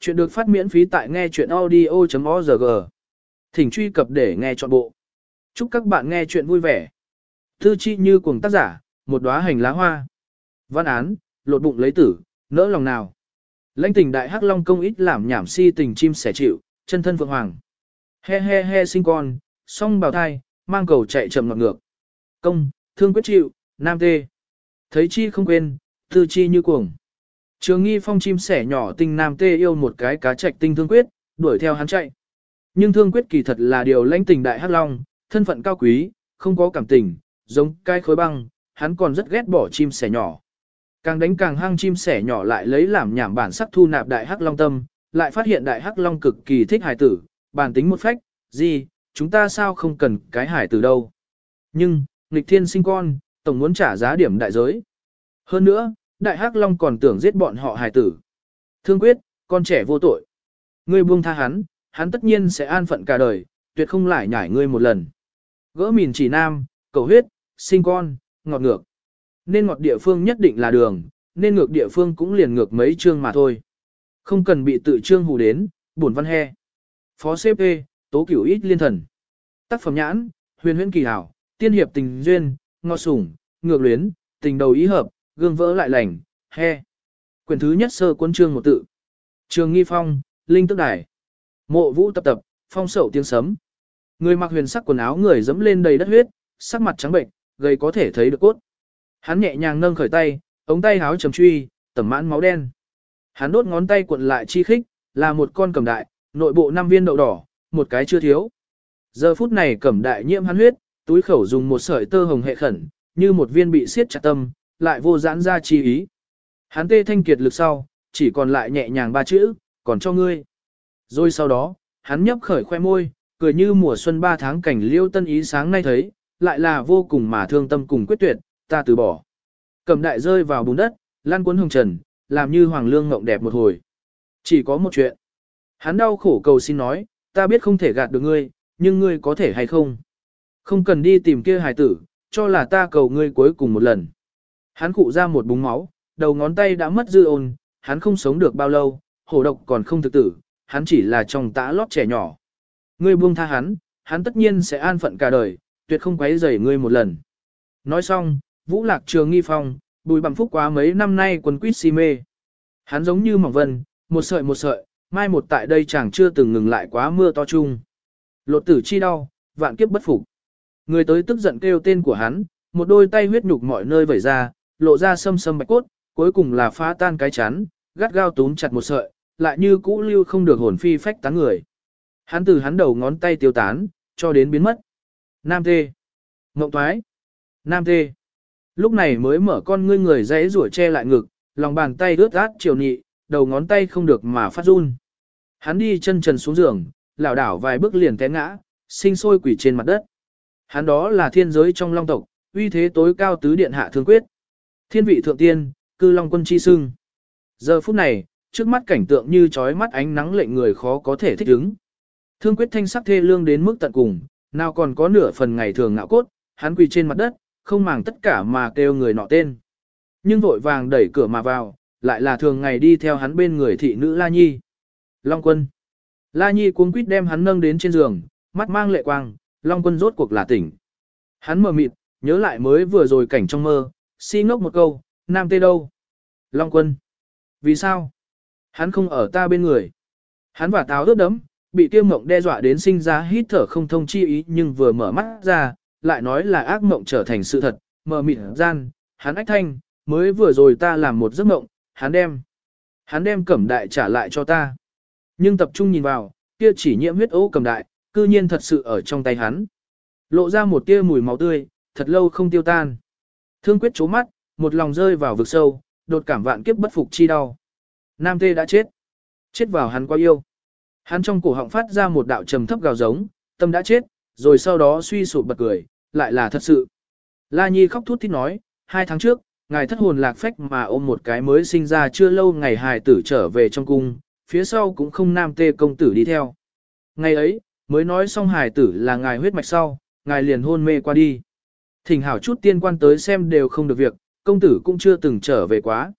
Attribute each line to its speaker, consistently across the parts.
Speaker 1: Chuyện được phát miễn phí tại nghe chuyện audio.org. Thỉnh truy cập để nghe trọn bộ. Chúc các bạn nghe chuyện vui vẻ. Thư chi như cùng tác giả, một đóa hành lá hoa. Văn án, lột bụng lấy tử, nỡ lòng nào. Lãnh tình đại hắc long công ít làm nhảm si tình chim sẻ chịu, chân thân vượng hoàng. He he he sinh con, song bào thai, mang cầu chạy chậm ngọt ngược. Công, thương quyết chịu, nam tê. Thấy chi không quên, tư chi như cuồng. Trường nghi phong chim sẻ nhỏ tinh nam tê yêu một cái cá trạch tinh thương quyết, đuổi theo hắn chạy. Nhưng thương quyết kỳ thật là điều lãnh tình đại hắc long, thân phận cao quý, không có cảm tình, giống cái khối băng, hắn còn rất ghét bỏ chim sẻ nhỏ. Càng đánh càng hăng chim sẻ nhỏ lại lấy làm nhảm bản sắc thu nạp đại hắc long tâm, lại phát hiện đại hắc long cực kỳ thích hải tử, bản tính một phách, gì, chúng ta sao không cần cái hải tử đâu. Nhưng, nghịch thiên sinh con, tổng muốn trả giá điểm đại giới. Hơn nữa, đại hắc long còn tưởng giết bọn họ hài tử. Thương quyết, con trẻ vô tội. Ngươi buông tha hắn, hắn tất nhiên sẽ an phận cả đời, tuyệt không lại nhảy ngươi một lần. Gỡ mìn chỉ nam, cầu huyết, sinh con, ngọt ngược. Nên ngọt địa phương nhất định là đường, nên ngược địa phương cũng liền ngược mấy chương mà thôi. Không cần bị tự trương hù đến, buồn văn he. Phó CP, tố cửu ít liên thần. Tác phẩm nhãn, huyền huyễn kỳ hảo, tiên hiệp tình duyên, ngọt sủng, ngược luyến, tình đầu ý hợp, gương vỡ lại lành, he. Quyển thứ nhất sơ quân trương một tự. Trường nghi phong, linh tức đài. Mộ vũ tập tập, phong sậu tiếng sấm. Người mặc huyền sắc quần áo người dẫm lên đầy đất huyết, sắc mặt trắng bệnh, gầy có thể thấy được cốt. Hắn nhẹ nhàng nâng khởi tay, ống tay háo trầm truy, tẩm mãn máu đen. Hắn đốt ngón tay cuộn lại chi khích, là một con cầm đại, nội bộ năm viên đậu đỏ, một cái chưa thiếu. Giờ phút này cẩm đại nhiễm hắn huyết, túi khẩu dùng một sợi tơ hồng hệ khẩn, như một viên bị siết chặt tâm, lại vô giãn ra chi ý. Hắn tê thanh kiệt lực sau, chỉ còn lại nhẹ nhàng ba chữ, còn cho ngươi. Rồi sau đó, hắn nhấp khởi khoe môi, cười như mùa xuân ba tháng cảnh liêu tân ý sáng nay thấy, lại là vô cùng mà thương tâm cùng quyết tuyệt, ta từ bỏ. Cầm đại rơi vào bùn đất, lan cuốn hồng trần, làm như hoàng lương ngộng đẹp một hồi. Chỉ có một chuyện. Hắn đau khổ cầu xin nói, ta biết không thể gạt được ngươi, nhưng ngươi có thể hay không? Không cần đi tìm kia hài tử, cho là ta cầu ngươi cuối cùng một lần. Hắn cụ ra một búng máu, đầu ngón tay đã mất dư ôn, hắn không sống được bao lâu, hổ độc còn không thực tử, hắn chỉ là trong tã lót trẻ nhỏ. Ngươi buông tha hắn, hắn tất nhiên sẽ an phận cả đời, tuyệt không quấy rầy ngươi một lần. Nói xong, Vũ Lạc Trường nghi phong, bùi bằng phúc quá mấy năm nay quần quýt si mê. Hắn giống như mỏng vân, một sợi một sợi, mai một tại đây chẳng chưa từng ngừng lại quá mưa to chung. Lột tử chi đau, vạn kiếp bất phục. Người tới tức giận kêu tên của hắn, một đôi tay huyết nhục mọi nơi vẩy ra, lộ ra sâm sâm bạch cốt, cuối cùng là phá tan cái chắn, gắt gao túm chặt một sợi, lại như cũ lưu không được hồn phi phách tán người. Hắn từ hắn đầu ngón tay tiêu tán, cho đến biến mất. Nam tê. Ngộng Toái, Nam tê. Lúc này mới mở con ngươi người dãy rủa che lại ngực, lòng bàn tay ướt át chiều nhị, đầu ngón tay không được mà phát run. Hắn đi chân trần xuống giường, lảo đảo vài bước liền té ngã, sinh sôi quỷ trên mặt đất. Hắn đó là thiên giới trong long tộc, uy thế tối cao tứ điện hạ thương quyết. Thiên vị thượng tiên, cư long quân chi sưng. Giờ phút này, trước mắt cảnh tượng như trói mắt ánh nắng lệnh người khó có thể thích ứng. Thương quyết thanh sắc thê lương đến mức tận cùng, nào còn có nửa phần ngày thường ngạo cốt, hắn quỳ trên mặt đất, không màng tất cả mà kêu người nọ tên. Nhưng vội vàng đẩy cửa mà vào, lại là thường ngày đi theo hắn bên người thị nữ La Nhi. Long quân. La Nhi cuống quýt đem hắn nâng đến trên giường, mắt mang lệ quang, Long quân rốt cuộc là tỉnh. Hắn mờ mịt, nhớ lại mới vừa rồi cảnh trong mơ, si ngốc một câu, nam tê đâu? Long quân. Vì sao? Hắn không ở ta bên người. Hắn và táo ướt đấm, bị tiêu mộng đe dọa đến sinh ra hít thở không thông chi ý nhưng vừa mở mắt ra, lại nói là ác mộng trở thành sự thật, mờ mịt gian, hắn ách thanh, mới vừa rồi ta làm một giấc mộng, hắn đem. Hắn đem cẩm đại trả lại cho ta. Nhưng tập trung nhìn vào, kia chỉ nhiễm huyết ấu cẩm đại, cư nhiên thật sự ở trong tay hắn. Lộ ra một tia mùi máu tươi, thật lâu không tiêu tan. Thương quyết chố mắt, một lòng rơi vào vực sâu, đột cảm vạn kiếp bất phục chi đau. Nam tê đã chết. Chết vào hắn quá yêu. Hắn trong cổ họng phát ra một đạo trầm thấp gào giống, tâm đã chết, rồi sau đó suy sụp bật cười, lại là thật sự. La Nhi khóc thút thít nói, hai tháng trước, ngài thất hồn lạc phách mà ôm một cái mới sinh ra chưa lâu ngày hài tử trở về trong cung, phía sau cũng không nam tê công tử đi theo. Ngày ấy, mới nói xong hài tử là ngài huyết mạch sau, ngài liền hôn mê qua đi. Thỉnh hảo chút tiên quan tới xem đều không được việc, công tử cũng chưa từng trở về quá.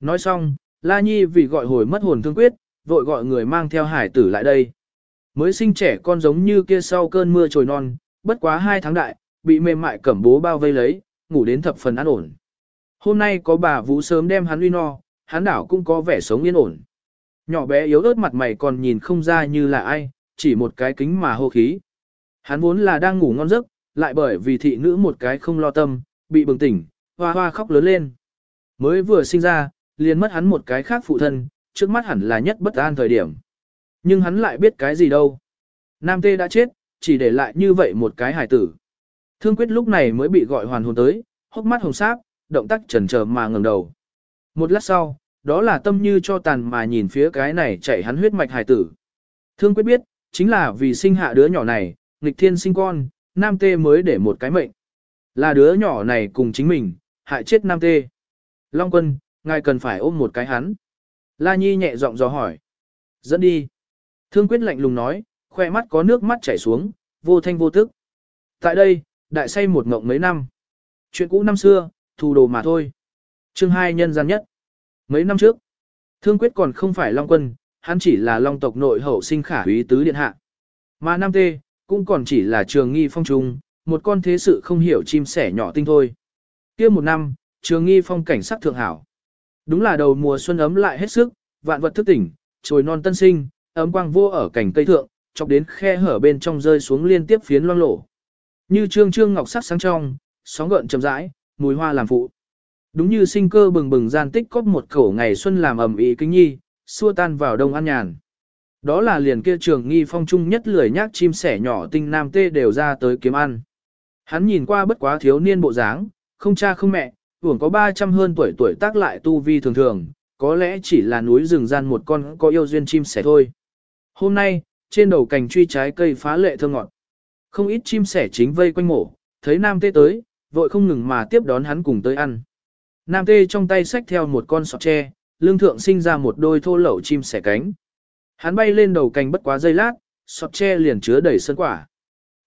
Speaker 1: Nói xong, La Nhi vì gọi hồi mất hồn thương quyết, vội gọi người mang theo hải tử lại đây. Mới sinh trẻ con giống như kia sau cơn mưa trồi non, bất quá hai tháng đại, bị mềm mại cẩm bố bao vây lấy, ngủ đến thập phần an ổn. Hôm nay có bà Vũ sớm đem hắn uy no, hắn đảo cũng có vẻ sống yên ổn. Nhỏ bé yếu ớt mặt mày còn nhìn không ra như là ai, chỉ một cái kính mà hô khí. Hắn vốn là đang ngủ ngon giấc, lại bởi vì thị nữ một cái không lo tâm, bị bừng tỉnh, hoa hoa khóc lớn lên. Mới vừa sinh ra, liền mất hắn một cái khác phụ thân, trước mắt hẳn là nhất bất an thời điểm. Nhưng hắn lại biết cái gì đâu. Nam tê đã chết, chỉ để lại như vậy một cái hải tử. Thương quyết lúc này mới bị gọi hoàn hồn tới, hốc mắt hồng sáp, động tác chần chờ mà ngẩng đầu. Một lát sau, đó là tâm như cho tàn mà nhìn phía cái này chạy hắn huyết mạch hải tử. Thương quyết biết, chính là vì sinh hạ đứa nhỏ này, nghịch thiên sinh con, nam tê mới để một cái mệnh. Là đứa nhỏ này cùng chính mình, hại chết nam tê. Long quân, ngài cần phải ôm một cái hắn. La Nhi nhẹ giọng dò hỏi. Dẫn đi. Thương quyết lạnh lùng nói, khoe mắt có nước mắt chảy xuống, vô thanh vô tức. Tại đây, đại say một ngộng mấy năm. Chuyện cũ năm xưa, thù đồ mà thôi. Chương hai nhân gian nhất. Mấy năm trước, Thương Quyết còn không phải Long Quân, hắn chỉ là Long tộc nội hậu sinh khả úy tứ điện hạ. Mà Nam Tê, cũng còn chỉ là trường nghi phong trung, một con thế sự không hiểu chim sẻ nhỏ tinh thôi. kia một năm, trường nghi phong cảnh sắc thượng hảo. Đúng là đầu mùa xuân ấm lại hết sức, vạn vật thức tỉnh, trồi non tân sinh, ấm quang vô ở cảnh cây thượng, chọc đến khe hở bên trong rơi xuống liên tiếp phiến loang lổ. Như trương trương ngọc sắc sáng trong, sóng gợn chậm rãi, mùi hoa làm phụ. Đúng như sinh cơ bừng bừng gian tích cóp một khẩu ngày xuân làm ẩm ý kinh nhi, xua tan vào đông an nhàn. Đó là liền kia trường nghi phong trung nhất lười nhác chim sẻ nhỏ tinh nam tê đều ra tới kiếm ăn. Hắn nhìn qua bất quá thiếu niên bộ dáng, không cha không mẹ, hưởng có 300 hơn tuổi tuổi tác lại tu vi thường thường, có lẽ chỉ là núi rừng gian một con có yêu duyên chim sẻ thôi. Hôm nay, trên đầu cành truy trái cây phá lệ thơ ngọt. Không ít chim sẻ chính vây quanh mổ, thấy nam tê tới, vội không ngừng mà tiếp đón hắn cùng tới ăn. Nam tê trong tay xách theo một con sọt tre, lương thượng sinh ra một đôi thô lẩu chim sẻ cánh. Hắn bay lên đầu cành bất quá giây lát, sọt tre liền chứa đầy sơn quả.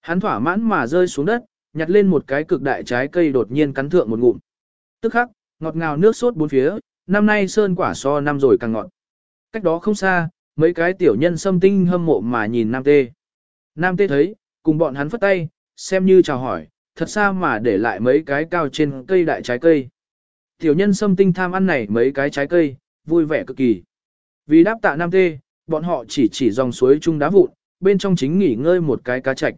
Speaker 1: Hắn thỏa mãn mà rơi xuống đất, nhặt lên một cái cực đại trái cây đột nhiên cắn thượng một ngụm. Tức khắc, ngọt ngào nước sốt bốn phía, năm nay sơn quả so năm rồi càng ngọt. Cách đó không xa, mấy cái tiểu nhân xâm tinh hâm mộ mà nhìn Nam Tê. Nam Tê thấy, cùng bọn hắn phất tay, xem như chào hỏi, thật xa mà để lại mấy cái cao trên cây đại trái cây. Tiểu nhân xâm tinh tham ăn này mấy cái trái cây, vui vẻ cực kỳ. Vì đáp tạ Nam Tê, bọn họ chỉ chỉ dòng suối chung đá vụn, bên trong chính nghỉ ngơi một cái cá chạch.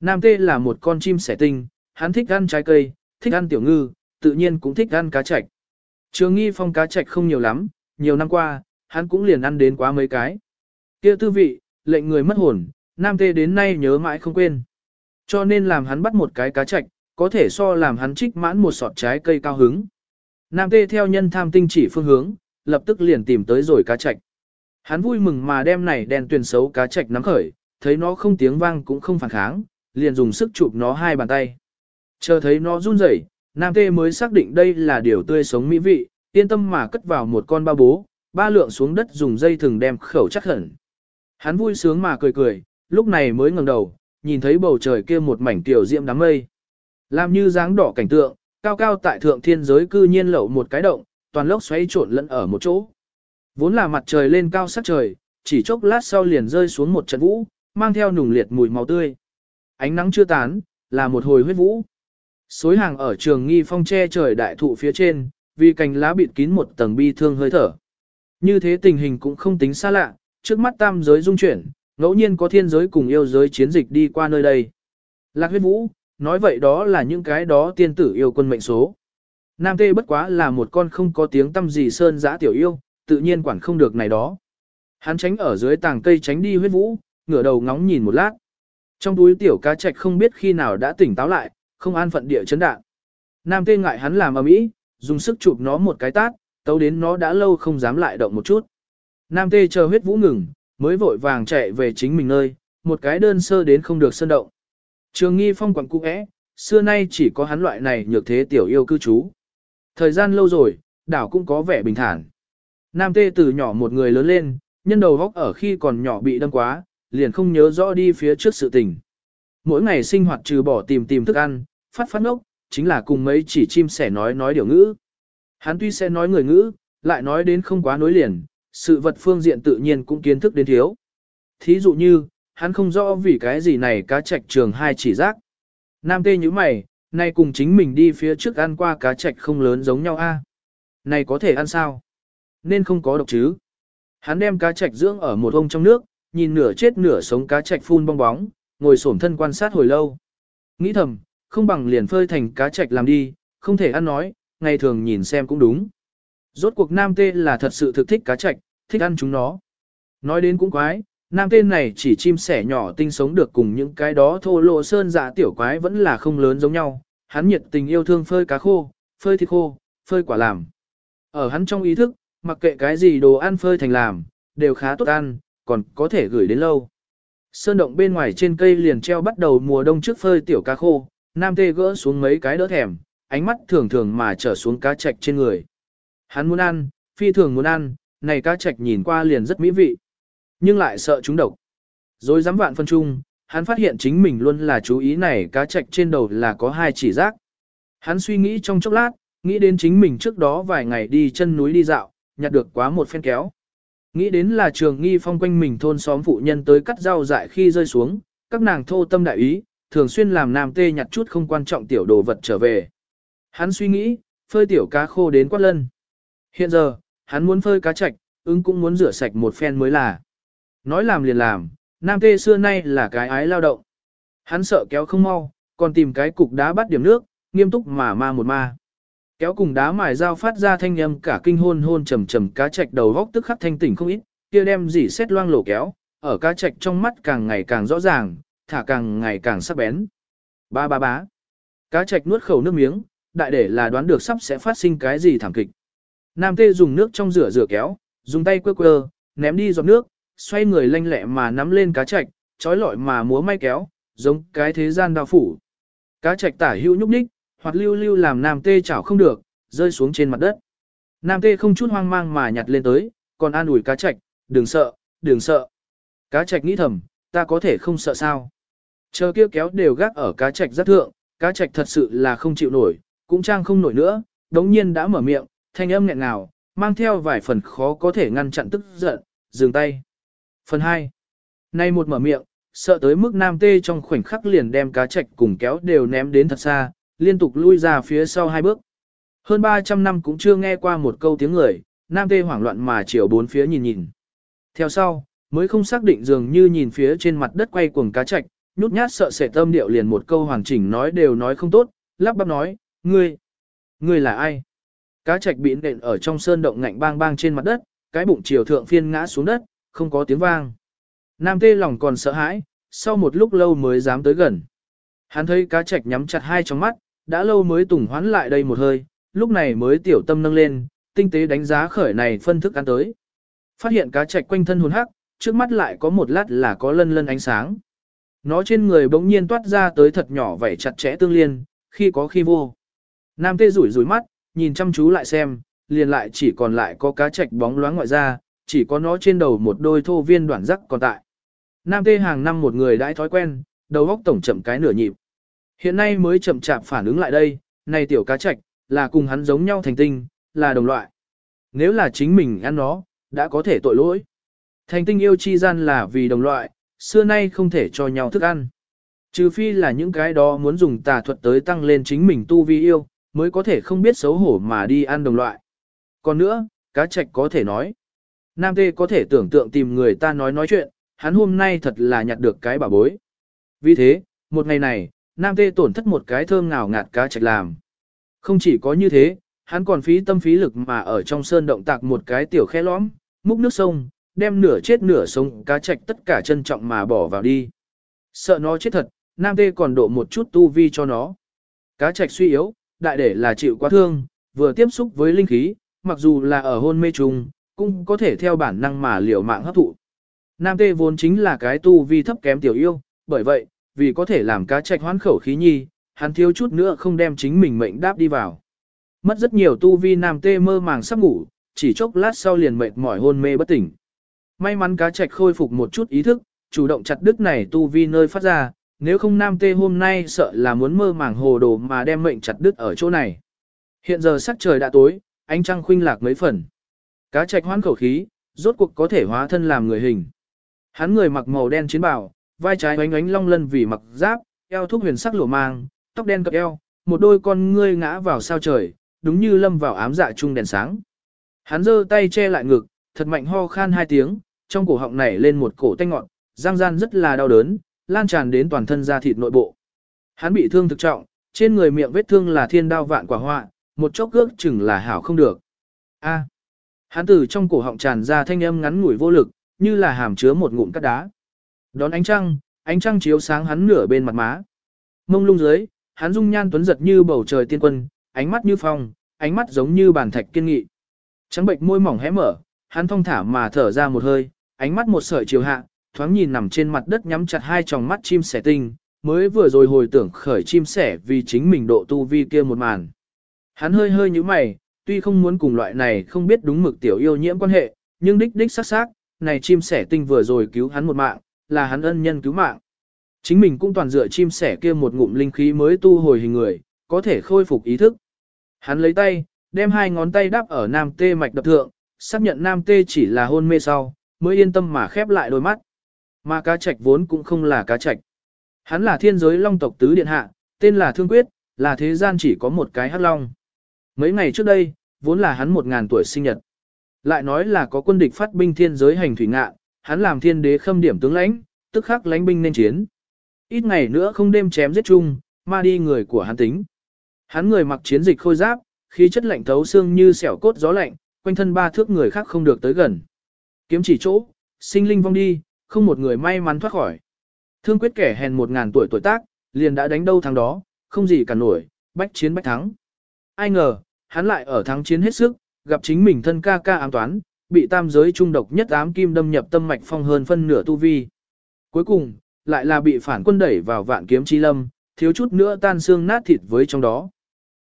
Speaker 1: Nam Tê là một con chim sẻ tinh, hắn thích ăn trái cây, thích ăn tiểu ngư, tự nhiên cũng thích ăn cá chạch. Trường nghi phong cá chạch không nhiều lắm, nhiều năm qua, hắn cũng liền ăn đến quá mấy cái. kia tư vị, lệnh người mất hồn, Nam Tê đến nay nhớ mãi không quên. Cho nên làm hắn bắt một cái cá chạch, có thể so làm hắn trích mãn một sọt trái cây cao hứng. Nam Tê theo nhân tham tinh chỉ phương hướng, lập tức liền tìm tới rồi cá chạch. Hắn vui mừng mà đem này đèn tuyển xấu cá trạch nắm khởi, thấy nó không tiếng vang cũng không phản kháng, liền dùng sức chụp nó hai bàn tay. Chờ thấy nó run rẩy, Nam Tê mới xác định đây là điều tươi sống mỹ vị, yên tâm mà cất vào một con ba bố, ba lượng xuống đất dùng dây thừng đem khẩu chắc hẳn. Hắn vui sướng mà cười cười, lúc này mới ngẩng đầu, nhìn thấy bầu trời kia một mảnh tiểu diệm đám mây. Làm như dáng đỏ cảnh tượng, cao cao tại thượng thiên giới cư nhiên lậu một cái động, toàn lốc xoáy trộn lẫn ở một chỗ. Vốn là mặt trời lên cao sắc trời, chỉ chốc lát sau liền rơi xuống một trận vũ, mang theo nùng liệt mùi máu tươi. Ánh nắng chưa tán, là một hồi huyết vũ. Xối hàng ở trường nghi phong che trời đại thụ phía trên, vì cành lá bịt kín một tầng bi thương hơi thở. Như thế tình hình cũng không tính xa lạ, trước mắt tam giới dung chuyển, ngẫu nhiên có thiên giới cùng yêu giới chiến dịch đi qua nơi đây. Lạc huyết vũ, nói vậy đó là những cái đó tiên tử yêu quân mệnh số. Nam Tê bất quá là một con không có tiếng tâm gì sơn giã tiểu yêu, tự nhiên quản không được này đó. Hắn tránh ở dưới tàng cây tránh đi huyết vũ, ngửa đầu ngóng nhìn một lát. Trong túi tiểu cá trạch không biết khi nào đã tỉnh táo lại, không an phận địa chấn đạn. Nam Tê ngại hắn làm ầm ĩ, dùng sức chụp nó một cái tát, tấu đến nó đã lâu không dám lại động một chút. Nam Tê chờ huyết vũ ngừng, mới vội vàng chạy về chính mình nơi, một cái đơn sơ đến không được sơn động. Trường nghi phong quẳng cũ é, xưa nay chỉ có hắn loại này nhược thế tiểu yêu cư trú. Thời gian lâu rồi, đảo cũng có vẻ bình thản. Nam tê từ nhỏ một người lớn lên, nhân đầu góc ở khi còn nhỏ bị đâm quá, liền không nhớ rõ đi phía trước sự tình. Mỗi ngày sinh hoạt trừ bỏ tìm tìm thức ăn, phát phát ngốc, chính là cùng mấy chỉ chim sẻ nói nói điều ngữ. Hắn tuy sẽ nói người ngữ, lại nói đến không quá nối liền, sự vật phương diện tự nhiên cũng kiến thức đến thiếu. Thí dụ như, hắn không rõ vì cái gì này cá trạch trường hai chỉ giác. Nam tê như mày, nay cùng chính mình đi phía trước ăn qua cá trạch không lớn giống nhau a. Này có thể ăn sao? Nên không có độc chứ. Hắn đem cá trạch dưỡng ở một ông trong nước, nhìn nửa chết nửa sống cá trạch phun bong bóng, ngồi xổm thân quan sát hồi lâu. Nghĩ thầm, không bằng liền phơi thành cá trạch làm đi, không thể ăn nói, ngày thường nhìn xem cũng đúng. Rốt cuộc nam tê là thật sự thực thích cá trạch, thích ăn chúng nó. Nói đến cũng quái, nam tên này chỉ chim sẻ nhỏ tinh sống được cùng những cái đó thô lộ sơn dạ tiểu quái vẫn là không lớn giống nhau. Hắn nhiệt tình yêu thương phơi cá khô, phơi thịt khô, phơi quả làm. Ở hắn trong ý thức, mặc kệ cái gì đồ ăn phơi thành làm, đều khá tốt ăn, còn có thể gửi đến lâu. Sơn động bên ngoài trên cây liền treo bắt đầu mùa đông trước phơi tiểu cá khô, nam tê gỡ xuống mấy cái đỡ thèm, ánh mắt thường thường mà trở xuống cá trạch trên người. Hắn muốn ăn, phi thường muốn ăn, này cá trạch nhìn qua liền rất mỹ vị, nhưng lại sợ chúng độc. Rồi dám vạn phân chung, hắn phát hiện chính mình luôn là chú ý này cá trạch trên đầu là có hai chỉ rác. Hắn suy nghĩ trong chốc lát, nghĩ đến chính mình trước đó vài ngày đi chân núi đi dạo, nhặt được quá một phen kéo. Nghĩ đến là trường nghi phong quanh mình thôn xóm phụ nhân tới cắt rau dại khi rơi xuống, các nàng thô tâm đại ý, thường xuyên làm nam tê nhặt chút không quan trọng tiểu đồ vật trở về. Hắn suy nghĩ, phơi tiểu cá khô đến quát lân. Hiện giờ, hắn muốn phơi cá chạch, ứng cũng muốn rửa sạch một phen mới là. Nói làm liền làm, nam tê xưa nay là cái ái lao động. Hắn sợ kéo không mau, còn tìm cái cục đá bắt điểm nước, nghiêm túc mà ma một ma. Kéo cùng đá mài dao phát ra thanh âm cả kinh hôn hôn trầm trầm cá trạch đầu góc tức khắc thanh tỉnh không ít, kia đem dỉ xét loang lổ kéo, ở cá trạch trong mắt càng ngày càng rõ ràng, thả càng ngày càng sắc bén. Ba ba bá. Cá trạch nuốt khẩu nước miếng, đại để là đoán được sắp sẽ phát sinh cái gì thảm kịch. Nam tê dùng nước trong rửa rửa kéo, dùng tay quơ quơ, ném đi giọt nước, xoay người lanh lẹ mà nắm lên cá trạch trói lọi mà múa may kéo, giống cái thế gian đao phủ. Cá trạch tả hữu nhúc nhích, hoặc lưu lưu làm nam tê chảo không được, rơi xuống trên mặt đất. Nam tê không chút hoang mang mà nhặt lên tới, còn an ủi cá chạch, đừng sợ, đừng sợ. Cá chạch nghĩ thầm, ta có thể không sợ sao. Chờ kia kéo đều gác ở cá chạch rất thượng, cá chạch thật sự là không chịu nổi, cũng trang không nổi nữa, đống nhiên đã mở miệng, thanh âm nghẹn ngào, mang theo vài phần khó có thể ngăn chặn tức giận, dừng tay. Phần 2. Nay một mở miệng, sợ tới mức nam tê trong khoảnh khắc liền đem cá chạch cùng kéo đều ném đến thật xa, liên tục lui ra phía sau hai bước. Hơn 300 năm cũng chưa nghe qua một câu tiếng người, nam tê hoảng loạn mà chiều bốn phía nhìn nhìn. Theo sau, mới không xác định dường như nhìn phía trên mặt đất quay cuồng cá chạch, nhút nhát sợ sệt tâm điệu liền một câu hoàn chỉnh nói đều nói không tốt, lắp bắp nói, ngươi, ngươi là ai? Cá chạch bị nện ở trong sơn động ngạnh bang bang trên mặt đất, cái bụng chiều thượng phiên ngã xuống đất, không có tiếng vang. Nam tê lòng còn sợ hãi, sau một lúc lâu mới dám tới gần. Hắn thấy cá trạch nhắm chặt hai trong mắt, đã lâu mới tùng hoán lại đây một hơi, lúc này mới tiểu tâm nâng lên, tinh tế đánh giá khởi này phân thức ăn tới. Phát hiện cá trạch quanh thân hồn hắc, trước mắt lại có một lát là có lân lân ánh sáng. Nó trên người bỗng nhiên toát ra tới thật nhỏ vảy chặt chẽ tương liên, khi có khi vô. Nam tê rủi rủi mắt, nhìn chăm chú lại xem, liền lại chỉ còn lại có cá trạch bóng loáng ngoại ra, chỉ có nó trên đầu một đôi thô viên đoạn rắc còn tại. Nam tê hàng năm một người đãi thói quen, đầu góc tổng chậm cái nửa nhịp. Hiện nay mới chậm chạp phản ứng lại đây, này tiểu cá trạch, là cùng hắn giống nhau thành tinh, là đồng loại. Nếu là chính mình ăn nó, đã có thể tội lỗi. Thành tinh yêu chi gian là vì đồng loại, xưa nay không thể cho nhau thức ăn. Trừ phi là những cái đó muốn dùng tà thuật tới tăng lên chính mình tu vi yêu, mới có thể không biết xấu hổ mà đi ăn đồng loại. Còn nữa, cá trạch có thể nói. Nam Tê có thể tưởng tượng tìm người ta nói nói chuyện, hắn hôm nay thật là nhặt được cái bảo bối. Vì thế, một ngày này, Nam Tê tổn thất một cái thơm ngào ngạt cá trạch làm. Không chỉ có như thế, hắn còn phí tâm phí lực mà ở trong sơn động tạc một cái tiểu khe lõm, múc nước sông, đem nửa chết nửa sống cá trạch tất cả trân trọng mà bỏ vào đi. Sợ nó chết thật, Nam Tê còn độ một chút tu vi cho nó. Cá trạch suy yếu, đại để là chịu quá thương, vừa tiếp xúc với linh khí, mặc dù là ở hôn mê trùng, cũng có thể theo bản năng mà liều mạng hấp thụ. Nam tê vốn chính là cái tu vi thấp kém tiểu yêu, bởi vậy, vì có thể làm cá trạch hoán khẩu khí nhi, hắn thiếu chút nữa không đem chính mình mệnh đáp đi vào. Mất rất nhiều tu vi nam tê mơ màng sắp ngủ, chỉ chốc lát sau liền mệt mỏi hôn mê bất tỉnh. May mắn cá trạch khôi phục một chút ý thức, chủ động chặt đứt này tu vi nơi phát ra, nếu không nam tê hôm nay sợ là muốn mơ màng hồ đồ mà đem mệnh chặt đứt ở chỗ này. Hiện giờ sắc trời đã tối, ánh trăng khuynh lạc mấy phần. Cá trạch hoán khẩu khí, rốt cuộc có thể hóa thân làm người hình. Hắn người mặc màu đen chiến bào, vai trái oánh oánh long lân vì mặc giáp, eo thúc huyền sắc lụa mang, tóc đen cập eo, một đôi con ngươi ngã vào sao trời, đúng như lâm vào ám dạ chung đèn sáng. Hắn giơ tay che lại ngực, thật mạnh ho khan hai tiếng, trong cổ họng nảy lên một cổ tanh ngọn, giang gian rất là đau đớn, lan tràn đến toàn thân da thịt nội bộ. Hắn bị thương thực trọng, trên người miệng vết thương là thiên đao vạn quả họa, một chốc ước chừng là hảo không được. A. Hắn từ trong cổ họng tràn ra thanh âm ngắn ngủi vô lực, như là hàm chứa một ngụm cát đá. Đón ánh trăng, ánh trăng chiếu sáng hắn nửa bên mặt má. Mông lung dưới, hắn dung nhan tuấn giật như bầu trời tiên quân, ánh mắt như phong, ánh mắt giống như bàn thạch kiên nghị. Trắng bệnh môi mỏng hé mở, hắn thong thả mà thở ra một hơi, ánh mắt một sợi chiều hạ, thoáng nhìn nằm trên mặt đất nhắm chặt hai tròng mắt chim sẻ tinh, mới vừa rồi hồi tưởng khởi chim sẻ vì chính mình độ tu vi kia một màn. Hắn hơi hơi như mày, tuy không muốn cùng loại này không biết đúng mực tiểu yêu nhiễm quan hệ, nhưng đích đích xác xác, này chim sẻ tinh vừa rồi cứu hắn một mạng, là hắn ân nhân cứu mạng. Chính mình cũng toàn dựa chim sẻ kia một ngụm linh khí mới tu hồi hình người, có thể khôi phục ý thức. Hắn lấy tay, đem hai ngón tay đáp ở nam tê mạch đập thượng, xác nhận nam tê chỉ là hôn mê sau, mới yên tâm mà khép lại đôi mắt. Mà cá trạch vốn cũng không là cá trạch. Hắn là thiên giới long tộc tứ điện hạ, tên là Thương Quyết, là thế gian chỉ có một cái hắc long. Mấy ngày trước đây, vốn là hắn một ngàn tuổi sinh nhật. Lại nói là có quân địch phát binh thiên giới hành thủy ngạ, hắn làm thiên đế khâm điểm tướng lãnh, tức khắc lãnh binh nên chiến. Ít ngày nữa không đêm chém giết chung, ma đi người của hắn tính. Hắn người mặc chiến dịch khôi giáp, khí chất lạnh thấu xương như xẻo cốt gió lạnh, quanh thân ba thước người khác không được tới gần. Kiếm chỉ chỗ, sinh linh vong đi, không một người may mắn thoát khỏi. Thương quyết kẻ hèn một ngàn tuổi tuổi tác, liền đã đánh đâu thắng đó, không gì cả nổi, bách chiến bách thắng. Ai ngờ, hắn lại ở thắng chiến hết sức, gặp chính mình thân ca ca ám toán, bị tam giới trung độc nhất ám kim đâm nhập tâm mạch phong hơn phân nửa tu vi. Cuối cùng, lại là bị phản quân đẩy vào vạn kiếm chi lâm, thiếu chút nữa tan xương nát thịt với trong đó.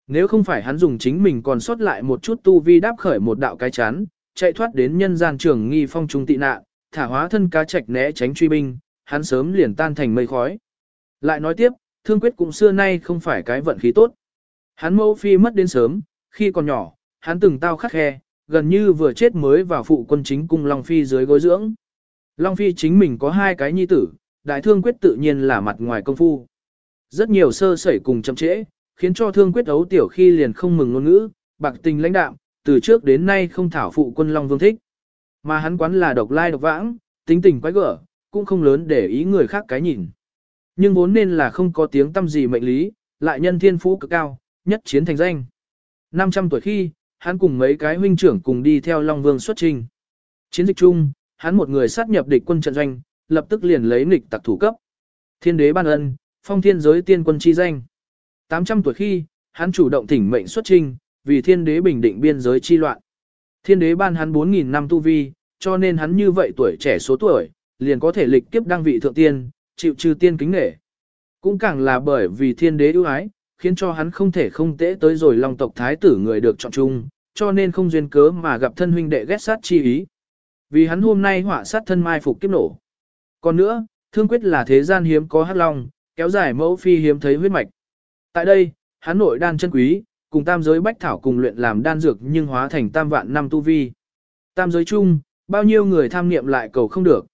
Speaker 1: Nếu không phải hắn dùng chính mình còn sót lại một chút tu vi đáp khởi một đạo cái chán, chạy thoát đến nhân gian trường nghi phong trung tị nạn, thả hóa thân cá trạch né tránh truy binh, hắn sớm liền tan thành mây khói. Lại nói tiếp, thương quyết cũng xưa nay không phải cái vận khí tốt. Hắn mẫu phi mất đến sớm, khi còn nhỏ, hắn từng tao khắc khe, gần như vừa chết mới vào phụ quân chính cung Long Phi dưới gối dưỡng. Long Phi chính mình có hai cái nhi tử, đại thương quyết tự nhiên là mặt ngoài công phu. Rất nhiều sơ sẩy cùng chậm trễ, khiến cho thương quyết ấu tiểu khi liền không mừng ngôn ngữ, bạc tình lãnh đạm, từ trước đến nay không thảo phụ quân Long Vương thích. Mà hắn quán là độc lai độc vãng, tính tình quái gở, cũng không lớn để ý người khác cái nhìn. Nhưng vốn nên là không có tiếng tâm gì mệnh lý, lại nhân thiên phú cực cao, nhất chiến thành danh. 500 tuổi khi, hắn cùng mấy cái huynh trưởng cùng đi theo Long Vương xuất trình. Chiến dịch chung, hắn một người sát nhập địch quân trận doanh, lập tức liền lấy nghịch tặc thủ cấp. Thiên đế ban ân, phong thiên giới tiên quân chi danh. 800 tuổi khi, hắn chủ động thỉnh mệnh xuất trình, vì thiên đế bình định biên giới chi loạn. Thiên đế ban hắn 4.000 năm tu vi, cho nên hắn như vậy tuổi trẻ số tuổi, liền có thể lịch kiếp đăng vị thượng tiên, chịu trừ tiên kính nể. Cũng càng là bởi vì thiên đế ưu ái, khiến cho hắn không thể không tễ tới rồi long tộc thái tử người được chọn chung, cho nên không duyên cớ mà gặp thân huynh đệ ghét sát chi ý. Vì hắn hôm nay họa sát thân mai phục kiếp nổ. Còn nữa, thương quyết là thế gian hiếm có hắc long, kéo dài mẫu phi hiếm thấy huyết mạch. Tại đây, hắn nội đan chân quý, cùng tam giới bách thảo cùng luyện làm đan dược nhưng hóa thành tam vạn năm tu vi. Tam giới chung, bao nhiêu người tham niệm lại cầu không được.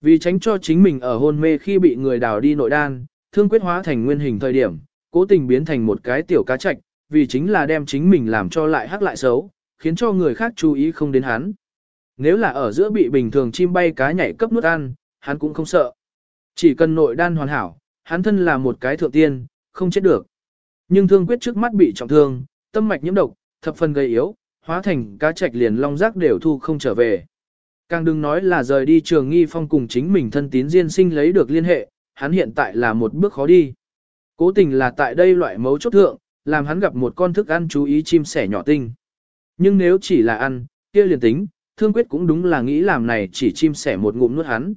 Speaker 1: Vì tránh cho chính mình ở hôn mê khi bị người đào đi nội đan, thương quyết hóa thành nguyên hình thời điểm, cố tình biến thành một cái tiểu cá trạch, vì chính là đem chính mình làm cho lại hắc lại xấu, khiến cho người khác chú ý không đến hắn. Nếu là ở giữa bị bình thường chim bay cá nhảy cấp nuốt ăn, hắn cũng không sợ. Chỉ cần nội đan hoàn hảo, hắn thân là một cái thượng tiên, không chết được. Nhưng thương quyết trước mắt bị trọng thương, tâm mạch nhiễm độc, thập phần gây yếu, hóa thành cá trạch liền long rác đều thu không trở về. Càng đừng nói là rời đi trường nghi phong cùng chính mình thân tín diên sinh lấy được liên hệ, hắn hiện tại là một bước khó đi. Cố tình là tại đây loại mấu chốt thượng, làm hắn gặp một con thức ăn chú ý chim sẻ nhỏ tinh. Nhưng nếu chỉ là ăn, kia liền tính, thương quyết cũng đúng là nghĩ làm này chỉ chim sẻ một ngụm nuốt hắn.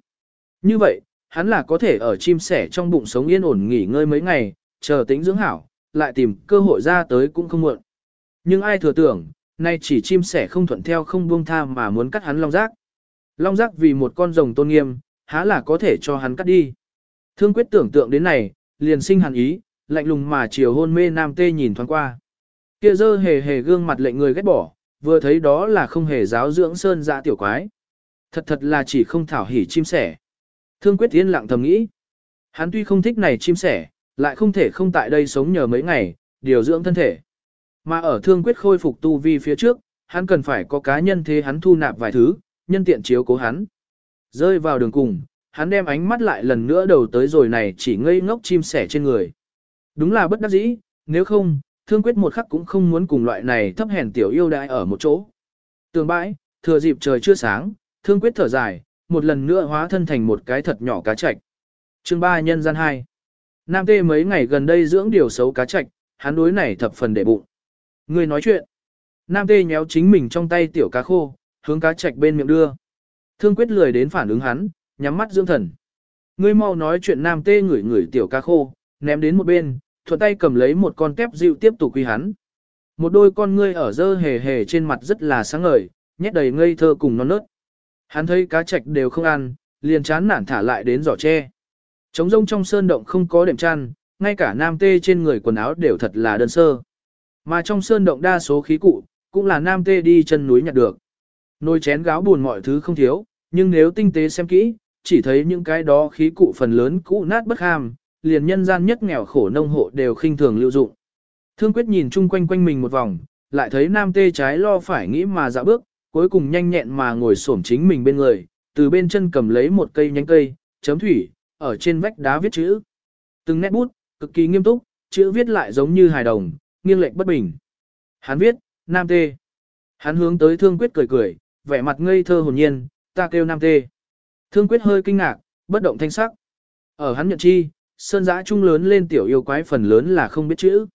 Speaker 1: Như vậy, hắn là có thể ở chim sẻ trong bụng sống yên ổn nghỉ ngơi mấy ngày, chờ tính dưỡng hảo, lại tìm cơ hội ra tới cũng không muộn. Nhưng ai thừa tưởng, nay chỉ chim sẻ không thuận theo không buông tha mà muốn cắt hắn long giác. Long giác vì một con rồng tôn nghiêm, há là có thể cho hắn cắt đi. Thương quyết tưởng tượng đến này, liền sinh hàn ý, lạnh lùng mà chiều hôn mê nam tê nhìn thoáng qua. Kia dơ hề hề gương mặt lệnh người ghét bỏ, vừa thấy đó là không hề giáo dưỡng sơn dạ tiểu quái. Thật thật là chỉ không thảo hỉ chim sẻ. Thương quyết yên lặng thầm nghĩ. Hắn tuy không thích này chim sẻ, lại không thể không tại đây sống nhờ mấy ngày, điều dưỡng thân thể. Mà ở thương quyết khôi phục tu vi phía trước, hắn cần phải có cá nhân thế hắn thu nạp vài thứ, nhân tiện chiếu cố hắn. Rơi vào đường cùng, hắn đem ánh mắt lại lần nữa đầu tới rồi này chỉ ngây ngốc chim sẻ trên người. Đúng là bất đắc dĩ, nếu không, thương quyết một khắc cũng không muốn cùng loại này thấp hèn tiểu yêu đại ở một chỗ. Tường bãi, thừa dịp trời chưa sáng, thương quyết thở dài, một lần nữa hóa thân thành một cái thật nhỏ cá chạch. Chương 3 nhân gian 2 Nam tê mấy ngày gần đây dưỡng điều xấu cá chạch, hắn đối này thập phần để bụng. Người nói chuyện. Nam tê nhéo chính mình trong tay tiểu cá khô, hướng cá chạch bên miệng đưa. Thương quyết lười đến phản ứng hắn, nhắm mắt dưỡng thần. Ngươi mau nói chuyện nam tê ngửi ngửi tiểu ca khô, ném đến một bên, thuận tay cầm lấy một con tép dịu tiếp tục quy hắn. Một đôi con ngươi ở dơ hề hề trên mặt rất là sáng ngời, nhét đầy ngây thơ cùng non nớt. Hắn thấy cá trạch đều không ăn, liền chán nản thả lại đến giỏ tre. Trống rông trong sơn động không có đệm chăn, ngay cả nam tê trên người quần áo đều thật là đơn sơ. Mà trong sơn động đa số khí cụ, cũng là nam tê đi chân núi nhặt được. Nồi chén gáo buồn mọi thứ không thiếu, nhưng nếu tinh tế xem kỹ, chỉ thấy những cái đó khí cụ phần lớn cũ nát bất ham, liền nhân gian nhất nghèo khổ nông hộ đều khinh thường lưu dụng. Thương quyết nhìn chung quanh quanh mình một vòng, lại thấy nam tê trái lo phải nghĩ mà dạo bước, cuối cùng nhanh nhẹn mà ngồi xổm chính mình bên người, từ bên chân cầm lấy một cây nhánh cây, chấm thủy, ở trên vách đá viết chữ. Từng nét bút, cực kỳ nghiêm túc, chữ viết lại giống như hài đồng, nghiêng lệch bất bình. Hắn viết, nam tê. Hắn hướng tới thương quyết cười cười, vẻ mặt ngây thơ hồn nhiên, ta kêu nam tê. Thương quyết hơi kinh ngạc, bất động thanh sắc. Ở hắn nhận chi, sơn giã trung lớn lên tiểu yêu quái phần lớn là không biết chữ.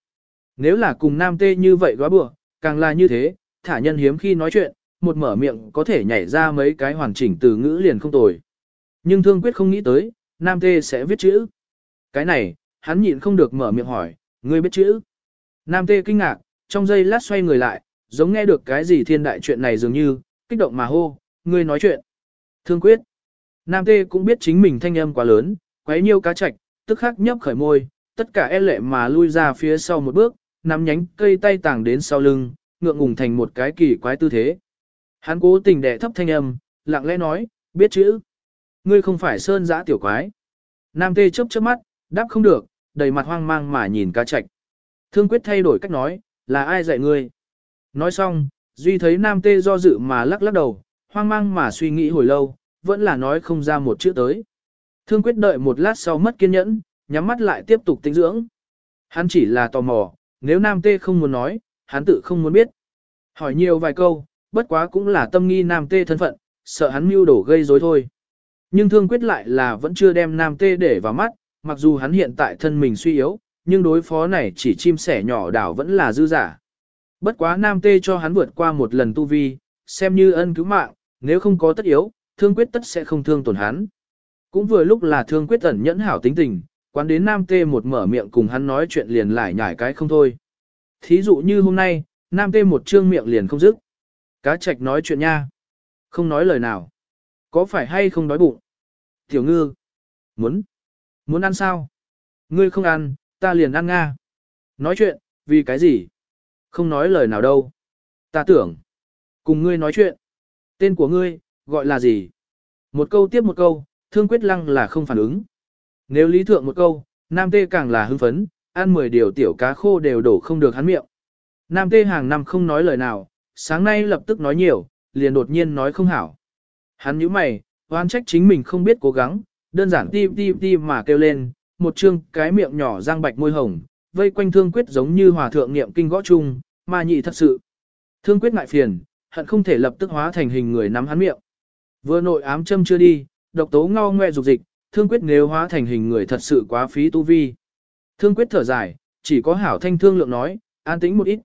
Speaker 1: Nếu là cùng nam tê như vậy góa bừa, càng là như thế, thả nhân hiếm khi nói chuyện, một mở miệng có thể nhảy ra mấy cái hoàn chỉnh từ ngữ liền không tồi. Nhưng thương quyết không nghĩ tới, nam tê sẽ viết chữ. Cái này, hắn nhịn không được mở miệng hỏi, ngươi biết chữ. Nam tê kinh ngạc, trong giây lát xoay người lại, giống nghe được cái gì thiên đại chuyện này dường như, kích động mà hô, ngươi nói chuyện. Thương quyết. Nam tê cũng biết chính mình thanh âm quá lớn, quấy nhiêu cá chạch, tức khắc nhấp khởi môi, tất cả e lệ mà lui ra phía sau một bước, nắm nhánh cây tay tàng đến sau lưng, ngượng ngùng thành một cái kỳ quái tư thế. Hắn cố tình đẻ thấp thanh âm, lặng lẽ nói, biết chữ. Ngươi không phải sơn giã tiểu quái. Nam tê chớp chớp mắt, đáp không được, đầy mặt hoang mang mà nhìn cá chạch. Thương quyết thay đổi cách nói, là ai dạy ngươi? Nói xong, Duy thấy nam tê do dự mà lắc lắc đầu, hoang mang mà suy nghĩ hồi lâu, vẫn là nói không ra một chữ tới. Thương quyết đợi một lát sau mất kiên nhẫn, nhắm mắt lại tiếp tục tinh dưỡng. Hắn chỉ là tò mò, nếu nam tê không muốn nói, hắn tự không muốn biết. Hỏi nhiều vài câu, bất quá cũng là tâm nghi nam tê thân phận, sợ hắn mưu đổ gây rối thôi. Nhưng thương quyết lại là vẫn chưa đem nam tê để vào mắt, mặc dù hắn hiện tại thân mình suy yếu, nhưng đối phó này chỉ chim sẻ nhỏ đảo vẫn là dư giả. Bất quá nam tê cho hắn vượt qua một lần tu vi, xem như ân cứu mạng, nếu không có tất yếu, thương quyết tất sẽ không thương tổn hắn. Cũng vừa lúc là thương quyết ẩn nhẫn hảo tính tình, quán đến nam tê một mở miệng cùng hắn nói chuyện liền lại nhải cái không thôi. Thí dụ như hôm nay, nam tê một trương miệng liền không dứt. Cá trạch nói chuyện nha. Không nói lời nào. Có phải hay không đói bụng? Tiểu ngư. Muốn. Muốn ăn sao? Ngươi không ăn, ta liền ăn nga. Nói chuyện, vì cái gì? Không nói lời nào đâu. Ta tưởng. Cùng ngươi nói chuyện. Tên của ngươi, gọi là gì? Một câu tiếp một câu, thương quyết lăng là không phản ứng. Nếu lý thượng một câu, nam tê càng là hưng phấn, ăn 10 điều tiểu cá khô đều đổ không được hắn miệng. Nam tê hàng năm không nói lời nào, sáng nay lập tức nói nhiều, liền đột nhiên nói không hảo. Hắn nhíu mày, oan trách chính mình không biết cố gắng, đơn giản tim tim tim mà kêu lên, một chương cái miệng nhỏ răng bạch môi hồng, vây quanh thương quyết giống như hòa thượng niệm kinh gõ chung, mà nhị thật sự. Thương quyết ngại phiền, hận không thể lập tức hóa thành hình người nắm hắn miệng. Vừa nội ám châm chưa đi, độc tố ngao ngoe dục dịch, thương quyết nếu hóa thành hình người thật sự quá phí tu vi. Thương quyết thở dài, chỉ có hảo thanh thương lượng nói, an tĩnh một ít.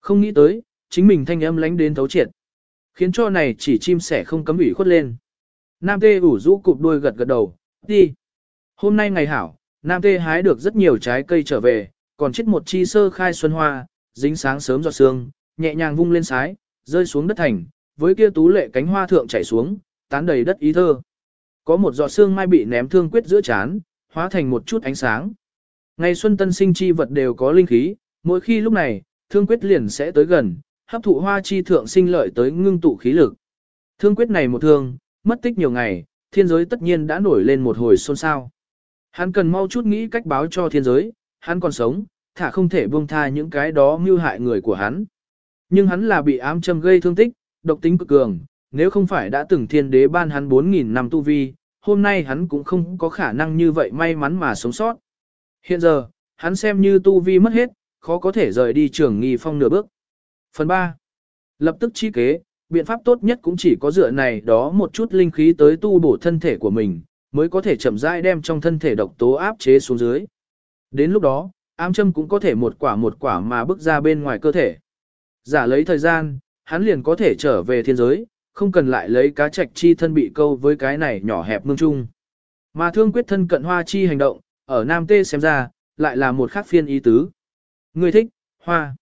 Speaker 1: Không nghĩ tới, chính mình thanh âm lánh đến thấu triệt. Khiến cho này chỉ chim sẻ không cấm ủy khuất lên. Nam tê ủ rũ cụp đuôi gật gật đầu, đi. Hôm nay ngày hảo, Nam tê hái được rất nhiều trái cây trở về, còn chết một chi sơ khai xuân hoa, dính sáng sớm giọt sương, nhẹ nhàng vung lên sái, rơi xuống đất thành, với kia tú lệ cánh hoa thượng chảy xuống, tán đầy đất ý thơ. Có một giọt sương mai bị ném thương quyết giữa chán, hóa thành một chút ánh sáng. Ngày xuân tân sinh chi vật đều có linh khí, mỗi khi lúc này, thương quyết liền sẽ tới gần, hấp thụ hoa chi thượng sinh lợi tới ngưng tụ khí lực. Thương quyết này một thương, Mất tích nhiều ngày, thiên giới tất nhiên đã nổi lên một hồi xôn xao. Hắn cần mau chút nghĩ cách báo cho thiên giới, hắn còn sống, thả không thể buông tha những cái đó mưu hại người của hắn. Nhưng hắn là bị ám châm gây thương tích, độc tính cực cường, nếu không phải đã từng thiên đế ban hắn 4.000 năm tu vi, hôm nay hắn cũng không có khả năng như vậy may mắn mà sống sót. Hiện giờ, hắn xem như tu vi mất hết, khó có thể rời đi trường nghi phong nửa bước. Phần 3. Lập tức chi kế, biện pháp tốt nhất cũng chỉ có dựa này đó một chút linh khí tới tu bổ thân thể của mình, mới có thể chậm rãi đem trong thân thể độc tố áp chế xuống dưới. Đến lúc đó, ám châm cũng có thể một quả một quả mà bước ra bên ngoài cơ thể. Giả lấy thời gian, hắn liền có thể trở về thiên giới, không cần lại lấy cá trạch chi thân bị câu với cái này nhỏ hẹp mương trung. Mà thương quyết thân cận hoa chi hành động, ở Nam Tê xem ra, lại là một khác phiên ý tứ. Người thích, hoa.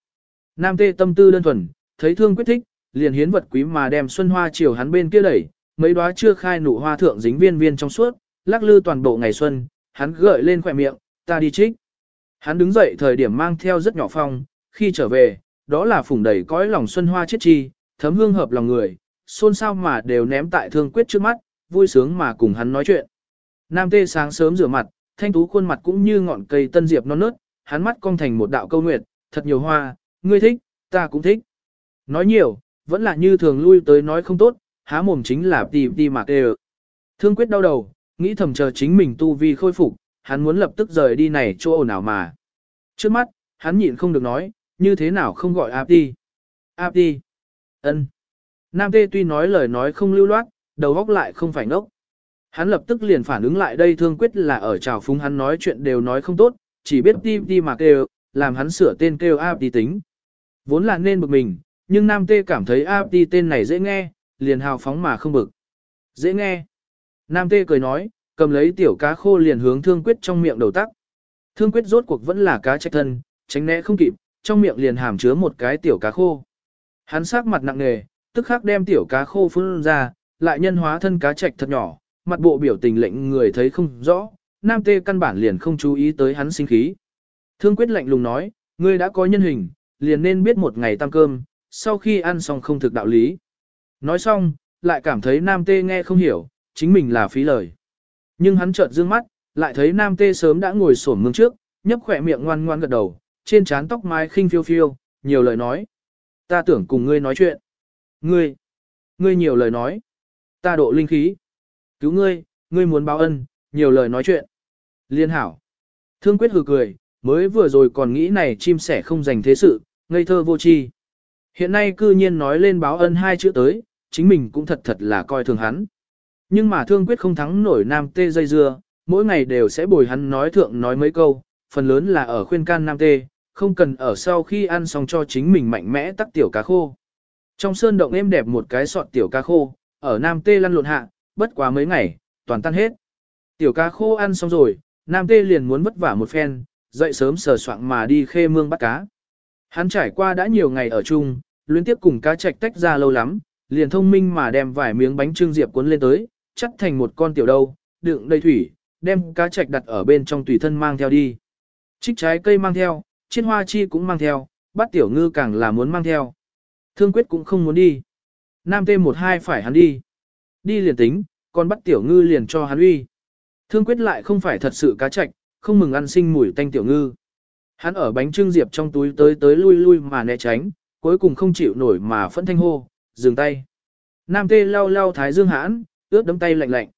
Speaker 1: Nam Tê tâm tư đơn thuần, thấy thương quyết thích, liền hiến vật quý mà đem xuân hoa chiều hắn bên kia đẩy, mấy đóa chưa khai nụ hoa thượng dính viên viên trong suốt, lắc lư toàn bộ ngày xuân, hắn gợi lên khỏe miệng, ta đi trích. Hắn đứng dậy thời điểm mang theo rất nhỏ phong, khi trở về, đó là phủng đầy cõi lòng xuân hoa chết chi, thấm hương hợp lòng người, xôn xao mà đều ném tại thương quyết trước mắt, vui sướng mà cùng hắn nói chuyện. Nam tê sáng sớm rửa mặt, thanh tú khuôn mặt cũng như ngọn cây tân diệp non nớt, hắn mắt cong thành một đạo câu nguyệt, thật nhiều hoa, ngươi thích, ta cũng thích. Nói nhiều, vẫn là như thường lui tới nói không tốt, há mồm chính là tì tì mạc đều. Thương quyết đau đầu, nghĩ thầm chờ chính mình tu vi khôi phục, hắn muốn lập tức rời đi này chỗ ồn nào mà. Trước mắt, hắn nhịn không được nói, như thế nào không gọi áp đi. Áp đi. ân Nam Tê tuy nói lời nói không lưu loát, đầu góc lại không phải ngốc. Hắn lập tức liền phản ứng lại đây thương quyết là ở trào phúng hắn nói chuyện đều nói không tốt, chỉ biết đi đi mà kêu, làm hắn sửa tên kêu áp đi tính. Vốn là nên bực mình, nhưng Nam Tê cảm thấy áp đi tên này dễ nghe, liền hào phóng mà không bực. Dễ nghe. Nam Tê cười nói, cầm lấy tiểu cá khô liền hướng thương quyết trong miệng đầu tắc. Thương quyết rốt cuộc vẫn là cá trách thân, tránh né không kịp, trong miệng liền hàm chứa một cái tiểu cá khô. Hắn sắc mặt nặng nề, tức khắc đem tiểu cá khô phun ra, lại nhân hóa thân cá trạch thật nhỏ, mặt bộ biểu tình lệnh người thấy không rõ, nam tê căn bản liền không chú ý tới hắn sinh khí. Thương quyết lạnh lùng nói, ngươi đã có nhân hình, liền nên biết một ngày tăng cơm, sau khi ăn xong không thực đạo lý. Nói xong, lại cảm thấy nam tê nghe không hiểu, chính mình là phí lời. Nhưng hắn chợt dương mắt, lại thấy nam tê sớm đã ngồi sổm mương trước, nhấp khỏe miệng ngoan ngoan gật đầu, trên trán tóc mai khinh phiêu phiêu, nhiều lời nói. Ta tưởng cùng ngươi nói chuyện. Ngươi, ngươi nhiều lời nói. Ta độ linh khí. Cứu ngươi, ngươi muốn báo ân, nhiều lời nói chuyện. Liên hảo. Thương quyết hừ cười, mới vừa rồi còn nghĩ này chim sẻ không dành thế sự, ngây thơ vô tri. Hiện nay cư nhiên nói lên báo ân hai chữ tới, chính mình cũng thật thật là coi thường hắn. Nhưng mà thương quyết không thắng nổi nam tê dây dưa, mỗi ngày đều sẽ bồi hắn nói thượng nói mấy câu, phần lớn là ở khuyên can nam tê, không cần ở sau khi ăn xong cho chính mình mạnh mẽ tắc tiểu cá khô. Trong sơn động êm đẹp một cái sọt tiểu cá khô, ở Nam Tê lăn lộn hạ, bất quá mấy ngày, toàn tan hết. Tiểu cá khô ăn xong rồi, Nam Tê liền muốn vất vả một phen, dậy sớm sờ soạng mà đi khê mương bắt cá. Hắn trải qua đã nhiều ngày ở chung, liên tiếp cùng cá trạch tách ra lâu lắm, liền thông minh mà đem vài miếng bánh trưng diệp cuốn lên tới, chắt thành một con tiểu đâu, đựng đầy thủy, đem cá trạch đặt ở bên trong tùy thân mang theo đi. Trích trái cây mang theo, chiên hoa chi cũng mang theo, bắt tiểu ngư càng là muốn mang theo. Thương quyết cũng không muốn đi. Nam tê một hai phải hắn đi. Đi liền tính, còn bắt tiểu ngư liền cho hắn uy. Thương quyết lại không phải thật sự cá chạch, không mừng ăn sinh mùi tanh tiểu ngư. Hắn ở bánh trưng diệp trong túi tới tới lui lui mà né tránh, cuối cùng không chịu nổi mà phẫn thanh hô, dừng tay. Nam tê lau lau thái dương hãn, ướt đấm tay lạnh lạnh.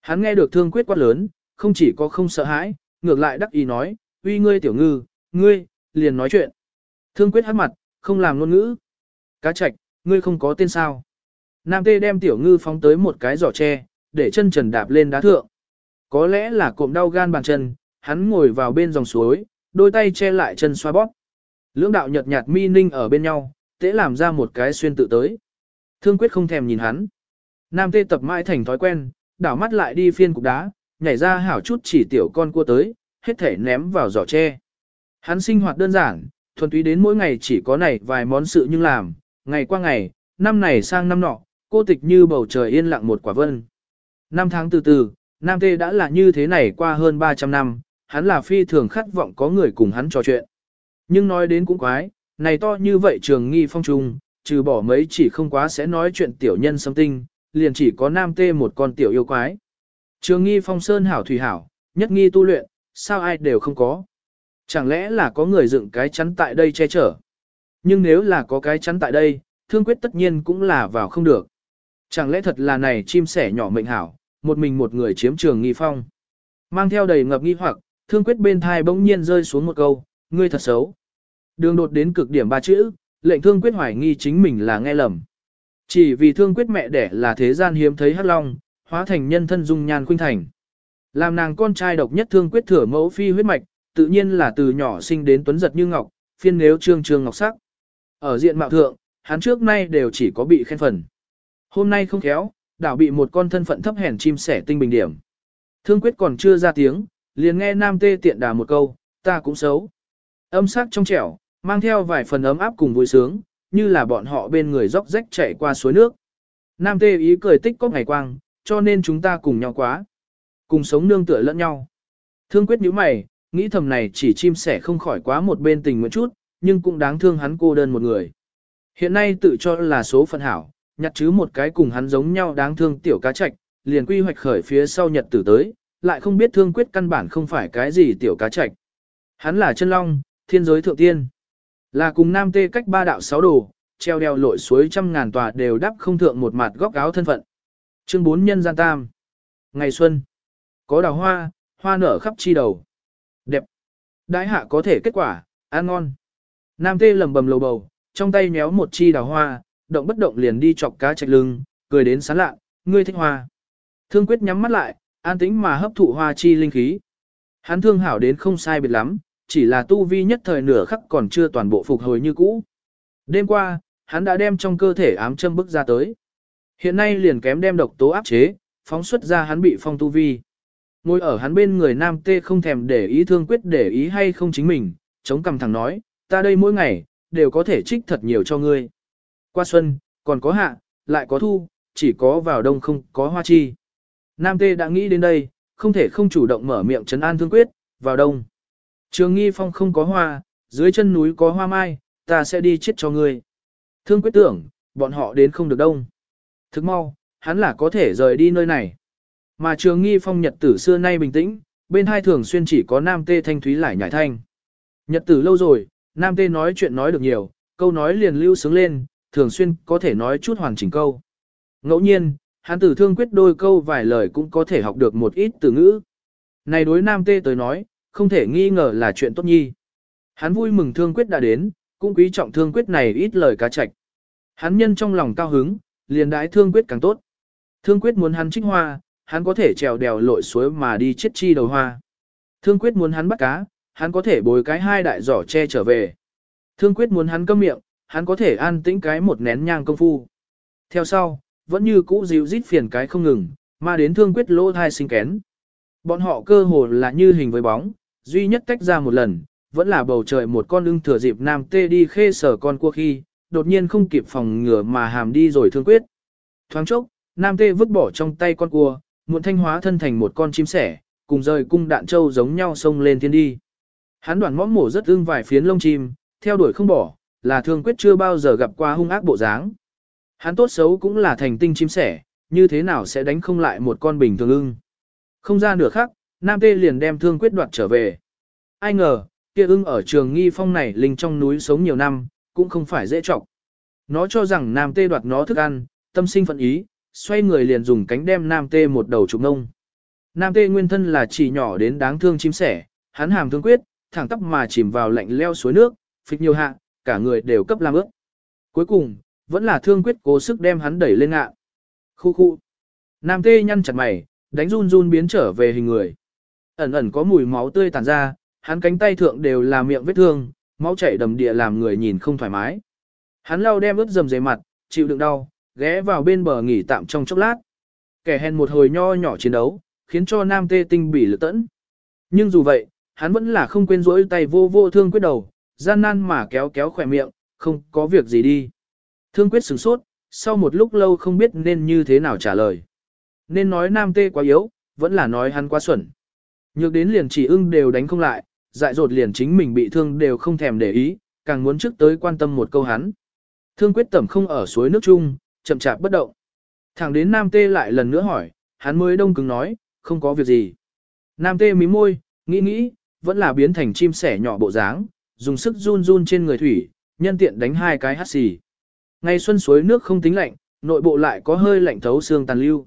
Speaker 1: Hắn nghe được thương quyết quát lớn, không chỉ có không sợ hãi, ngược lại đắc ý nói, uy ngươi tiểu ngư, ngươi, liền nói chuyện. Thương quyết hát mặt, không làm ngôn ngữ. Cá trạch, ngươi không có tên sao. Nam tê đem tiểu ngư phóng tới một cái giỏ tre, để chân trần đạp lên đá thượng. Có lẽ là cộm đau gan bàn chân, hắn ngồi vào bên dòng suối, đôi tay che lại chân xoa bóp. Lưỡng đạo nhật nhạt mi ninh ở bên nhau, tế làm ra một cái xuyên tự tới. Thương quyết không thèm nhìn hắn. Nam tê tập mãi thành thói quen, đảo mắt lại đi phiên cục đá, nhảy ra hảo chút chỉ tiểu con cua tới, hết thể ném vào giỏ tre. Hắn sinh hoạt đơn giản, thuần túy đến mỗi ngày chỉ có này vài món sự nhưng làm, ngày qua ngày, năm này sang năm nọ, cô tịch như bầu trời yên lặng một quả vân. Năm tháng từ từ, Nam Tê đã là như thế này qua hơn 300 năm, hắn là phi thường khát vọng có người cùng hắn trò chuyện. Nhưng nói đến cũng quái, này to như vậy trường nghi phong trung, trừ bỏ mấy chỉ không quá sẽ nói chuyện tiểu nhân xâm tinh, liền chỉ có nam tê một con tiểu yêu quái. Trường nghi phong sơn hảo thủy hảo, nhất nghi tu luyện, sao ai đều không có. Chẳng lẽ là có người dựng cái chắn tại đây che chở. Nhưng nếu là có cái chắn tại đây, thương quyết tất nhiên cũng là vào không được. Chẳng lẽ thật là này chim sẻ nhỏ mệnh hảo, một mình một người chiếm trường nghi phong. Mang theo đầy ngập nghi hoặc, thương quyết bên thai bỗng nhiên rơi xuống một câu, ngươi thật xấu. Đường đột đến cực điểm ba chữ, lệnh thương quyết hoài nghi chính mình là nghe lầm. Chỉ vì thương quyết mẹ đẻ là thế gian hiếm thấy hắc long, hóa thành nhân thân dung nhan khuynh thành. Làm nàng con trai độc nhất thương quyết thừa mẫu phi huyết mạch, tự nhiên là từ nhỏ sinh đến tuấn giật như ngọc, phiên nếu trương trương ngọc sắc. Ở diện mạo thượng, hắn trước nay đều chỉ có bị khen phần. Hôm nay không khéo, đảo bị một con thân phận thấp hèn chim sẻ tinh bình điểm. Thương quyết còn chưa ra tiếng, liền nghe nam tê tiện đà một câu, ta cũng xấu. Âm sắc trong trẻo, mang theo vài phần ấm áp cùng vui sướng, như là bọn họ bên người dốc rách chạy qua suối nước. Nam tê ý cười tích có ngày quang, cho nên chúng ta cùng nhau quá. Cùng sống nương tựa lẫn nhau. Thương quyết nhíu mày, nghĩ thầm này chỉ chim sẻ không khỏi quá một bên tình nguyện chút, nhưng cũng đáng thương hắn cô đơn một người. Hiện nay tự cho là số phận hảo, nhặt chứ một cái cùng hắn giống nhau đáng thương tiểu cá trạch, liền quy hoạch khởi phía sau nhật tử tới, lại không biết thương quyết căn bản không phải cái gì tiểu cá trạch. Hắn là chân long, thiên giới thượng tiên. Là cùng nam tê cách ba đạo sáu đồ, treo đeo lội suối trăm ngàn tòa đều đắp không thượng một mặt góc áo thân phận. Chương 4 nhân gian tam. Ngày xuân. Có đào hoa, hoa nở khắp chi đầu. Đẹp. Đãi hạ có thể kết quả, ăn ngon. Nam tê lầm bầm lầu bầu, trong tay nhéo một chi đào hoa, động bất động liền đi chọc cá chạch lưng, cười đến sán lạ, ngươi thích hoa. Thương quyết nhắm mắt lại, an tĩnh mà hấp thụ hoa chi linh khí. Hắn thương hảo đến không sai biệt lắm, chỉ là tu vi nhất thời nửa khắc còn chưa toàn bộ phục hồi như cũ. Đêm qua, hắn đã đem trong cơ thể ám châm bức ra tới. Hiện nay liền kém đem độc tố áp chế, phóng xuất ra hắn bị phong tu vi. Ngồi ở hắn bên người nam tê không thèm để ý thương quyết để ý hay không chính mình, chống cầm thẳng nói, ta đây mỗi ngày, đều có thể trích thật nhiều cho ngươi. Qua xuân, còn có hạ, lại có thu, chỉ có vào đông không có hoa chi. Nam tê đã nghĩ đến đây, không thể không chủ động mở miệng trấn an thương quyết, vào đông. Trường nghi phong không có hoa, dưới chân núi có hoa mai, ta sẽ đi chết cho ngươi. Thương quyết tưởng, bọn họ đến không được đông. Thức mau, hắn là có thể rời đi nơi này. Mà trường nghi phong nhật tử xưa nay bình tĩnh, bên hai thường xuyên chỉ có nam tê thanh thúy lại nhảy thanh. Nhật tử lâu rồi, nam tê nói chuyện nói được nhiều, câu nói liền lưu sướng lên, thường xuyên có thể nói chút hoàn chỉnh câu. Ngẫu nhiên, hắn tử thương quyết đôi câu vài lời cũng có thể học được một ít từ ngữ. Này đối nam tê tới nói, không thể nghi ngờ là chuyện tốt nhi. Hắn vui mừng thương quyết đã đến, cũng quý trọng thương quyết này ít lời cá trạch. Hắn nhân trong lòng cao hứng, liền đãi thương quyết càng tốt. Thương quyết muốn hắn trích hoa, hắn có thể trèo đèo lội suối mà đi chết chi đầu hoa. Thương quyết muốn hắn bắt cá, hắn có thể bồi cái hai đại giỏ che trở về. Thương quyết muốn hắn câm miệng, hắn có thể an tĩnh cái một nén nhang công phu. Theo sau, vẫn như cũ dịu rít phiền cái không ngừng, mà đến thương quyết lỗ thai sinh kén. Bọn họ cơ hồ là như hình với bóng, duy nhất tách ra một lần, vẫn là bầu trời một con ưng thừa dịp nam tê đi khê sở con cua khi, đột nhiên không kịp phòng ngừa mà hàm đi rồi thương quyết. Thoáng chốc, nam tê vứt bỏ trong tay con cua, muộn thanh hóa thân thành một con chim sẻ, cùng rời cung đạn châu giống nhau xông lên thiên đi. Hắn đoàn mõm mổ rất ưng vài phiến lông chim, theo đuổi không bỏ, là thương quyết chưa bao giờ gặp qua hung ác bộ dáng. Hắn tốt xấu cũng là thành tinh chim sẻ, như thế nào sẽ đánh không lại một con bình thường ưng. Không ra nửa khắc, Nam Tê liền đem thương quyết đoạt trở về. Ai ngờ, kia ưng ở trường nghi phong này linh trong núi sống nhiều năm, cũng không phải dễ trọc. Nó cho rằng Nam Tê đoạt nó thức ăn, tâm sinh phận ý, xoay người liền dùng cánh đem Nam Tê một đầu trục ngông. Nam Tê nguyên thân là chỉ nhỏ đến đáng thương chim sẻ, hắn hàm thương quyết, thẳng tắp mà chìm vào lạnh leo suối nước, phịch nhiều hạ, cả người đều cấp làm ướt. Cuối cùng, vẫn là thương quyết cố sức đem hắn đẩy lên ngạ. Khu khu. Nam Tê nhăn chặt mày, đánh run run biến trở về hình người. Ẩn ẩn có mùi máu tươi tàn ra, hắn cánh tay thượng đều là miệng vết thương, máu chảy đầm địa làm người nhìn không thoải mái. Hắn lau đem ướt dầm dày mặt, chịu đựng đau, ghé vào bên bờ nghỉ tạm trong chốc lát. Kẻ hèn một hồi nho nhỏ chiến đấu, khiến cho nam tê tinh bỉ lực tẫn. Nhưng dù vậy, hắn vẫn là không quên rỗi tay vô vô thương quyết đầu, gian nan mà kéo kéo khỏe miệng, không có việc gì đi. Thương quyết sửng sốt, sau một lúc lâu không biết nên như thế nào trả lời. Nên nói nam tê quá yếu, vẫn là nói hắn quá xuẩn. Nhược đến liền chỉ ưng đều đánh không lại, dại dột liền chính mình bị thương đều không thèm để ý, càng muốn trước tới quan tâm một câu hắn. Thương quyết tẩm không ở suối nước chung, chậm chạp bất động. Thẳng đến Nam Tê lại lần nữa hỏi, hắn mới đông cứng nói, không có việc gì. Nam Tê mím môi, nghĩ nghĩ, vẫn là biến thành chim sẻ nhỏ bộ dáng, dùng sức run run trên người thủy, nhân tiện đánh hai cái hắt xì. Ngày xuân suối nước không tính lạnh, nội bộ lại có hơi lạnh thấu xương tàn lưu.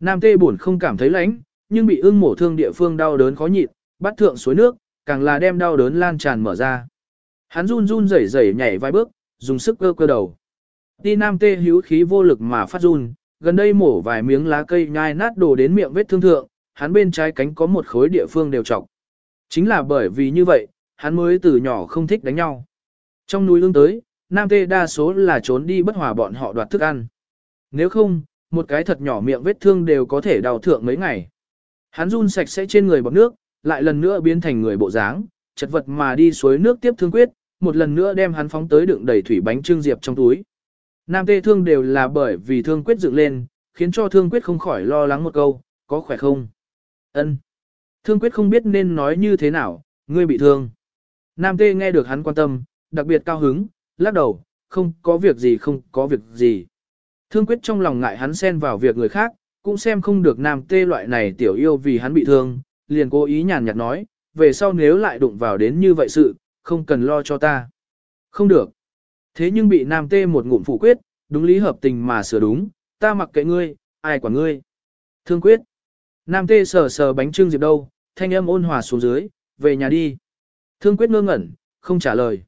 Speaker 1: Nam Tê buồn không cảm thấy lạnh, nhưng bị ưng mổ thương địa phương đau đớn khó nhịn, bắt thượng suối nước, càng là đem đau đớn lan tràn mở ra. Hắn run run rẩy rẩy nhảy vài bước, dùng sức cơ cơ đầu. Đi Nam Tê hữu khí vô lực mà phát run, gần đây mổ vài miếng lá cây nhai nát đổ đến miệng vết thương thượng, hắn bên trái cánh có một khối địa phương đều trọc. Chính là bởi vì như vậy, hắn mới từ nhỏ không thích đánh nhau. Trong núi lương tới, Nam Tê đa số là trốn đi bất hòa bọn họ đoạt thức ăn. Nếu không, một cái thật nhỏ miệng vết thương đều có thể đau thượng mấy ngày. Hắn run sạch sẽ trên người bọc nước, lại lần nữa biến thành người bộ dáng, chật vật mà đi suối nước tiếp thương quyết, một lần nữa đem hắn phóng tới đựng đầy thủy bánh trưng diệp trong túi. Nam tê thương đều là bởi vì thương quyết dựng lên, khiến cho thương quyết không khỏi lo lắng một câu, có khỏe không? Ân. Thương quyết không biết nên nói như thế nào, ngươi bị thương. Nam tê nghe được hắn quan tâm, đặc biệt cao hứng, lắc đầu, không có việc gì không có việc gì. Thương quyết trong lòng ngại hắn xen vào việc người khác, cũng xem không được nam tê loại này tiểu yêu vì hắn bị thương, liền cố ý nhàn nhạt nói, về sau nếu lại đụng vào đến như vậy sự, không cần lo cho ta. Không được. Thế nhưng bị nam tê một ngụm phủ quyết, đúng lý hợp tình mà sửa đúng, ta mặc kệ ngươi, ai quản ngươi. Thương quyết. Nam tê sờ sờ bánh trưng diệp đâu, thanh âm ôn hòa xuống dưới, về nhà đi. Thương quyết ngơ ngẩn, không trả lời.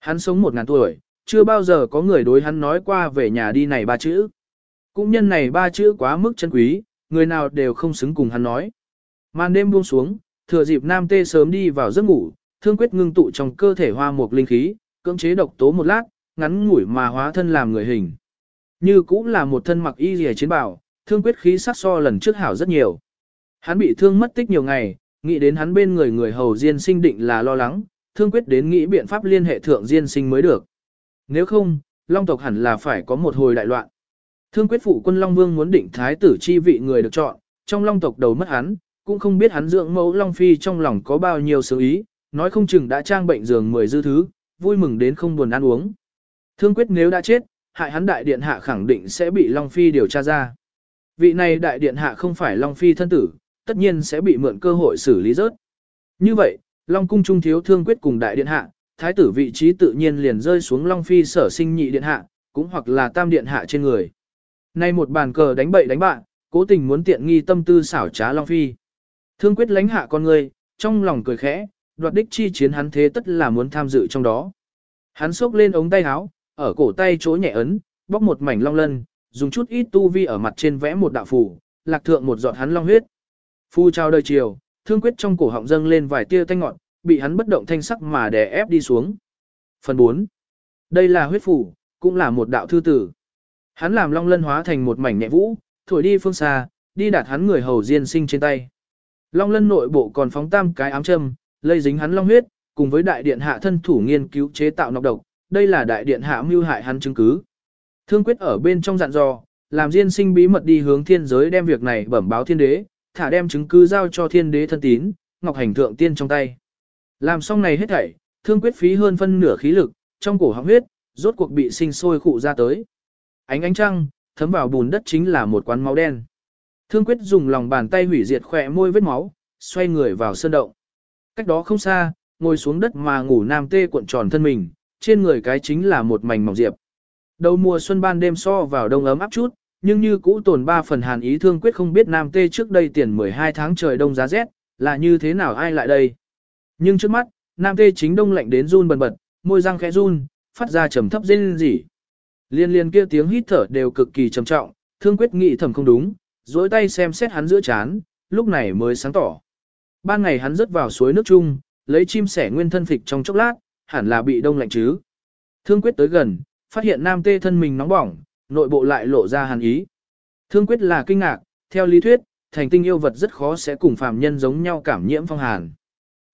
Speaker 1: Hắn sống một ngàn tuổi, chưa bao giờ có người đối hắn nói qua về nhà đi này ba chữ. Cũng nhân này ba chữ quá mức chân quý, người nào đều không xứng cùng hắn nói. Màn đêm buông xuống, thừa dịp nam tê sớm đi vào giấc ngủ, thương quyết ngưng tụ trong cơ thể hoa một linh khí, cưỡng chế độc tố một lát, ngắn ngủi mà hóa thân làm người hình. Như cũng là một thân mặc y rìa chiến bảo, thương quyết khí sắc so lần trước hảo rất nhiều. Hắn bị thương mất tích nhiều ngày, nghĩ đến hắn bên người người hầu diên sinh định là lo lắng, thương quyết đến nghĩ biện pháp liên hệ thượng diên sinh mới được. Nếu không, Long tộc hẳn là phải có một hồi đại loạn. Thương quyết phụ quân Long Vương muốn định thái tử chi vị người được chọn, trong Long tộc đầu mất hắn, cũng không biết hắn dưỡng mẫu Long Phi trong lòng có bao nhiêu sự ý, nói không chừng đã trang bệnh giường mười dư thứ, vui mừng đến không buồn ăn uống. Thương quyết nếu đã chết, hại hắn đại điện hạ khẳng định sẽ bị Long Phi điều tra ra. Vị này đại điện hạ không phải Long Phi thân tử, tất nhiên sẽ bị mượn cơ hội xử lý rớt. Như vậy, Long Cung Trung thiếu thương quyết cùng đại điện hạ, thái tử vị trí tự nhiên liền rơi xuống Long Phi sở sinh nhị điện hạ, cũng hoặc là tam điện hạ trên người. Nay một bàn cờ đánh bậy đánh bạn, cố tình muốn tiện nghi tâm tư xảo trá Long Phi. Thương quyết lánh hạ con người, trong lòng cười khẽ, đoạt đích chi chiến hắn thế tất là muốn tham dự trong đó. Hắn xốc lên ống tay áo, ở cổ tay chỗ nhẹ ấn, bóc một mảnh long lân, dùng chút ít tu vi ở mặt trên vẽ một đạo phù, lạc thượng một giọt hắn long huyết. Phu trao đời chiều, thương quyết trong cổ họng dâng lên vài tia thanh ngọn, bị hắn bất động thanh sắc mà đè ép đi xuống. Phần 4. Đây là huyết phủ, cũng là một đạo thư tử. Hắn làm long lân hóa thành một mảnh nhẹ vũ, thổi đi phương xa, đi đạt hắn người hầu diên sinh trên tay. Long lân nội bộ còn phóng tam cái ám châm, lây dính hắn long huyết, cùng với đại điện hạ thân thủ nghiên cứu chế tạo nọc độc, đây là đại điện hạ mưu hại hắn chứng cứ. Thương quyết ở bên trong dặn dò, làm diên sinh bí mật đi hướng thiên giới đem việc này bẩm báo thiên đế, thả đem chứng cứ giao cho thiên đế thân tín, ngọc hành thượng tiên trong tay. Làm xong này hết thảy, thương quyết phí hơn phân nửa khí lực, trong cổ họng huyết, rốt cuộc bị sinh sôi khụ ra tới. Ánh ánh trăng, thấm vào bùn đất chính là một quán máu đen. Thương quyết dùng lòng bàn tay hủy diệt khỏe môi vết máu, xoay người vào sơn động. Cách đó không xa, ngồi xuống đất mà ngủ nam tê cuộn tròn thân mình, trên người cái chính là một mảnh mỏng diệp. Đầu mùa xuân ban đêm so vào đông ấm áp chút, nhưng như cũ tồn ba phần hàn ý thương quyết không biết nam tê trước đây tiền 12 tháng trời đông giá rét, là như thế nào ai lại đây. Nhưng trước mắt, nam tê chính đông lạnh đến run bần bật, môi răng khẽ run, phát ra trầm thấp rên rỉ. Liên liên kia tiếng hít thở đều cực kỳ trầm trọng, thương quyết nghĩ thầm không đúng, dối tay xem xét hắn giữa chán, lúc này mới sáng tỏ. Ban ngày hắn rớt vào suối nước chung, lấy chim sẻ nguyên thân phịch trong chốc lát, hẳn là bị đông lạnh chứ. Thương quyết tới gần, phát hiện nam tê thân mình nóng bỏng, nội bộ lại lộ ra hàn ý. Thương quyết là kinh ngạc, theo lý thuyết, thành tinh yêu vật rất khó sẽ cùng phàm nhân giống nhau cảm nhiễm phong hàn.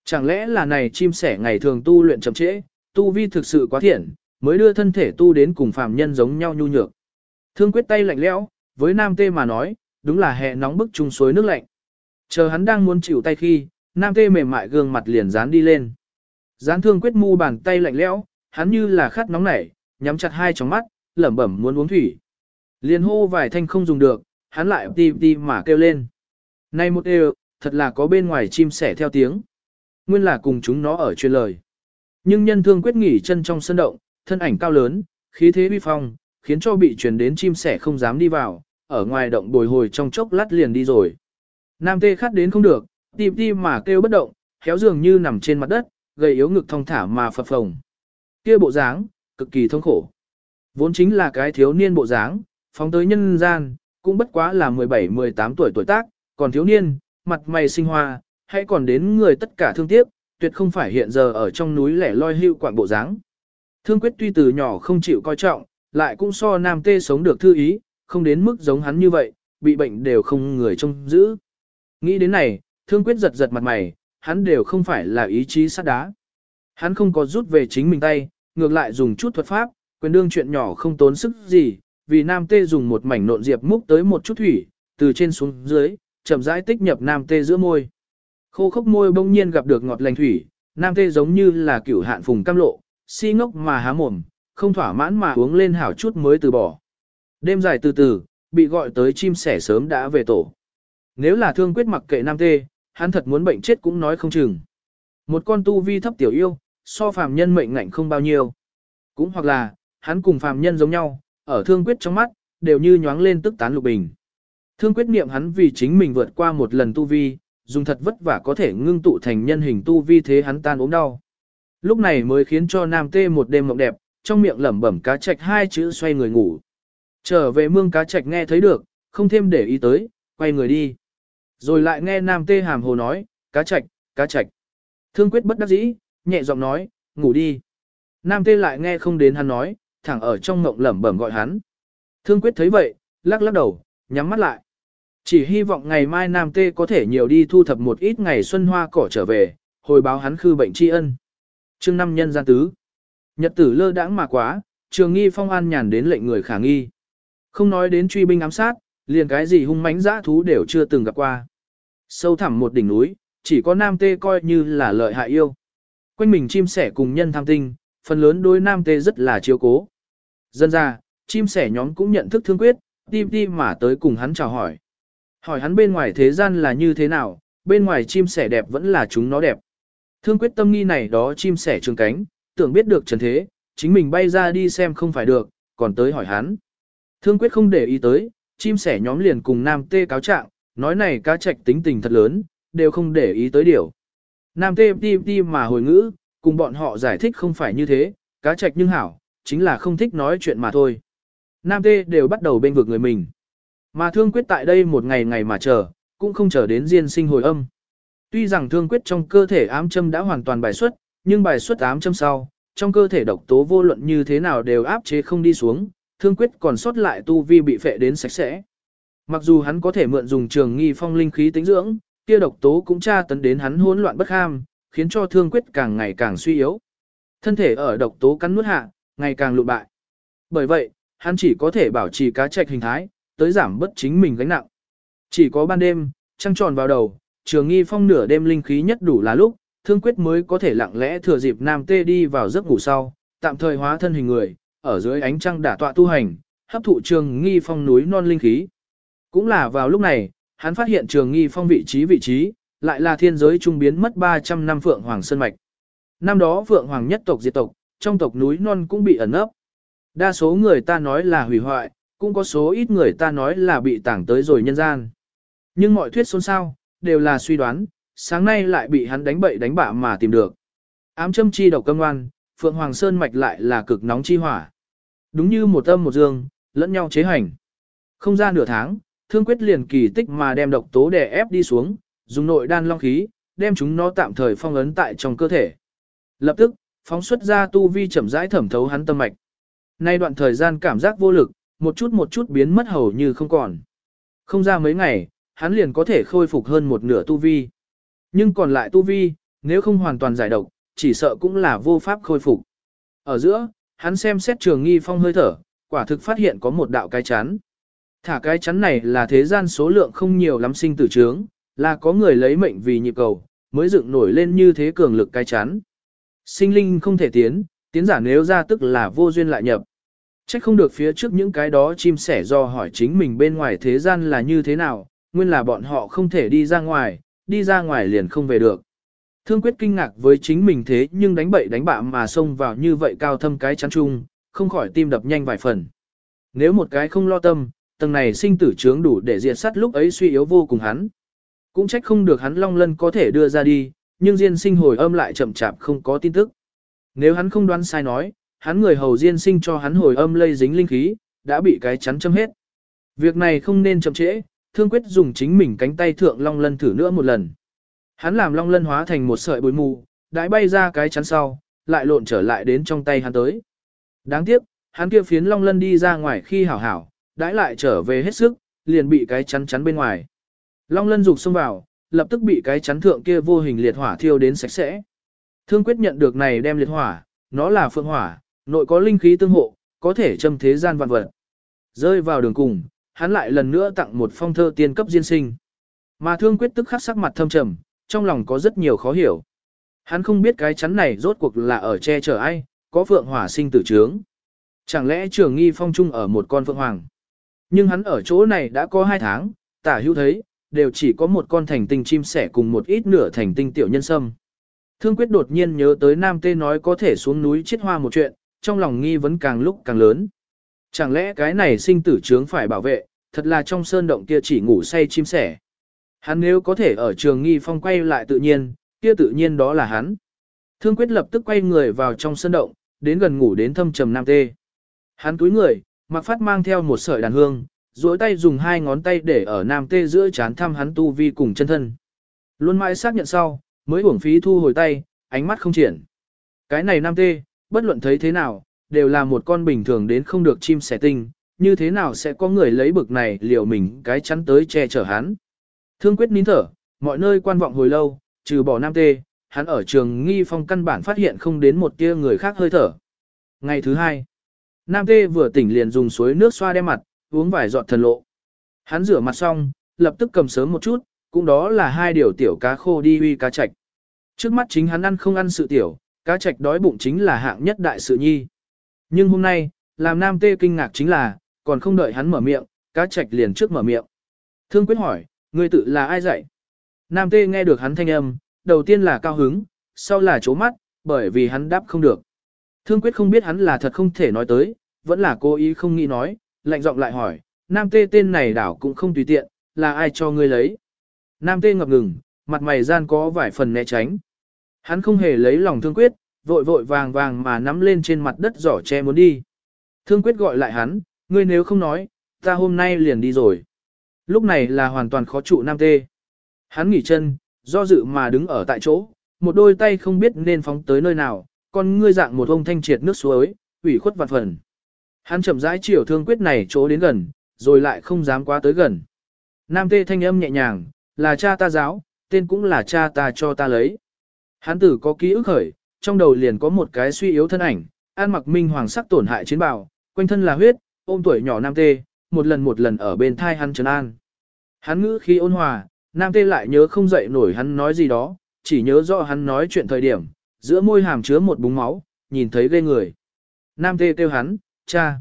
Speaker 1: Chẳng lẽ là này chim sẻ ngày thường tu luyện chậm trễ, tu vi thực sự quá thiện, mới đưa thân thể tu đến cùng phàm nhân giống nhau nhu nhược. Thương quyết tay lạnh lẽo, với nam tê mà nói, đúng là hè nóng bức chung suối nước lạnh. Chờ hắn đang muốn chịu tay khi, nam tê mềm mại gương mặt liền dán đi lên. Dán thương quyết mu bàn tay lạnh lẽo, hắn như là khát nóng nảy, nhắm chặt hai tròng mắt, lẩm bẩm muốn uống thủy. Liền hô vài thanh không dùng được, hắn lại ti ti mà kêu lên. Này một đều, thật là có bên ngoài chim sẻ theo tiếng. Nguyên là cùng chúng nó ở truyền lời. Nhưng nhân thương quyết nghỉ chân trong sân động, thân ảnh cao lớn, khí thế uy phong, khiến cho bị truyền đến chim sẻ không dám đi vào, ở ngoài động bồi hồi trong chốc lát liền đi rồi. Nam tê khát đến không được, tìm đi mà kêu bất động, khéo dường như nằm trên mặt đất, gầy yếu ngực thong thả mà phập phồng. Kia bộ dáng, cực kỳ thống khổ. Vốn chính là cái thiếu niên bộ dáng, phóng tới nhân gian, cũng bất quá là 17-18 tuổi tuổi tác, còn thiếu niên, mặt mày sinh hoa, hay còn đến người tất cả thương tiếc, tuyệt không phải hiện giờ ở trong núi lẻ loi hưu quảng bộ dáng. Thương quyết tuy từ nhỏ không chịu coi trọng, lại cũng so nam tê sống được thư ý, không đến mức giống hắn như vậy, bị bệnh đều không người trông giữ. Nghĩ đến này, thương quyết giật giật mặt mày, hắn đều không phải là ý chí sắt đá. Hắn không có rút về chính mình tay, ngược lại dùng chút thuật pháp, quyền đương chuyện nhỏ không tốn sức gì, vì nam tê dùng một mảnh nộn diệp múc tới một chút thủy, từ trên xuống dưới, chậm rãi tích nhập nam tê giữa môi. Khô khốc môi bỗng nhiên gặp được ngọt lành thủy, nam tê giống như là cửu hạn phùng cam lộ, si ngốc mà há mồm, không thỏa mãn mà uống lên hảo chút mới từ bỏ. Đêm dài từ từ, bị gọi tới chim sẻ sớm đã về tổ. Nếu là thương quyết mặc kệ nam tê, hắn thật muốn bệnh chết cũng nói không chừng. Một con tu vi thấp tiểu yêu, so phàm nhân mệnh ngạnh không bao nhiêu. Cũng hoặc là, hắn cùng phàm nhân giống nhau, ở thương quyết trong mắt, đều như nhoáng lên tức tán lục bình. Thương quyết niệm hắn vì chính mình vượt qua một lần tu vi, dùng thật vất vả có thể ngưng tụ thành nhân hình tu vi thế hắn tan ốm đau. Lúc này mới khiến cho nam tê một đêm mộng đẹp, trong miệng lẩm bẩm cá trạch hai chữ xoay người ngủ. Trở về mương cá trạch nghe thấy được, không thêm để ý tới, quay người đi. Rồi lại nghe nam tê hàm hồ nói, cá trạch, cá trạch. Thương quyết bất đắc dĩ, nhẹ giọng nói, ngủ đi. Nam tê lại nghe không đến hắn nói, thẳng ở trong mộng lẩm bẩm gọi hắn. Thương quyết thấy vậy, lắc lắc đầu, nhắm mắt lại. Chỉ hy vọng ngày mai Nam Tê có thể nhiều đi thu thập một ít ngày xuân hoa cỏ trở về, hồi báo hắn khư bệnh tri ân. chương năm nhân gian tứ. Nhật tử lơ đãng mà quá, trường nghi phong an nhàn đến lệnh người khả nghi. Không nói đến truy binh ám sát, liền cái gì hung mãnh dã thú đều chưa từng gặp qua. Sâu thẳm một đỉnh núi, chỉ có nam tê coi như là lợi hại yêu. Quanh mình chim sẻ cùng nhân tham tinh, phần lớn đối nam tê rất là chiếu cố. Dân ra, chim sẻ nhóm cũng nhận thức thương quyết, tim tim mà tới cùng hắn chào hỏi. Hỏi hắn bên ngoài thế gian là như thế nào, bên ngoài chim sẻ đẹp vẫn là chúng nó đẹp. Thương quyết tâm nghi này đó chim sẻ trường cánh, tưởng biết được trần thế, chính mình bay ra đi xem không phải được, còn tới hỏi hắn. Thương quyết không để ý tới, chim sẻ nhóm liền cùng nam tê cáo trạng, nói này cá trạch tính tình thật lớn, đều không để ý tới điều. Nam tê tim tim mà hồi ngữ, cùng bọn họ giải thích không phải như thế, cá trạch nhưng hảo, chính là không thích nói chuyện mà thôi. Nam tê đều bắt đầu bên vực người mình. Mà thương quyết tại đây một ngày ngày mà chờ, cũng không chờ đến diên sinh hồi âm. Tuy rằng thương quyết trong cơ thể ám châm đã hoàn toàn bài xuất, nhưng bài xuất ám châm sau, trong cơ thể độc tố vô luận như thế nào đều áp chế không đi xuống, thương quyết còn sót lại tu vi bị phệ đến sạch sẽ. Mặc dù hắn có thể mượn dùng trường nghi phong linh khí tính dưỡng, kia độc tố cũng tra tấn đến hắn hỗn loạn bất ham, khiến cho thương quyết càng ngày càng suy yếu. Thân thể ở độc tố cắn nuốt hạ, ngày càng lụ bại. Bởi vậy, hắn chỉ có thể bảo trì cá trạch hình thái, tới giảm bất chính mình gánh nặng. Chỉ có ban đêm, trăng tròn vào đầu, trường nghi phong nửa đêm linh khí nhất đủ là lúc, thương quyết mới có thể lặng lẽ thừa dịp nam tê đi vào giấc ngủ sau, tạm thời hóa thân hình người, ở dưới ánh trăng đả tọa tu hành, hấp thụ trường nghi phong núi non linh khí. Cũng là vào lúc này, hắn phát hiện trường nghi phong vị trí vị trí, lại là thiên giới trung biến mất 300 năm Phượng Hoàng Sơn Mạch. Năm đó Phượng Hoàng nhất tộc diệt tộc, trong tộc núi non cũng bị ẩn ấp. Đa số người ta nói là hủy hoại, cũng có số ít người ta nói là bị tảng tới rồi nhân gian. Nhưng mọi thuyết xôn xao, đều là suy đoán, sáng nay lại bị hắn đánh bậy đánh bạ mà tìm được. Ám châm chi độc câm ngoan, Phượng Hoàng Sơn mạch lại là cực nóng chi hỏa. Đúng như một âm một dương, lẫn nhau chế hành. Không ra nửa tháng, thương quyết liền kỳ tích mà đem độc tố đè ép đi xuống, dùng nội đan long khí, đem chúng nó tạm thời phong ấn tại trong cơ thể. Lập tức, phóng xuất ra tu vi chậm rãi thẩm thấu hắn tâm mạch. Nay đoạn thời gian cảm giác vô lực, một chút một chút biến mất hầu như không còn. Không ra mấy ngày, hắn liền có thể khôi phục hơn một nửa tu vi. Nhưng còn lại tu vi, nếu không hoàn toàn giải độc, chỉ sợ cũng là vô pháp khôi phục. Ở giữa, hắn xem xét trường nghi phong hơi thở, quả thực phát hiện có một đạo cái chắn. Thả cái chắn này là thế gian số lượng không nhiều lắm sinh tử trướng, là có người lấy mệnh vì nhịp cầu, mới dựng nổi lên như thế cường lực cái chắn. Sinh linh không thể tiến, tiến giả nếu ra tức là vô duyên lại nhập. Chắc không được phía trước những cái đó chim sẻ do hỏi chính mình bên ngoài thế gian là như thế nào, nguyên là bọn họ không thể đi ra ngoài, đi ra ngoài liền không về được. Thương quyết kinh ngạc với chính mình thế nhưng đánh bậy đánh bạ mà xông vào như vậy cao thâm cái chắn chung, không khỏi tim đập nhanh vài phần. Nếu một cái không lo tâm, tầng này sinh tử chướng đủ để diệt sát lúc ấy suy yếu vô cùng hắn. Cũng trách không được hắn long lân có thể đưa ra đi, nhưng Diên sinh hồi âm lại chậm chạp không có tin tức. Nếu hắn không đoán sai nói, hắn người hầu Diên sinh cho hắn hồi âm lây dính linh khí, đã bị cái chắn châm hết. Việc này không nên chậm trễ, thương quyết dùng chính mình cánh tay thượng long lân thử nữa một lần. Hắn làm long lân hóa thành một sợi bụi mù, đãi bay ra cái chắn sau, lại lộn trở lại đến trong tay hắn tới. Đáng tiếc, hắn kia phiến long lân đi ra ngoài khi hảo hảo, đãi lại trở về hết sức, liền bị cái chắn chắn bên ngoài. Long lân rục xông vào, lập tức bị cái chắn thượng kia vô hình liệt hỏa thiêu đến sạch sẽ. Thương quyết nhận được này đem liệt hỏa, nó là phượng hỏa, nội có linh khí tương hộ, có thể châm thế gian vạn vật. Rơi vào đường cùng, hắn lại lần nữa tặng một phong thơ tiên cấp diên sinh. Mà thương quyết tức khắc sắc mặt thâm trầm, trong lòng có rất nhiều khó hiểu. Hắn không biết cái chắn này rốt cuộc là ở che chở ai, có phượng hỏa sinh tử trướng. Chẳng lẽ trường nghi phong trung ở một con phượng hoàng. Nhưng hắn ở chỗ này đã có hai tháng, tả hữu thấy, đều chỉ có một con thành tinh chim sẻ cùng một ít nửa thành tinh tiểu nhân sâm. Thương quyết đột nhiên nhớ tới Nam Tê nói có thể xuống núi chết hoa một chuyện, trong lòng nghi vấn càng lúc càng lớn. Chẳng lẽ cái này sinh tử trướng phải bảo vệ, thật là trong sơn động kia chỉ ngủ say chim sẻ. Hắn nếu có thể ở trường nghi phong quay lại tự nhiên, kia tự nhiên đó là hắn. Thương quyết lập tức quay người vào trong sơn động, đến gần ngủ đến thâm trầm nam tê. Hắn túi người, mặc phát mang theo một sợi đàn hương, duỗi tay dùng hai ngón tay để ở nam tê giữa chán thăm hắn tu vi cùng chân thân. Luôn mãi xác nhận sau, mới uổng phí thu hồi tay, ánh mắt không triển. Cái này nam tê, bất luận thấy thế nào, đều là một con bình thường đến không được chim sẻ tinh, như thế nào sẽ có người lấy bực này liệu mình cái chắn tới che chở hắn. Thương quyết nín thở, mọi nơi quan vọng hồi lâu, trừ bỏ nam tê, hắn ở trường nghi phong căn bản phát hiện không đến một tia người khác hơi thở. Ngày thứ hai, nam tê vừa tỉnh liền dùng suối nước xoa đem mặt, uống vài giọt thần lộ. Hắn rửa mặt xong, lập tức cầm sớm một chút, cũng đó là hai điều tiểu cá khô đi uy cá chạch. Trước mắt chính hắn ăn không ăn sự tiểu, cá chạch đói bụng chính là hạng nhất đại sự nhi. Nhưng hôm nay, làm nam tê kinh ngạc chính là, còn không đợi hắn mở miệng, cá chạch liền trước mở miệng. Thương quyết hỏi, ngươi tự là ai dạy? Nam tê nghe được hắn thanh âm, đầu tiên là cao hứng, sau là chố mắt, bởi vì hắn đáp không được. Thương quyết không biết hắn là thật không thể nói tới, vẫn là cố ý không nghĩ nói, lạnh giọng lại hỏi, nam tê tên này đảo cũng không tùy tiện, là ai cho ngươi lấy? Nam tê ngập ngừng, mặt mày gian có vài phần né tránh. Hắn không hề lấy lòng thương quyết, vội vội vàng vàng mà nắm lên trên mặt đất giỏ che muốn đi. Thương quyết gọi lại hắn, ngươi nếu không nói, ta hôm nay liền đi rồi. Lúc này là hoàn toàn khó trụ nam tê. Hắn nghỉ chân, do dự mà đứng ở tại chỗ, một đôi tay không biết nên phóng tới nơi nào, còn ngươi dạng một ông thanh triệt nước suối, ủy khuất vặt phần. Hắn chậm rãi chiều thương quyết này chỗ đến gần, rồi lại không dám quá tới gần. Nam tê thanh âm nhẹ nhàng, là cha ta giáo, tên cũng là cha ta cho ta lấy. Hắn tử có ký ức khởi, trong đầu liền có một cái suy yếu thân ảnh, an mặc minh hoàng sắc tổn hại chiến bào, quanh thân là huyết, ôm tuổi nhỏ nam tê, một lần một lần ở bên thai hắn trấn an. Hắn ngữ khi ôn hòa, nam tê lại nhớ không dậy nổi hắn nói gì đó, chỉ nhớ rõ hắn nói chuyện thời điểm, giữa môi hàm chứa một búng máu, nhìn thấy ghê người. Nam tê kêu hắn, cha.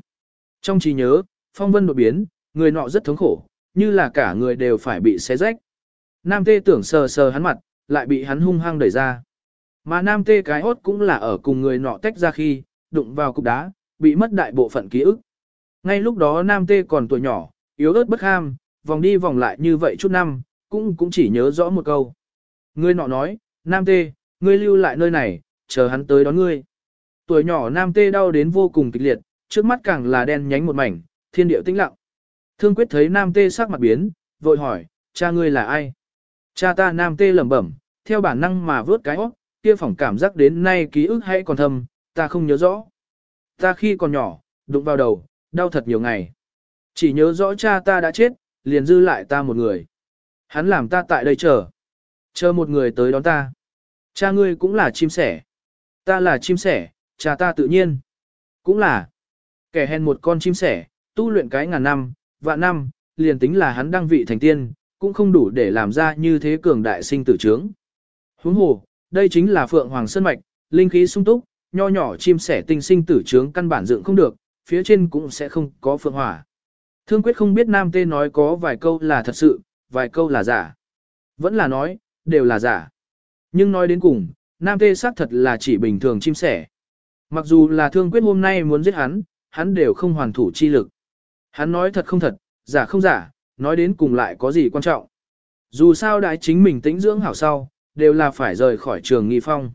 Speaker 1: Trong trí nhớ, phong vân đột biến, người nọ rất thống khổ, như là cả người đều phải bị xé rách. Nam tê tưởng sờ sờ hắn mặt, lại bị hắn hung hăng đẩy ra. Mà nam tê cái hốt cũng là ở cùng người nọ tách ra khi, đụng vào cục đá, bị mất đại bộ phận ký ức. Ngay lúc đó nam tê còn tuổi nhỏ, yếu ớt bất ham, vòng đi vòng lại như vậy chút năm, cũng cũng chỉ nhớ rõ một câu. Người nọ nói, nam tê, ngươi lưu lại nơi này, chờ hắn tới đón ngươi. Tuổi nhỏ nam tê đau đến vô cùng kịch liệt, trước mắt càng là đen nhánh một mảnh, thiên điệu tĩnh lặng. Thương quyết thấy nam tê sắc mặt biến, vội hỏi, cha ngươi là ai? Cha ta nam tê lẩm bẩm, theo bản năng mà vớt cái óc, kia phỏng cảm giác đến nay ký ức hay còn thầm, ta không nhớ rõ. Ta khi còn nhỏ, đụng vào đầu, đau thật nhiều ngày. Chỉ nhớ rõ cha ta đã chết, liền dư lại ta một người. Hắn làm ta tại đây chờ. Chờ một người tới đón ta. Cha ngươi cũng là chim sẻ. Ta là chim sẻ, cha ta tự nhiên. Cũng là. Kẻ hèn một con chim sẻ, tu luyện cái ngàn năm, vạn năm, liền tính là hắn đăng vị thành tiên, cũng không đủ để làm ra như thế cường đại sinh tử trướng. Huống hồ, đây chính là Phượng Hoàng Sơn Mạch, linh khí sung túc, nho nhỏ chim sẻ tinh sinh tử trướng căn bản dựng không được, phía trên cũng sẽ không có phượng hỏa. Thương quyết không biết nam tê nói có vài câu là thật sự, vài câu là giả. Vẫn là nói, đều là giả. Nhưng nói đến cùng, nam tê xác thật là chỉ bình thường chim sẻ. Mặc dù là thương quyết hôm nay muốn giết hắn, hắn đều không hoàn thủ chi lực. Hắn nói thật không thật, giả không giả, nói đến cùng lại có gì quan trọng. Dù sao đại chính mình tĩnh dưỡng hảo sau, đều là phải rời khỏi trường nghi phong.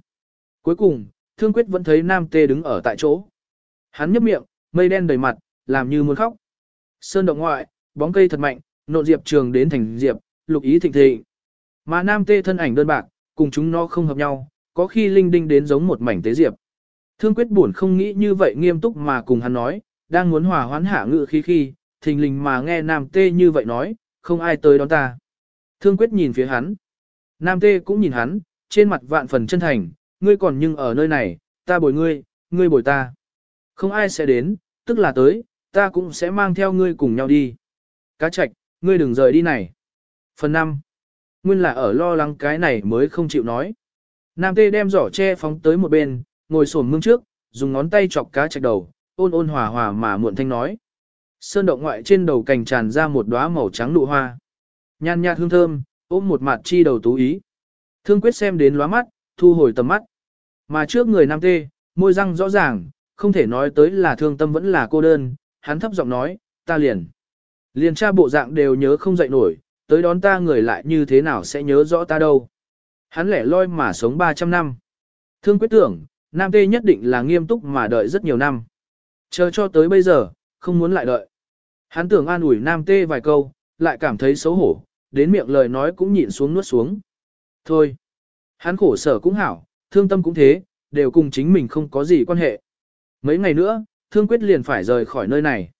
Speaker 1: Cuối cùng, thương quyết vẫn thấy nam tê đứng ở tại chỗ. Hắn nhấp miệng, mây đen đầy mặt, làm như muốn khóc. Sơn động ngoại, bóng cây thật mạnh, nộn diệp trường đến thành diệp, lục ý thịnh thịnh. Mà nam tê thân ảnh đơn bạc, cùng chúng nó không hợp nhau, có khi linh đinh đến giống một mảnh tế diệp. Thương quyết buồn không nghĩ như vậy nghiêm túc mà cùng hắn nói, đang muốn hòa hoãn hạ ngự khí khi, thình lình mà nghe nam tê như vậy nói, không ai tới đón ta. Thương quyết nhìn phía hắn. Nam tê cũng nhìn hắn, trên mặt vạn phần chân thành, ngươi còn nhưng ở nơi này, ta bồi ngươi, ngươi bồi ta. Không ai sẽ đến, tức là tới, ta cũng sẽ mang theo ngươi cùng nhau đi. Cá trạch, ngươi đừng rời đi này. Phần 5. Nguyên là ở lo lắng cái này mới không chịu nói. Nam tê đem giỏ che phóng tới một bên, ngồi xổm mương trước, dùng ngón tay chọc cá chạch đầu, ôn ôn hòa hòa mà muộn thanh nói. Sơn động ngoại trên đầu cành tràn ra một đóa màu trắng nụ hoa. Nhan nhạt hương thơm, ôm một mặt chi đầu tú ý. Thương quyết xem đến lóa mắt, thu hồi tầm mắt. Mà trước người nam tê, môi răng rõ ràng, không thể nói tới là thương tâm vẫn là cô đơn, hắn thấp giọng nói, ta liền. Liền cha bộ dạng đều nhớ không dậy nổi, tới đón ta người lại như thế nào sẽ nhớ rõ ta đâu. Hắn lẻ loi mà sống 300 năm. Thương quyết tưởng, nam tê nhất định là nghiêm túc mà đợi rất nhiều năm. Chờ cho tới bây giờ, không muốn lại đợi. Hắn tưởng an ủi nam tê vài câu, lại cảm thấy xấu hổ, đến miệng lời nói cũng nhịn xuống nuốt xuống. Thôi, hắn khổ sở cũng hảo, thương tâm cũng thế, đều cùng chính mình không có gì quan hệ. Mấy ngày nữa, thương quyết liền phải rời khỏi nơi này.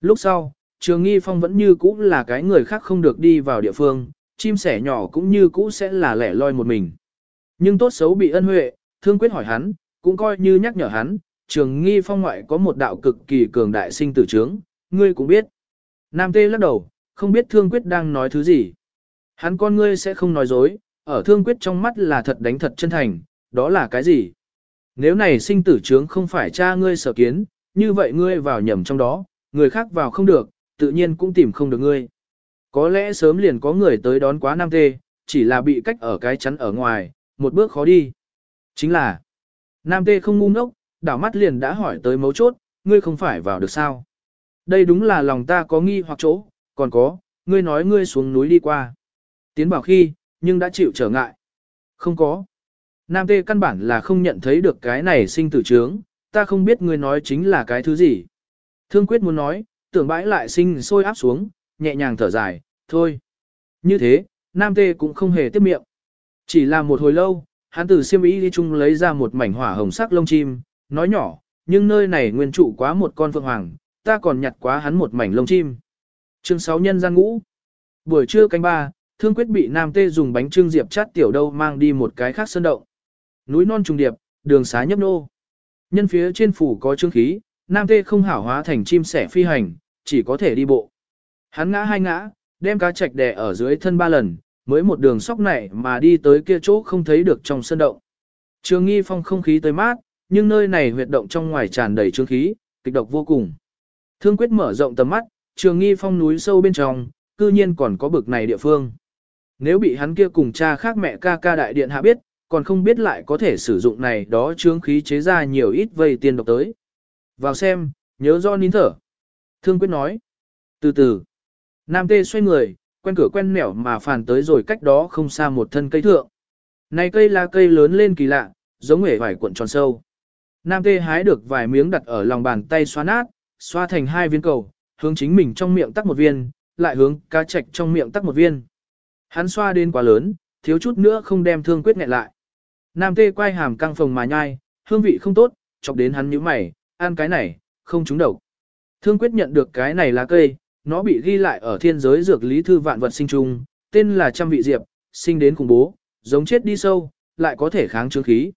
Speaker 1: Lúc sau, trường nghi phong vẫn như cũ là cái người khác không được đi vào địa phương, chim sẻ nhỏ cũng như cũ sẽ là lẻ loi một mình. Nhưng tốt xấu bị ân huệ, thương quyết hỏi hắn, cũng coi như nhắc nhở hắn, trường nghi phong ngoại có một đạo cực kỳ cường đại sinh tử trướng, ngươi cũng biết. Nam tê lắc đầu, không biết thương quyết đang nói thứ gì. Hắn con ngươi sẽ không nói dối, ở thương quyết trong mắt là thật đánh thật chân thành, đó là cái gì? Nếu này sinh tử trướng không phải cha ngươi sở kiến, như vậy ngươi vào nhầm trong đó, người khác vào không được, tự nhiên cũng tìm không được ngươi. Có lẽ sớm liền có người tới đón quá nam tê, chỉ là bị cách ở cái chắn ở ngoài, một bước khó đi. Chính là, nam tê không ngu ngốc, đảo mắt liền đã hỏi tới mấu chốt, ngươi không phải vào được sao. Đây đúng là lòng ta có nghi hoặc chỗ, còn có, ngươi nói ngươi xuống núi đi qua. Tiến bảo khi, nhưng đã chịu trở ngại. Không có. Nam tê căn bản là không nhận thấy được cái này sinh tử trướng, ta không biết ngươi nói chính là cái thứ gì. Thương quyết muốn nói, tưởng bãi lại sinh sôi áp xuống, nhẹ nhàng thở dài, thôi. Như thế, Nam tê cũng không hề tiếp miệng. Chỉ là một hồi lâu, hắn từ xiêm y đi chung lấy ra một mảnh hỏa hồng sắc lông chim, nói nhỏ, nhưng nơi này nguyên trụ quá một con phượng hoàng, ta còn nhặt quá hắn một mảnh lông chim. Chương 6 nhân gian ngũ. Buổi trưa canh ba, Thương Quyết bị Nam Tê dùng bánh trưng diệp chát tiểu đâu mang đi một cái khác sơn động. Núi non trùng điệp, đường xá nhấp nô. Nhân phía trên phủ có trương khí, Nam Tê không hảo hóa thành chim sẻ phi hành, chỉ có thể đi bộ. Hắn ngã hai ngã, đem cá trạch đè ở dưới thân ba lần, mới một đường sóc này mà đi tới kia chỗ không thấy được trong sân động. Trường nghi phong không khí tới mát, nhưng nơi này huyệt động trong ngoài tràn đầy trương khí, kịch độc vô cùng. Thương quyết mở rộng tầm mắt, trường nghi phong núi sâu bên trong, cư nhiên còn có bực này địa phương. Nếu bị hắn kia cùng cha khác mẹ ca ca đại điện hạ biết, còn không biết lại có thể sử dụng này đó trương khí chế ra nhiều ít vây tiên độc tới. Vào xem, nhớ do nín thở. Thương quyết nói. Từ từ. Nam tê xoay người, quen cửa quen nẻo mà phàn tới rồi cách đó không xa một thân cây thượng. Này cây là cây lớn lên kỳ lạ, giống hể vải cuộn tròn sâu. Nam tê hái được vài miếng đặt ở lòng bàn tay xoa nát, xoa thành hai viên cầu, hướng chính mình trong miệng tắc một viên, lại hướng cá trạch trong miệng tắc một viên. Hắn xoa đến quá lớn, thiếu chút nữa không đem thương quyết nghẹn lại. Nam tê quay hàm căng phồng mà nhai, hương vị không tốt, chọc đến hắn nhíu mày, ăn cái này, không trúng độc. Thương quyết nhận được cái này là cây, nó bị ghi lại ở thiên giới dược lý thư vạn vật sinh trung, tên là trăm vị diệp, sinh đến cùng bố, giống chết đi sâu, lại có thể kháng chứng khí.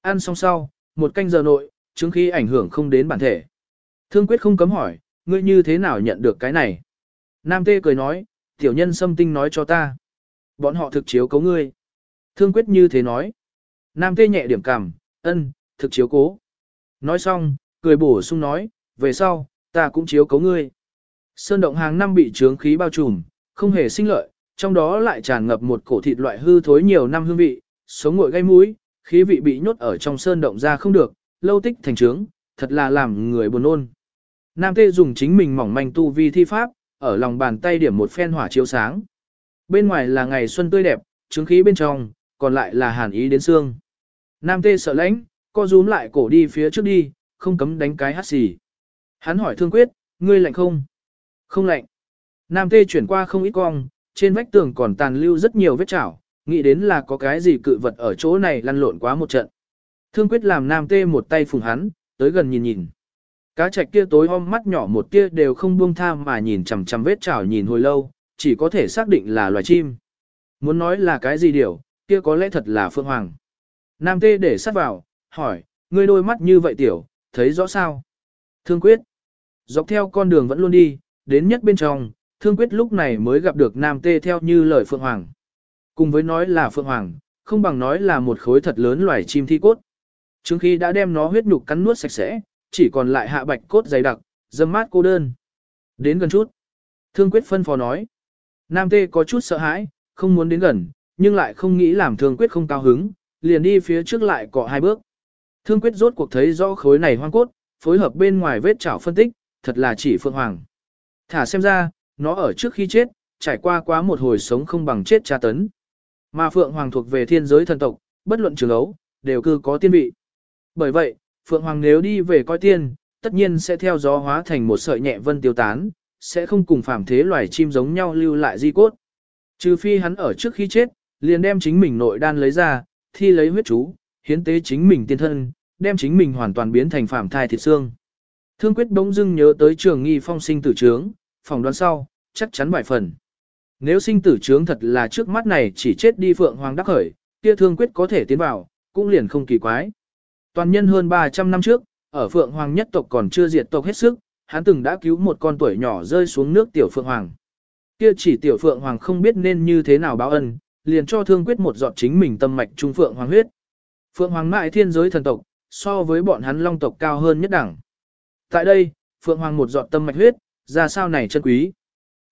Speaker 1: Ăn xong sau, một canh giờ nội, chứng khí ảnh hưởng không đến bản thể. Thương quyết không cấm hỏi, ngươi như thế nào nhận được cái này? Nam tê cười nói, tiểu nhân xâm tinh nói cho ta. Bọn họ thực chiếu cấu ngươi. Thương quyết như thế nói. Nam tê nhẹ điểm cằm, ân, thực chiếu cố. Nói xong, cười bổ sung nói, Về sau, ta cũng chiếu cấu ngươi. Sơn động hàng năm bị trướng khí bao trùm, không hề sinh lợi, trong đó lại tràn ngập một cổ thịt loại hư thối nhiều năm hương vị, sống nguội gây mũi, khí vị bị nhốt ở trong sơn động ra không được, lâu tích thành trướng, thật là làm người buồn nôn. Nam Tê dùng chính mình mỏng manh tu vi thi pháp, ở lòng bàn tay điểm một phen hỏa chiếu sáng. Bên ngoài là ngày xuân tươi đẹp, trướng khí bên trong, còn lại là hàn ý đến xương. Nam Tê sợ lãnh, co rúm lại cổ đi phía trước đi, không cấm đánh cái hát xì. Hắn hỏi Thương Quyết, ngươi lạnh không? Không lạnh. Nam Tê chuyển qua không ít cong, trên vách tường còn tàn lưu rất nhiều vết chảo, nghĩ đến là có cái gì cự vật ở chỗ này lăn lộn quá một trận. Thương Quyết làm Nam Tê một tay phùng hắn, tới gần nhìn nhìn. Cá trạch kia tối om mắt nhỏ một tia đều không buông tha mà nhìn chằm chằm vết chảo nhìn hồi lâu, chỉ có thể xác định là loài chim. Muốn nói là cái gì điều, kia có lẽ thật là Phượng Hoàng. Nam Tê để sát vào, hỏi, ngươi đôi mắt như vậy tiểu, thấy rõ sao? Thương Quyết. Dọc theo con đường vẫn luôn đi, đến nhất bên trong, Thương Quyết lúc này mới gặp được Nam Tê theo như lời Phượng Hoàng. Cùng với nói là Phượng Hoàng, không bằng nói là một khối thật lớn loài chim thi cốt. Trước khi đã đem nó huyết nhục cắn nuốt sạch sẽ, chỉ còn lại hạ bạch cốt dày đặc, dâm mát cô đơn. Đến gần chút. Thương Quyết phân phó nói. Nam Tê có chút sợ hãi, không muốn đến gần, nhưng lại không nghĩ làm Thương Quyết không cao hứng, liền đi phía trước lại cọ hai bước. Thương Quyết rốt cuộc thấy rõ khối này hoang cốt, phối hợp bên ngoài vết chảo phân tích, thật là chỉ Phượng Hoàng. Thả xem ra, nó ở trước khi chết, trải qua quá một hồi sống không bằng chết tra tấn. Mà Phượng Hoàng thuộc về thiên giới thần tộc, bất luận trường ấu, đều cư có tiên vị. Bởi vậy, Phượng Hoàng nếu đi về coi tiên, tất nhiên sẽ theo gió hóa thành một sợi nhẹ vân tiêu tán, sẽ không cùng phàm thế loài chim giống nhau lưu lại di cốt. Trừ phi hắn ở trước khi chết, liền đem chính mình nội đan lấy ra, thi lấy huyết chú, hiến tế chính mình tiên thân, đem chính mình hoàn toàn biến thành phàm thai thịt xương. Thương quyết bỗng dưng nhớ tới trường nghi phong sinh tử trướng, phòng đoán sau, chắc chắn vài phần. Nếu sinh tử trướng thật là trước mắt này chỉ chết đi phượng hoàng đắc khởi, kia thương quyết có thể tiến vào, cũng liền không kỳ quái. Toàn nhân hơn 300 năm trước, ở phượng hoàng nhất tộc còn chưa diệt tộc hết sức, hắn từng đã cứu một con tuổi nhỏ rơi xuống nước tiểu phượng hoàng. Kia chỉ tiểu phượng hoàng không biết nên như thế nào báo ân, liền cho thương quyết một giọt chính mình tâm mạch trung phượng hoàng huyết. Phượng hoàng mại thiên giới thần tộc, so với bọn hắn long tộc cao hơn nhất đẳng. Tại đây, Phượng Hoàng một giọt tâm mạch huyết, ra sao này chân quý.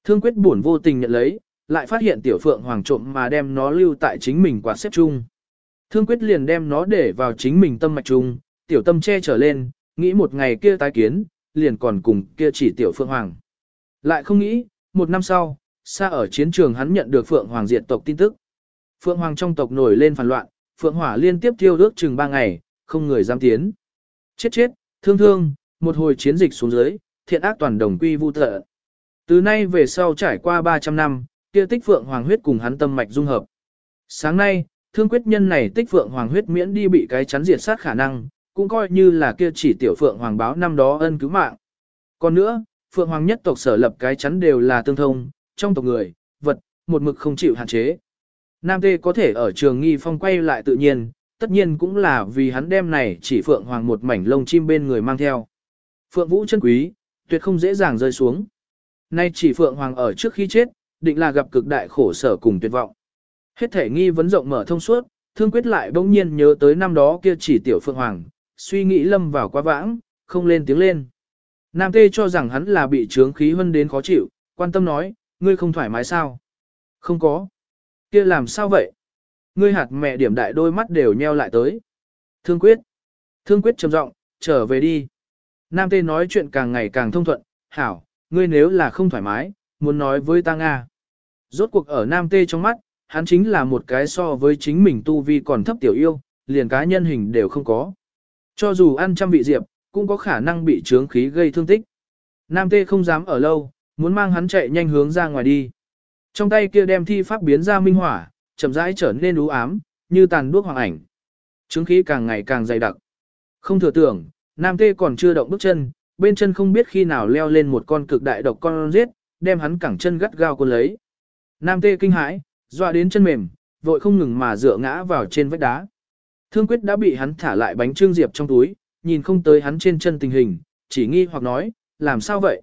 Speaker 1: Thương quyết buồn vô tình nhận lấy, lại phát hiện tiểu Phượng Hoàng trộm mà đem nó lưu tại chính mình quạt xếp chung. Thương quyết liền đem nó để vào chính mình tâm mạch chung, tiểu tâm che trở lên, nghĩ một ngày kia tái kiến, liền còn cùng kia chỉ tiểu Phượng Hoàng. Lại không nghĩ, một năm sau, xa ở chiến trường hắn nhận được Phượng Hoàng diệt tộc tin tức. Phượng Hoàng trong tộc nổi lên phản loạn, Phượng Hỏa liên tiếp thiêu ước chừng ba ngày, không người dám tiến. Chết chết, thương thương, một hồi chiến dịch xuống dưới, thiện ác toàn đồng quy vu tợ. Từ nay về sau trải qua 300 năm, kia tích phượng hoàng huyết cùng hắn tâm mạch dung hợp. Sáng nay, thương quyết nhân này tích phượng hoàng huyết miễn đi bị cái chắn diệt sát khả năng, cũng coi như là kia chỉ tiểu phượng hoàng báo năm đó ân cứu mạng. Còn nữa, phượng hoàng nhất tộc sở lập cái chắn đều là tương thông, trong tộc người, vật, một mực không chịu hạn chế. Nam Tê có thể ở trường nghi phong quay lại tự nhiên, tất nhiên cũng là vì hắn đem này chỉ phượng hoàng một mảnh lông chim bên người mang theo. Phượng Vũ chân quý, tuyệt không dễ dàng rơi xuống. Nay chỉ Phượng Hoàng ở trước khi chết, định là gặp cực đại khổ sở cùng tuyệt vọng. Hết thể nghi vấn rộng mở thông suốt, thương quyết lại bỗng nhiên nhớ tới năm đó kia chỉ tiểu Phượng Hoàng, suy nghĩ lâm vào quá vãng, không lên tiếng lên. Nam Tê cho rằng hắn là bị trướng khí hân đến khó chịu, quan tâm nói, ngươi không thoải mái sao? Không có. kia làm sao vậy? Ngươi hạt mẹ điểm đại đôi mắt đều nheo lại tới. Thương quyết. Thương quyết trầm giọng, trở về đi. Nam Tê nói chuyện càng ngày càng thông thuận, hảo, ngươi nếu là không thoải mái, muốn nói với ta Nga. Rốt cuộc ở Nam Tê trong mắt, hắn chính là một cái so với chính mình tu vi còn thấp tiểu yêu, liền cá nhân hình đều không có. Cho dù ăn trăm vị diệp, cũng có khả năng bị trướng khí gây thương tích. Nam Tê không dám ở lâu, muốn mang hắn chạy nhanh hướng ra ngoài đi. Trong tay kia đem thi pháp biến ra minh hỏa, chậm rãi trở nên u ám, như tàn đuốc hoàng ảnh. Trướng khí càng ngày càng dày đặc. Không thừa tưởng, Nam Tê còn chưa động bước chân, bên chân không biết khi nào leo lên một con cực đại độc con giết, đem hắn cẳng chân gắt gao cuốn lấy. Nam Tê kinh hãi, dọa đến chân mềm, vội không ngừng mà dựa ngã vào trên vách đá. Thương quyết đã bị hắn thả lại bánh trương diệp trong túi, nhìn không tới hắn trên chân tình hình, chỉ nghi hoặc nói, làm sao vậy?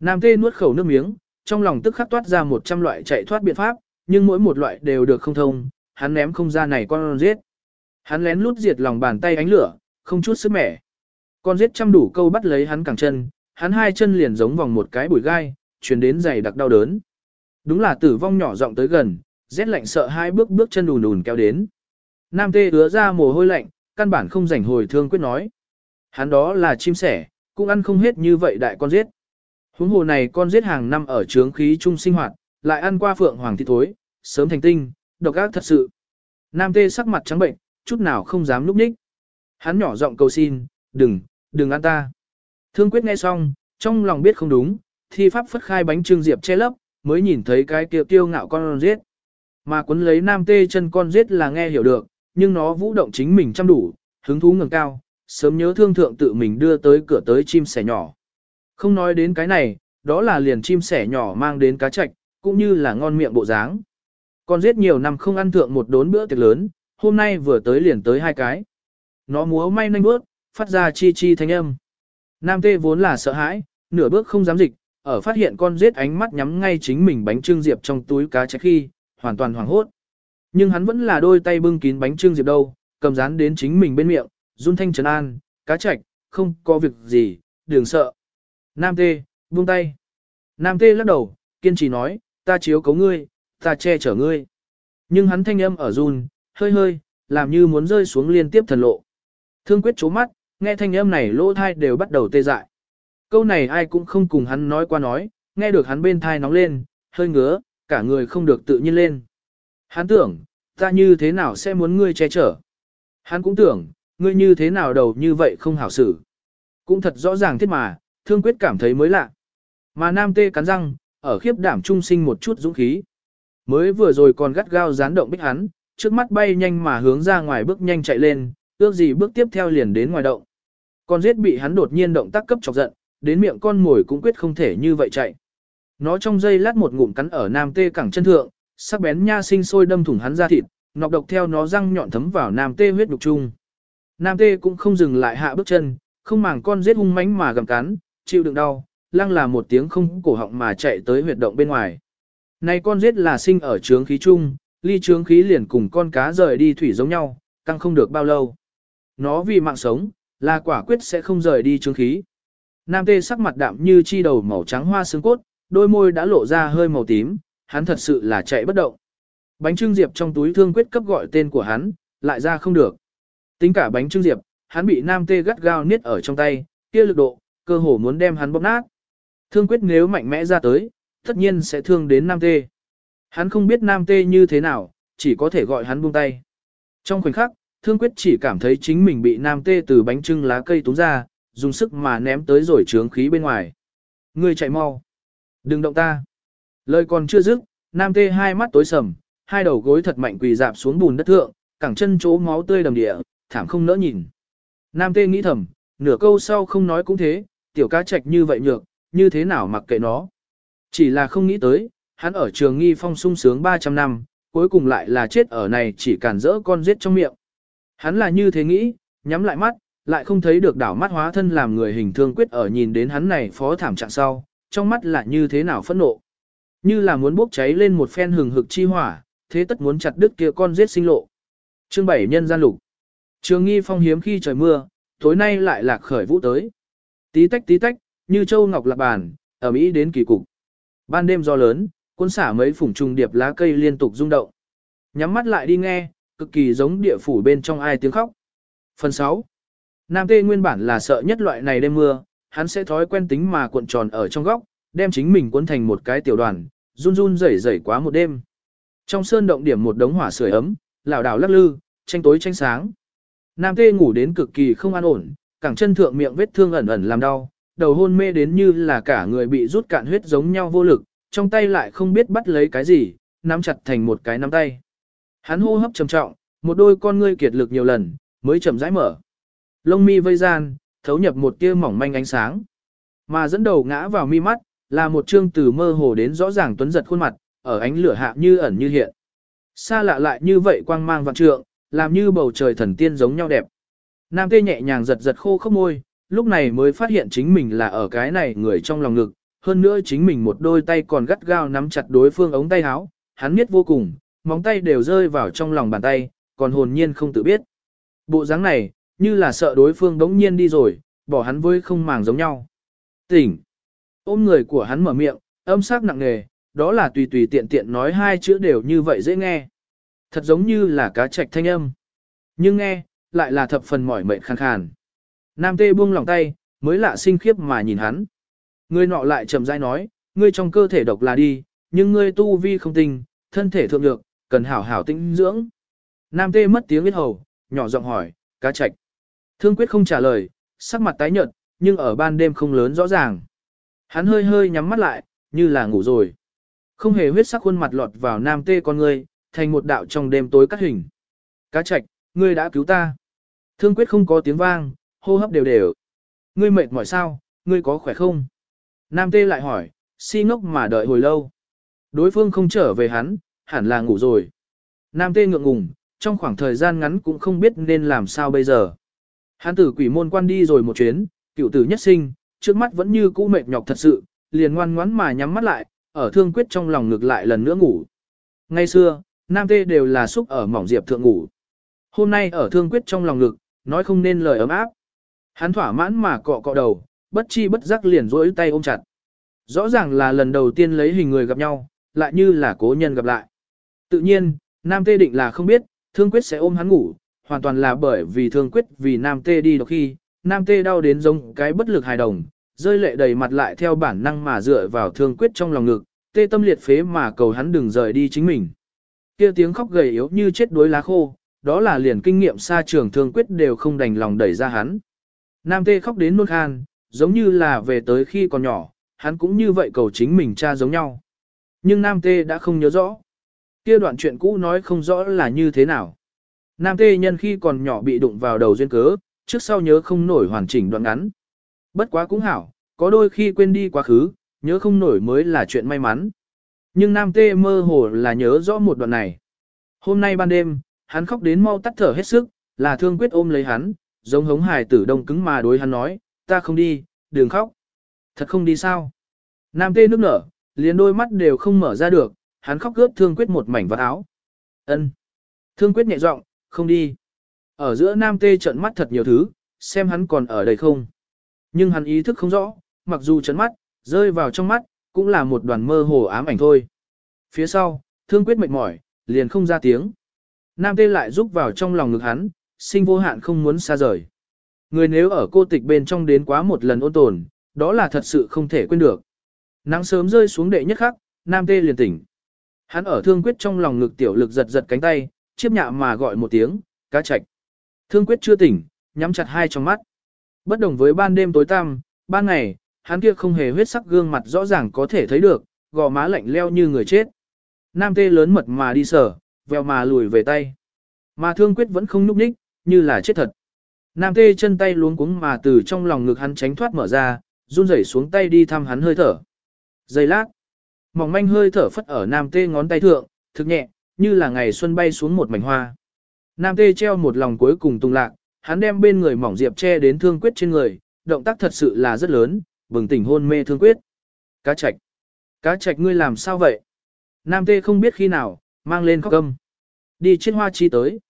Speaker 1: Nam Tê nuốt khẩu nước miếng, trong lòng tức khắc toát ra một trăm loại chạy thoát biện pháp, nhưng mỗi một loại đều được không thông, hắn ném không ra này con giết. Hắn lén lút diệt lòng bàn tay ánh lửa, không chút sức mẻ. Con giết chăm đủ câu bắt lấy hắn cẳng chân, hắn hai chân liền giống vòng một cái bụi gai, chuyển đến giày đặc đau đớn. Đúng là tử vong nhỏ giọng tới gần, rét lạnh sợ hai bước bước chân đùn đùn kéo đến. Nam tê ứa ra mồ hôi lạnh, căn bản không rảnh hồi thương quyết nói. Hắn đó là chim sẻ, cũng ăn không hết như vậy đại con giết. Huống hồ này con giết hàng năm ở trướng khí trung sinh hoạt, lại ăn qua phượng hoàng thịt thối, sớm thành tinh, độc ác thật sự. Nam tê sắc mặt trắng bệnh, chút nào không dám núp ních. Hắn nhỏ giọng cầu xin, đừng, đừng ăn ta. Thương quyết nghe xong, trong lòng biết không đúng, thi pháp phất khai bánh trưng diệp che lấp, mới nhìn thấy cái kiệu tiêu ngạo con giết. Mà quấn lấy nam tê chân con giết là nghe hiểu được, nhưng nó vũ động chính mình chăm đủ, hứng thú ngừng cao, sớm nhớ thương thượng tự mình đưa tới cửa tới chim sẻ nhỏ. Không nói đến cái này, đó là liền chim sẻ nhỏ mang đến cá chạch, cũng như là ngon miệng bộ dáng. Con giết nhiều năm không ăn thượng một đốn bữa tiệc lớn, hôm nay vừa tới liền tới hai cái. Nó múa may nanh bước, phát ra chi chi thanh âm. Nam tê vốn là sợ hãi, nửa bước không dám dịch, ở phát hiện con giết ánh mắt nhắm ngay chính mình bánh trưng diệp trong túi cá chạch khi, hoàn toàn hoảng hốt. Nhưng hắn vẫn là đôi tay bưng kín bánh trưng diệp đâu, cầm dán đến chính mình bên miệng, run thanh trấn an, cá chạch, không có việc gì, đừng sợ. Nam tê, buông tay. Nam tê lắc đầu, kiên trì nói, ta chiếu cấu ngươi, ta che chở ngươi. Nhưng hắn thanh âm ở run, hơi hơi, làm như muốn rơi xuống liên tiếp thần lộ. Thương quyết chố mắt, nghe thanh âm này lỗ thai đều bắt đầu tê dại. Câu này ai cũng không cùng hắn nói qua nói, nghe được hắn bên thai nóng lên, hơi ngứa, cả người không được tự nhiên lên. Hắn tưởng, ta như thế nào sẽ muốn ngươi che chở. Hắn cũng tưởng, ngươi như thế nào đầu như vậy không hảo xử. Cũng thật rõ ràng thiết mà, thương quyết cảm thấy mới lạ. Mà nam tê cắn răng, ở khiếp đảm trung sinh một chút dũng khí. Mới vừa rồi còn gắt gao dán động bích hắn, trước mắt bay nhanh mà hướng ra ngoài bước nhanh chạy lên, ước gì bước tiếp theo liền đến ngoài động. Con giết bị hắn đột nhiên động tác cấp chọc giận, đến miệng con mồi cũng quyết không thể như vậy chạy. Nó trong dây lát một ngụm cắn ở nam tê cẳng chân thượng, sắc bén nha sinh sôi đâm thủng hắn ra thịt, nọc độc theo nó răng nhọn thấm vào nam tê huyết đục chung. Nam tê cũng không dừng lại hạ bước chân, không màng con giết hung mãnh mà gầm cắn, chịu đựng đau, lăng là một tiếng không cổ họng mà chạy tới huyệt động bên ngoài. Này con giết là sinh ở trướng khí chung, ly trướng khí liền cùng con cá rời đi thủy giống nhau, căng không được bao lâu. Nó vì mạng sống, là quả quyết sẽ không rời đi trương khí. Nam tê sắc mặt đạm như chi đầu màu trắng hoa xương cốt, đôi môi đã lộ ra hơi màu tím, hắn thật sự là chạy bất động. Bánh trưng diệp trong túi thương quyết cấp gọi tên của hắn, lại ra không được. Tính cả bánh trưng diệp, hắn bị nam tê gắt gao niết ở trong tay, kia lực độ, cơ hồ muốn đem hắn bóp nát. Thương quyết nếu mạnh mẽ ra tới, tất nhiên sẽ thương đến nam tê. Hắn không biết nam tê như thế nào, chỉ có thể gọi hắn buông tay. Trong khoảnh khắc, thương quyết chỉ cảm thấy chính mình bị nam tê từ bánh trưng lá cây túng ra, dùng sức mà ném tới rồi trướng khí bên ngoài. Ngươi chạy mau. Đừng động ta. Lời còn chưa dứt, nam tê hai mắt tối sầm, hai đầu gối thật mạnh quỳ dạp xuống bùn đất thượng, cẳng chân chỗ máu tươi đầm địa, thảm không nỡ nhìn. Nam tê nghĩ thầm, nửa câu sau không nói cũng thế, tiểu cá trạch như vậy nhược, như thế nào mặc kệ nó. Chỉ là không nghĩ tới, hắn ở trường nghi phong sung sướng 300 năm, cuối cùng lại là chết ở này chỉ cản rỡ con giết trong miệng. Hắn là như thế nghĩ, nhắm lại mắt, lại không thấy được đảo mắt hóa thân làm người hình thương quyết ở nhìn đến hắn này phó thảm trạng sau, trong mắt là như thế nào phẫn nộ. Như là muốn bốc cháy lên một phen hừng hực chi hỏa, thế tất muốn chặt đứt kia con giết sinh lộ. Chương 7 nhân gian lục. Trường nghi phong hiếm khi trời mưa, tối nay lại lạc khởi vũ tới. Tí tách tí tách, như châu ngọc lạc bàn, ở Mỹ đến kỳ cục. Ban đêm gió lớn, cuốn xả mấy phủng trùng điệp lá cây liên tục rung động. Nhắm mắt lại đi nghe, cực kỳ giống địa phủ bên trong ai tiếng khóc. Phần 6. Nam Tê nguyên bản là sợ nhất loại này đêm mưa, hắn sẽ thói quen tính mà cuộn tròn ở trong góc, đem chính mình cuốn thành một cái tiểu đoàn, run run rẩy rẩy quá một đêm. Trong sơn động điểm một đống hỏa sưởi ấm, lảo đảo lắc lư, tranh tối tranh sáng. Nam Tê ngủ đến cực kỳ không an ổn, cẳng chân thượng miệng vết thương ẩn ẩn làm đau, đầu hôn mê đến như là cả người bị rút cạn huyết giống nhau vô lực, trong tay lại không biết bắt lấy cái gì, nắm chặt thành một cái nắm tay. Hắn hô hấp trầm trọng, một đôi con ngươi kiệt lực nhiều lần, mới chậm rãi mở. Lông mi vây gian, thấu nhập một tia mỏng manh ánh sáng. Mà dẫn đầu ngã vào mi mắt, là một trương từ mơ hồ đến rõ ràng tuấn giật khuôn mặt, ở ánh lửa hạ như ẩn như hiện. Xa lạ lại như vậy quang mang vạn trượng, làm như bầu trời thần tiên giống nhau đẹp. Nam tê nhẹ nhàng giật giật khô khốc môi, lúc này mới phát hiện chính mình là ở cái này người trong lòng ngực, hơn nữa chính mình một đôi tay còn gắt gao nắm chặt đối phương ống tay áo, hắn biết vô cùng, móng tay đều rơi vào trong lòng bàn tay, còn hồn nhiên không tự biết. Bộ dáng này, như là sợ đối phương đống nhiên đi rồi, bỏ hắn với không màng giống nhau. Tỉnh. Ôm người của hắn mở miệng, âm sắc nặng nề, đó là tùy tùy tiện tiện nói hai chữ đều như vậy dễ nghe. Thật giống như là cá trạch thanh âm. Nhưng nghe, lại là thập phần mỏi mệt khàn khàn. Nam tê buông lòng tay, mới lạ sinh khiếp mà nhìn hắn. Người nọ lại chậm rãi nói, ngươi trong cơ thể độc là đi, nhưng ngươi tu vi không tinh, thân thể thượng lược, cần hảo hảo tinh dưỡng. Nam tê mất tiếng biết hầu, nhỏ giọng hỏi, cá trạch. Thương quyết không trả lời, sắc mặt tái nhợt, nhưng ở ban đêm không lớn rõ ràng. Hắn hơi hơi nhắm mắt lại, như là ngủ rồi. Không hề huyết sắc khuôn mặt lọt vào nam tê con ngươi, thành một đạo trong đêm tối cắt hình. Cá trạch, ngươi đã cứu ta. Thương quyết không có tiếng vang, hô hấp đều đều. Ngươi mệt mỏi sao, ngươi có khỏe không? Nam tê lại hỏi, si ngốc mà đợi hồi lâu. Đối phương không trở về hắn, hẳn là ngủ rồi. Nam tê ngượng ngùng, trong khoảng thời gian ngắn cũng không biết nên làm sao bây giờ. Hán tử quỷ môn quan đi rồi một chuyến, cựu tử nhất sinh, trước mắt vẫn như cũ mệt nhọc thật sự, liền ngoan ngoãn mà nhắm mắt lại, ở thương quyết trong lòng ngược lại lần nữa ngủ. Ngay xưa, nam tê đều là xúc ở mỏng diệp thượng ngủ. Hôm nay ở thương quyết trong lòng ngực, nói không nên lời ấm áp. Hắn thỏa mãn mà cọ cọ đầu, bất chi bất giác liền rỗi tay ôm chặt. Rõ ràng là lần đầu tiên lấy hình người gặp nhau, lại như là cố nhân gặp lại. Tự nhiên, nam tê định là không biết, thương quyết sẽ ôm hắn ngủ, hoàn toàn là bởi vì thương quyết vì nam tê đi đọc khi, nam tê đau đến giống cái bất lực hài đồng, rơi lệ đầy mặt lại theo bản năng mà dựa vào thương quyết trong lòng ngực, tê tâm liệt phế mà cầu hắn đừng rời đi chính mình. Kia tiếng khóc gầy yếu như chết đuối lá khô, đó là liền kinh nghiệm xa trường thương quyết đều không đành lòng đẩy ra hắn. Nam tê khóc đến nôn khan, giống như là về tới khi còn nhỏ, hắn cũng như vậy cầu chính mình cha giống nhau. Nhưng Nam tê đã không nhớ rõ. Kia đoạn chuyện cũ nói không rõ là như thế nào. Nam tê nhân khi còn nhỏ bị đụng vào đầu duyên cớ, trước sau nhớ không nổi hoàn chỉnh đoạn ngắn. Bất quá cũng hảo, có đôi khi quên đi quá khứ, nhớ không nổi mới là chuyện may mắn. Nhưng Nam Tê mơ hồ là nhớ rõ một đoạn này. Hôm nay ban đêm, hắn khóc đến mau tắt thở hết sức, là thương quyết ôm lấy hắn, giống hống hài tử đông cứng mà đối hắn nói, ta không đi, đừng khóc. Thật không đi sao? Nam Tê nước nở, liền đôi mắt đều không mở ra được, hắn khóc gớt thương quyết một mảnh vạt áo. ân Thương quyết nhẹ giọng, không đi. Ở giữa Nam Tê trợn mắt thật nhiều thứ, xem hắn còn ở đây không. Nhưng hắn ý thức không rõ, mặc dù trấn mắt, rơi vào trong mắt, cũng là một đoàn mơ hồ ám ảnh thôi. Phía sau, thương quyết mệt mỏi, liền không ra tiếng. Nam tê lại rúc vào trong lòng ngực hắn, sinh vô hạn không muốn xa rời. Người nếu ở cô tịch bên trong đến quá một lần ôn tồn, đó là thật sự không thể quên được. Nắng sớm rơi xuống đệ nhất khắc, Nam tê liền tỉnh. Hắn ở thương quyết trong lòng ngực tiểu lực giật giật cánh tay, chiếp nhạ mà gọi một tiếng, cá chạch. Thương quyết chưa tỉnh, nhắm chặt hai trong mắt. Bất đồng với ban đêm tối tăm, ban ngày, hắn kia không hề huyết sắc gương mặt rõ ràng có thể thấy được, gò má lạnh leo như người chết. Nam tê lớn mật mà đi sở, vèo mà lùi về tay. Mà thương quyết vẫn không núp ních, như là chết thật. Nam tê chân tay luống cuống mà từ trong lòng ngực hắn tránh thoát mở ra, run rẩy xuống tay đi thăm hắn hơi thở. Giây lát, mỏng manh hơi thở phất ở nam tê ngón tay thượng, thực nhẹ, như là ngày xuân bay xuống một mảnh hoa. Nam tê treo một lòng cuối cùng tung lạc, hắn đem bên người mỏng diệp che đến thương quyết trên người, động tác thật sự là rất lớn, bừng tỉnh hôn mê thương quyết. Cá trạch. Cá trạch ngươi làm sao vậy? Nam tê không biết khi nào, mang lên khóc âm. Đi trên hoa chi tới.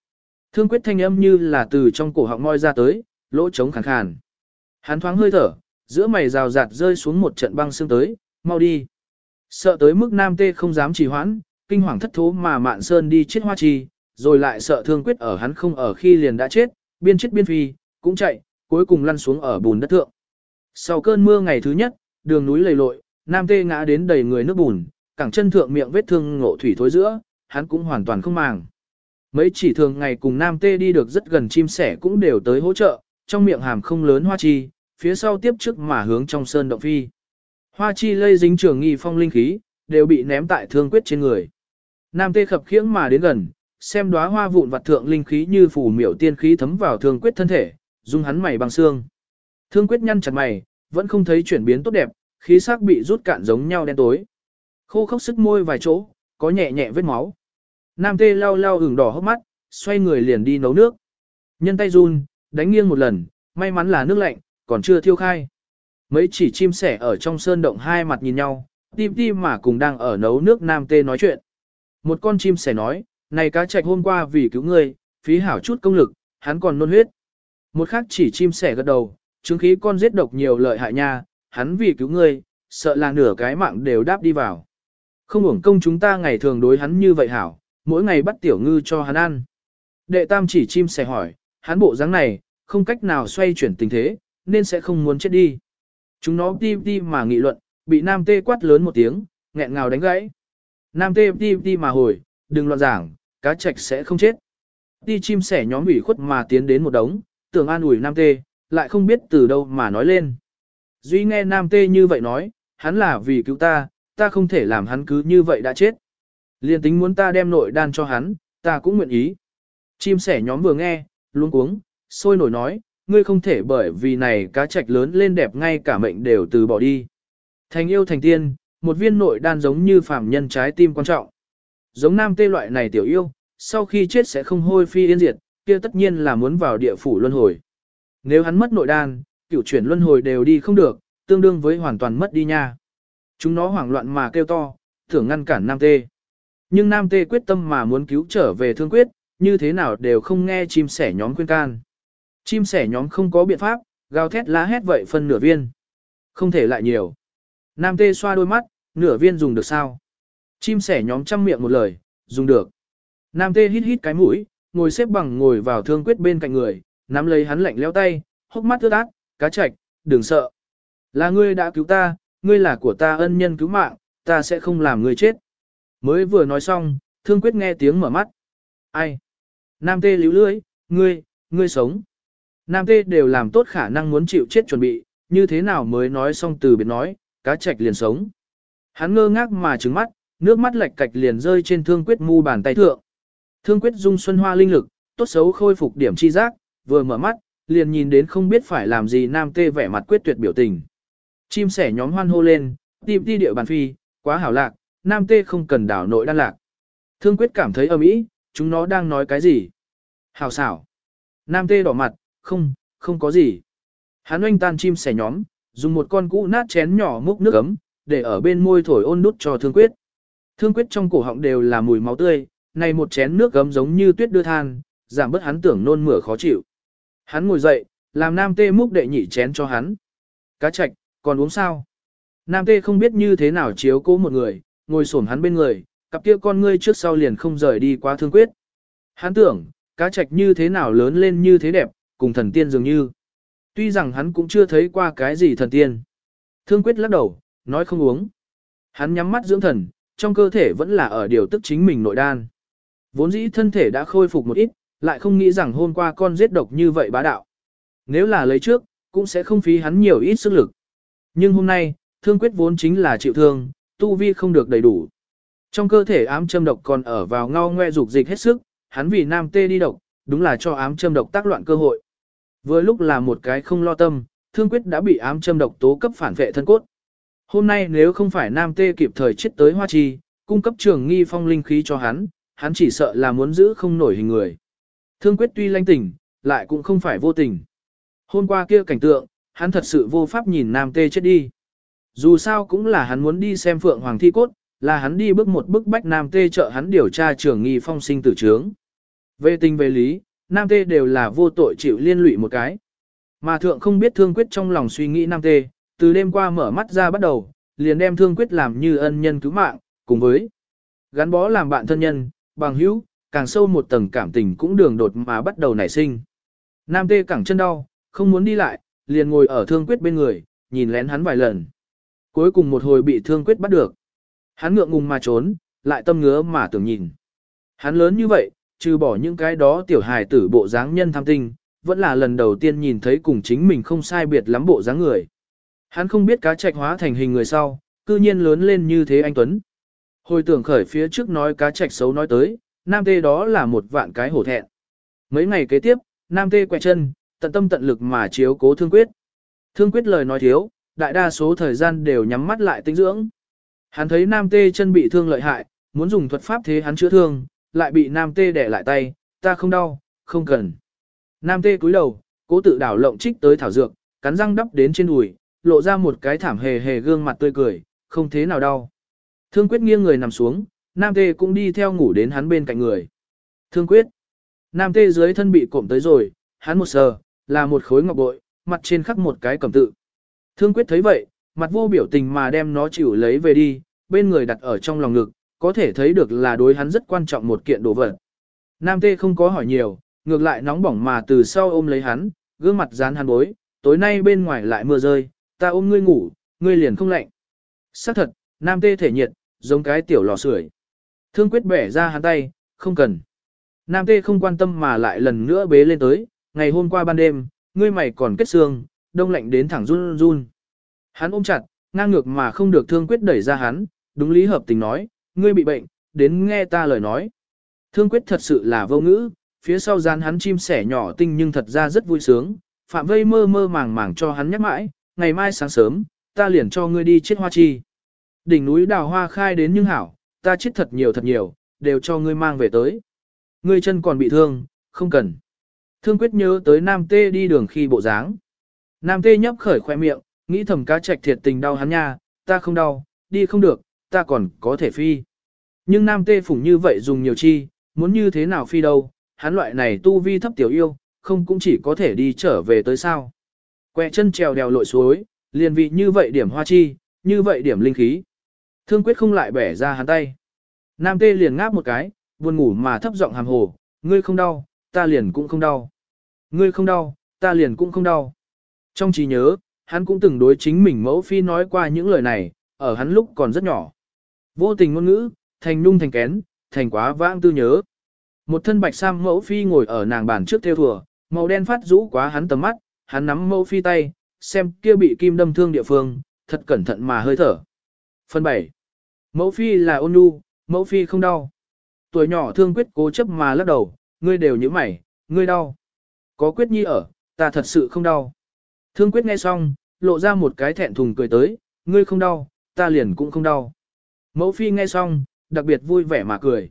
Speaker 1: Thương quyết thanh âm như là từ trong cổ họng moi ra tới, lỗ trống khàn khàn. Hắn thoáng hơi thở, giữa mày rào rạt rơi xuống một trận băng xương tới, mau đi. Sợ tới mức nam tê không dám trì hoãn, kinh hoàng thất thố mà mạn sơn đi chết hoa chi, rồi lại sợ thương quyết ở hắn không ở khi liền đã chết, biên chết biên phi, cũng chạy, cuối cùng lăn xuống ở bùn đất thượng. Sau cơn mưa ngày thứ nhất, đường núi lầy lội, nam tê ngã đến đầy người nước bùn, cẳng chân thượng miệng vết thương ngộ thủy thối giữa, hắn cũng hoàn toàn không màng. Mấy chỉ thường ngày cùng nam tê đi được rất gần chim sẻ cũng đều tới hỗ trợ, trong miệng hàm không lớn hoa chi, phía sau tiếp trước mà hướng trong sơn động phi. Hoa chi lây dính trường nghi phong linh khí, đều bị ném tại thương quyết trên người. Nam tê khập khiễng mà đến gần, xem đóa hoa vụn vặt thượng linh khí như phủ miểu tiên khí thấm vào thương quyết thân thể, dung hắn mày bằng xương. Thương quyết nhăn chặt mày, vẫn không thấy chuyển biến tốt đẹp, khí sắc bị rút cạn giống nhau đen tối. Khô khốc sức môi vài chỗ, có nhẹ nhẹ vết máu. Nam tê lau lau ửng đỏ hốc mắt, xoay người liền đi nấu nước. Nhân tay run, đánh nghiêng một lần, may mắn là nước lạnh, còn chưa thiêu khai. Mấy chỉ chim sẻ ở trong sơn động hai mặt nhìn nhau, tim tim mà cùng đang ở nấu nước Nam tê nói chuyện. Một con chim sẻ nói, này cá trạch hôm qua vì cứu ngươi, phí hảo chút công lực, hắn còn nôn huyết. Một khác chỉ chim sẻ gật đầu, Chứng khí con giết độc nhiều lợi hại nha, hắn vì cứu ngươi, sợ là nửa cái mạng đều đáp đi vào. Không hưởng công chúng ta ngày thường đối hắn như vậy hảo, mỗi ngày bắt tiểu ngư cho hắn ăn. Đệ tam chỉ chim sẻ hỏi, hắn bộ dáng này, không cách nào xoay chuyển tình thế, nên sẽ không muốn chết đi. Chúng nó đi đi mà nghị luận, bị nam tê quát lớn một tiếng, nghẹn ngào đánh gãy. Nam tê đi đi mà hồi, đừng loạn giảng, cá trạch sẽ không chết. Đi chim sẻ nhóm ủy khuất mà tiến đến một đống, tưởng an ủi nam tê, lại không biết từ đâu mà nói lên. Duy nghe nam tê như vậy nói, hắn là vì cứu ta, ta không thể làm hắn cứ như vậy đã chết. Liên tính muốn ta đem nội đan cho hắn, ta cũng nguyện ý. Chim sẻ nhóm vừa nghe, luôn cuống, sôi nổi nói, ngươi không thể bởi vì này cá trạch lớn lên đẹp ngay cả mệnh đều từ bỏ đi. Thành yêu thành tiên, một viên nội đan giống như phàm nhân trái tim quan trọng. Giống nam tê loại này tiểu yêu, sau khi chết sẽ không hôi phi yên diệt, kia tất nhiên là muốn vào địa phủ luân hồi. Nếu hắn mất nội đan, cửu chuyển luân hồi đều đi không được, tương đương với hoàn toàn mất đi nha. Chúng nó hoảng loạn mà kêu to, thưởng ngăn cản nam tê. Nhưng nam tê quyết tâm mà muốn cứu trở về thương quyết, như thế nào đều không nghe chim sẻ nhóm khuyên can. Chim sẻ nhóm không có biện pháp, gào thét lá hét vậy phân nửa viên. Không thể lại nhiều. Nam tê xoa đôi mắt, nửa viên dùng được sao? Chim sẻ nhóm chăm miệng một lời, dùng được. Nam tê hít hít cái mũi, ngồi xếp bằng ngồi vào thương quyết bên cạnh người, nắm lấy hắn lạnh leo tay, hốc mắt ướt át, cá chạch, đừng sợ. Là ngươi đã cứu ta, ngươi là của ta ân nhân cứu mạng, ta sẽ không làm ngươi chết. Mới vừa nói xong, thương quyết nghe tiếng mở mắt. Ai? Nam tê líu lưới, ngươi, ngươi sống. Nam tê đều làm tốt khả năng muốn chịu chết chuẩn bị, như thế nào mới nói xong từ biệt nói, cá trạch liền sống. Hắn ngơ ngác mà trứng mắt, nước mắt lệch cạch liền rơi trên thương quyết mu bàn tay thượng. Thương quyết dung xuân hoa linh lực, tốt xấu khôi phục điểm chi giác, vừa mở mắt, liền nhìn đến không biết phải làm gì nam tê vẻ mặt quyết tuyệt biểu tình. Chim sẻ nhóm hoan hô lên, tìm đi địa bàn phi, quá hảo lạc, nam tê không cần đảo nội đan lạc. Thương quyết cảm thấy âm ý, chúng nó đang nói cái gì? Hảo xảo. Nam tê đỏ mặt, không, không có gì. Hắn oanh tan chim sẻ nhóm, dùng một con cũ nát chén nhỏ múc nước ấm, để ở bên môi thổi ôn nút cho thương quyết. Thương quyết trong cổ họng đều là mùi máu tươi, này một chén nước gấm giống như tuyết đưa than, giảm bớt hắn tưởng nôn mửa khó chịu. Hắn ngồi dậy, làm nam tê múc đệ nhị chén cho hắn. Cá chạch, còn uống sao? Nam tê không biết như thế nào chiếu cố một người, ngồi xổm hắn bên người, cặp kia con ngươi trước sau liền không rời đi quá thương quyết. Hắn tưởng, cá trạch như thế nào lớn lên như thế đẹp, cùng thần tiên dường như. Tuy rằng hắn cũng chưa thấy qua cái gì thần tiên. Thương quyết lắc đầu, nói không uống. Hắn nhắm mắt dưỡng thần, trong cơ thể vẫn là ở điều tức chính mình nội đan. Vốn dĩ thân thể đã khôi phục một ít, lại không nghĩ rằng hôm qua con giết độc như vậy bá đạo. Nếu là lấy trước, cũng sẽ không phí hắn nhiều ít sức lực. Nhưng hôm nay, thương quyết vốn chính là chịu thương, tu vi không được đầy đủ. Trong cơ thể ám châm độc còn ở vào ngao ngoe dục dịch hết sức, hắn vì nam tê đi độc, đúng là cho ám châm độc tác loạn cơ hội. Vừa lúc là một cái không lo tâm, thương quyết đã bị ám châm độc tố cấp phản vệ thân cốt. Hôm nay nếu không phải nam tê kịp thời chết tới hoa Chi, cung cấp trường nghi phong linh khí cho hắn, hắn chỉ sợ là muốn giữ không nổi hình người. Thương quyết tuy lanh tỉnh, lại cũng không phải vô tình. Hôm qua kia cảnh tượng, hắn thật sự vô pháp nhìn nam tê chết đi. Dù sao cũng là hắn muốn đi xem phượng hoàng thi cốt, là hắn đi bước một bước bách nam tê trợ hắn điều tra trường nghi phong sinh tử trướng. Về tình về lý, nam tê đều là vô tội chịu liên lụy một cái. Mà thượng không biết thương quyết trong lòng suy nghĩ nam tê, từ đêm qua mở mắt ra bắt đầu, liền đem thương quyết làm như ân nhân cứu mạng, cùng với gắn bó làm bạn thân nhân, bằng hữu, càng sâu một tầng cảm tình cũng đường đột mà bắt đầu nảy sinh. Nam tê cẳng chân đau, không muốn đi lại, liền ngồi ở thương quyết bên người, nhìn lén hắn vài lần. Cuối cùng một hồi bị thương quyết bắt được. Hắn ngượng ngùng mà trốn, lại tâm ngứa mà tưởng nhìn. Hắn lớn như vậy, trừ bỏ những cái đó tiểu hài tử bộ dáng nhân tham tinh, vẫn là lần đầu tiên nhìn thấy cùng chính mình không sai biệt lắm bộ dáng người. Hắn không biết cá trạch hóa thành hình người sau, cư nhiên lớn lên như thế anh Tuấn. Hồi tưởng khởi phía trước nói cá trạch xấu nói tới, nam tê đó là một vạn cái hổ thẹn. Mấy ngày kế tiếp, nam tê quẹt chân, tận tâm tận lực mà chiếu cố thương quyết. Thương quyết lời nói thiếu, đại đa số thời gian đều nhắm mắt lại tinh dưỡng. Hắn thấy nam tê chân bị thương lợi hại, muốn dùng thuật pháp thế hắn chữa thương, lại bị nam tê đẻ lại tay, ta không đau, không cần. Nam tê cúi đầu, cố tự đảo lộng trích tới thảo dược, cắn răng đắp đến trên đùi, lộ ra một cái thảm hề hề gương mặt tươi cười, không thế nào đau. Thương quyết nghiêng người nằm xuống, nam tê cũng đi theo ngủ đến hắn bên cạnh người. Thương quyết. Nam tê dưới thân bị cộm tới rồi, hắn một sờ, là một khối ngọc bội, mặt trên khắc một cái cầm tự. Thương quyết thấy vậy, mặt vô biểu tình mà đem nó chịu lấy về đi, bên người đặt ở trong lòng ngực, có thể thấy được là đối hắn rất quan trọng một kiện đồ vật. Nam tê không có hỏi nhiều, ngược lại nóng bỏng mà từ sau ôm lấy hắn, gương mặt dán hắn bối, tối nay bên ngoài lại mưa rơi, ta ôm ngươi ngủ, ngươi liền không lạnh. Xác thật, nam tê thể nhiệt, giống cái tiểu lò sưởi. Thương quyết bẻ ra hắn tay, không cần. Nam tê không quan tâm mà lại lần nữa bế lên tới, ngày hôm qua ban đêm, ngươi mày còn kết xương, đông lạnh đến thẳng run run. Hắn ôm chặt, ngang ngược mà không được thương quyết đẩy ra hắn, đúng lý hợp tình nói, ngươi bị bệnh, đến nghe ta lời nói. Thương quyết thật sự là vô ngữ, phía sau gian hắn chim sẻ nhỏ tinh nhưng thật ra rất vui sướng, phạm vây mơ mơ màng màng cho hắn nhắc mãi, ngày mai sáng sớm, ta liền cho ngươi đi chết hoa chi. Đỉnh núi đào hoa khai đến nhưng hảo, ta chết thật nhiều thật nhiều, đều cho ngươi mang về tới. Ngươi chân còn bị thương, không cần. Thương quyết nhớ tới Nam Tê đi đường khi bộ dáng. Nam Tê nhấp khởi khoe miệng, nghĩ thầm cá trạch thiệt tình đau hắn nha, ta không đau, đi không được, ta còn có thể phi. Nhưng Nam Tê phủng như vậy dùng nhiều chi, muốn như thế nào phi đâu, hắn loại này tu vi thấp tiểu yêu, không cũng chỉ có thể đi trở về tới sao. Quẹ chân trèo đèo lội suối, liền vị như vậy điểm hoa chi, như vậy điểm linh khí. Thương quyết không lại bẻ ra hắn tay. Nam tê liền ngáp một cái, buồn ngủ mà thấp giọng hàm hồ, ngươi không đau, ta liền cũng không đau. Ngươi không đau, ta liền cũng không đau. Trong trí nhớ, hắn cũng từng đối chính mình mẫu phi nói qua những lời này, ở hắn lúc còn rất nhỏ. Vô tình ngôn ngữ, thành nung thành kén, thành quá vãng tư nhớ. Một thân bạch sam mẫu phi ngồi ở nàng bàn trước theo thùa, màu đen phát rũ quá hắn tầm mắt, hắn nắm mẫu phi tay, xem kia bị kim đâm thương địa phương, thật cẩn thận mà hơi thở. Phần 7. Mẫu phi là ôn nhu, mẫu phi không đau. Tuổi nhỏ thương quyết cố chấp mà lắc đầu, ngươi đều như mày, ngươi đau. Có quyết nhi ở, ta thật sự không đau. Thương quyết nghe xong, lộ ra một cái thẹn thùng cười tới, ngươi không đau, ta liền cũng không đau. Mẫu phi nghe xong, đặc biệt vui vẻ mà cười.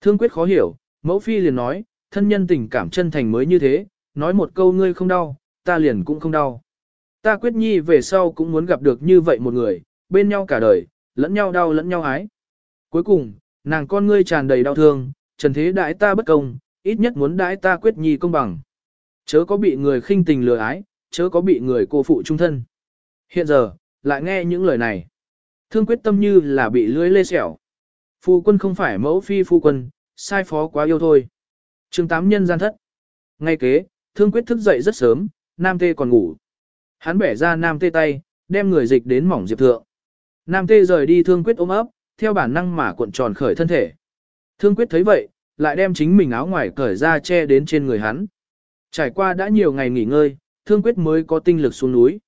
Speaker 1: Thương quyết khó hiểu, mẫu phi liền nói, thân nhân tình cảm chân thành mới như thế, nói một câu ngươi không đau, ta liền cũng không đau. Ta quyết nhi về sau cũng muốn gặp được như vậy một người, bên nhau cả đời, lẫn nhau đau lẫn nhau ái. Cuối cùng, nàng con ngươi tràn đầy đau thương, trần thế đãi ta bất công, ít nhất muốn đãi ta quyết nhi công bằng. Chớ có bị người khinh tình lừa ái, chớ có bị người cô phụ trung thân. Hiện giờ, lại nghe những lời này. Thương quyết tâm như là bị lưới lê xẻo. Phu quân không phải mẫu phi phu quân, sai phó quá yêu thôi. chương tám nhân gian thất. Ngay kế, thương quyết thức dậy rất sớm, nam tê còn ngủ. Hắn bẻ ra nam tê tay, đem người dịch đến mỏng diệp thượng. Nam tê rời đi thương quyết ôm ấp, theo bản năng mà cuộn tròn khởi thân thể. Thương quyết thấy vậy, lại đem chính mình áo ngoài cởi ra che đến trên người hắn. Trải qua đã nhiều ngày nghỉ ngơi, thương quyết mới có tinh lực xuống núi.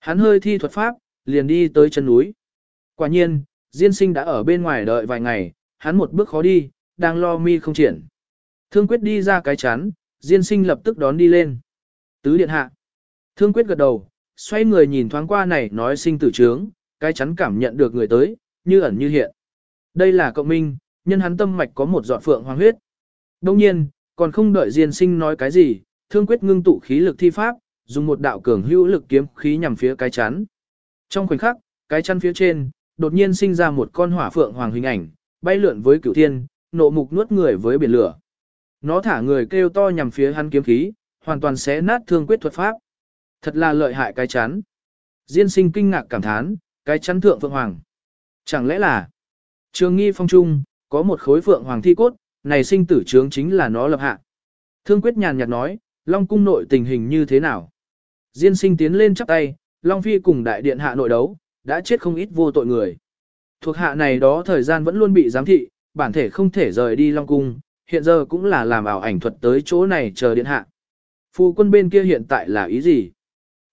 Speaker 1: Hắn hơi thi thuật pháp, liền đi tới chân núi. Quả nhiên, Diên sinh đã ở bên ngoài đợi vài ngày, hắn một bước khó đi, đang lo mi không triển. Thương quyết đi ra cái chắn, Diên sinh lập tức đón đi lên. Tứ điện hạ. Thương quyết gật đầu, xoay người nhìn thoáng qua này nói sinh tử trướng, cái chắn cảm nhận được người tới, như ẩn như hiện. Đây là cộng minh, nhân hắn tâm mạch có một giọt phượng hoàng huyết. Đồng nhiên, còn không đợi Diên sinh nói cái gì, thương quyết ngưng tụ khí lực thi pháp, dùng một đạo cường hữu lực kiếm khí nhằm phía cái chắn. Trong khoảnh khắc, cái chắn phía trên, đột nhiên sinh ra một con hỏa phượng hoàng hình ảnh, bay lượn với cửu thiên, nộ mục nuốt người với biển lửa. Nó thả người kêu to nhằm phía hắn kiếm khí, hoàn toàn xé nát thương quyết thuật pháp. Thật là lợi hại cái chắn. Diên sinh kinh ngạc cảm thán, cái chắn thượng phượng hoàng. Chẳng lẽ là trường nghi phong trung, có một khối phượng hoàng thi cốt, này sinh tử trướng chính là nó lập hạ. Thương quyết nhàn nhạt nói, Long cung nội tình hình như thế nào? Diên sinh tiến lên chắp tay, Long Phi cùng đại điện hạ nội đấu, đã chết không ít vô tội người. Thuộc hạ này đó thời gian vẫn luôn bị giám thị, bản thể không thể rời đi Long cung, hiện giờ cũng là làm ảo ảnh thuật tới chỗ này chờ điện hạ. Phu quân bên kia hiện tại là ý gì?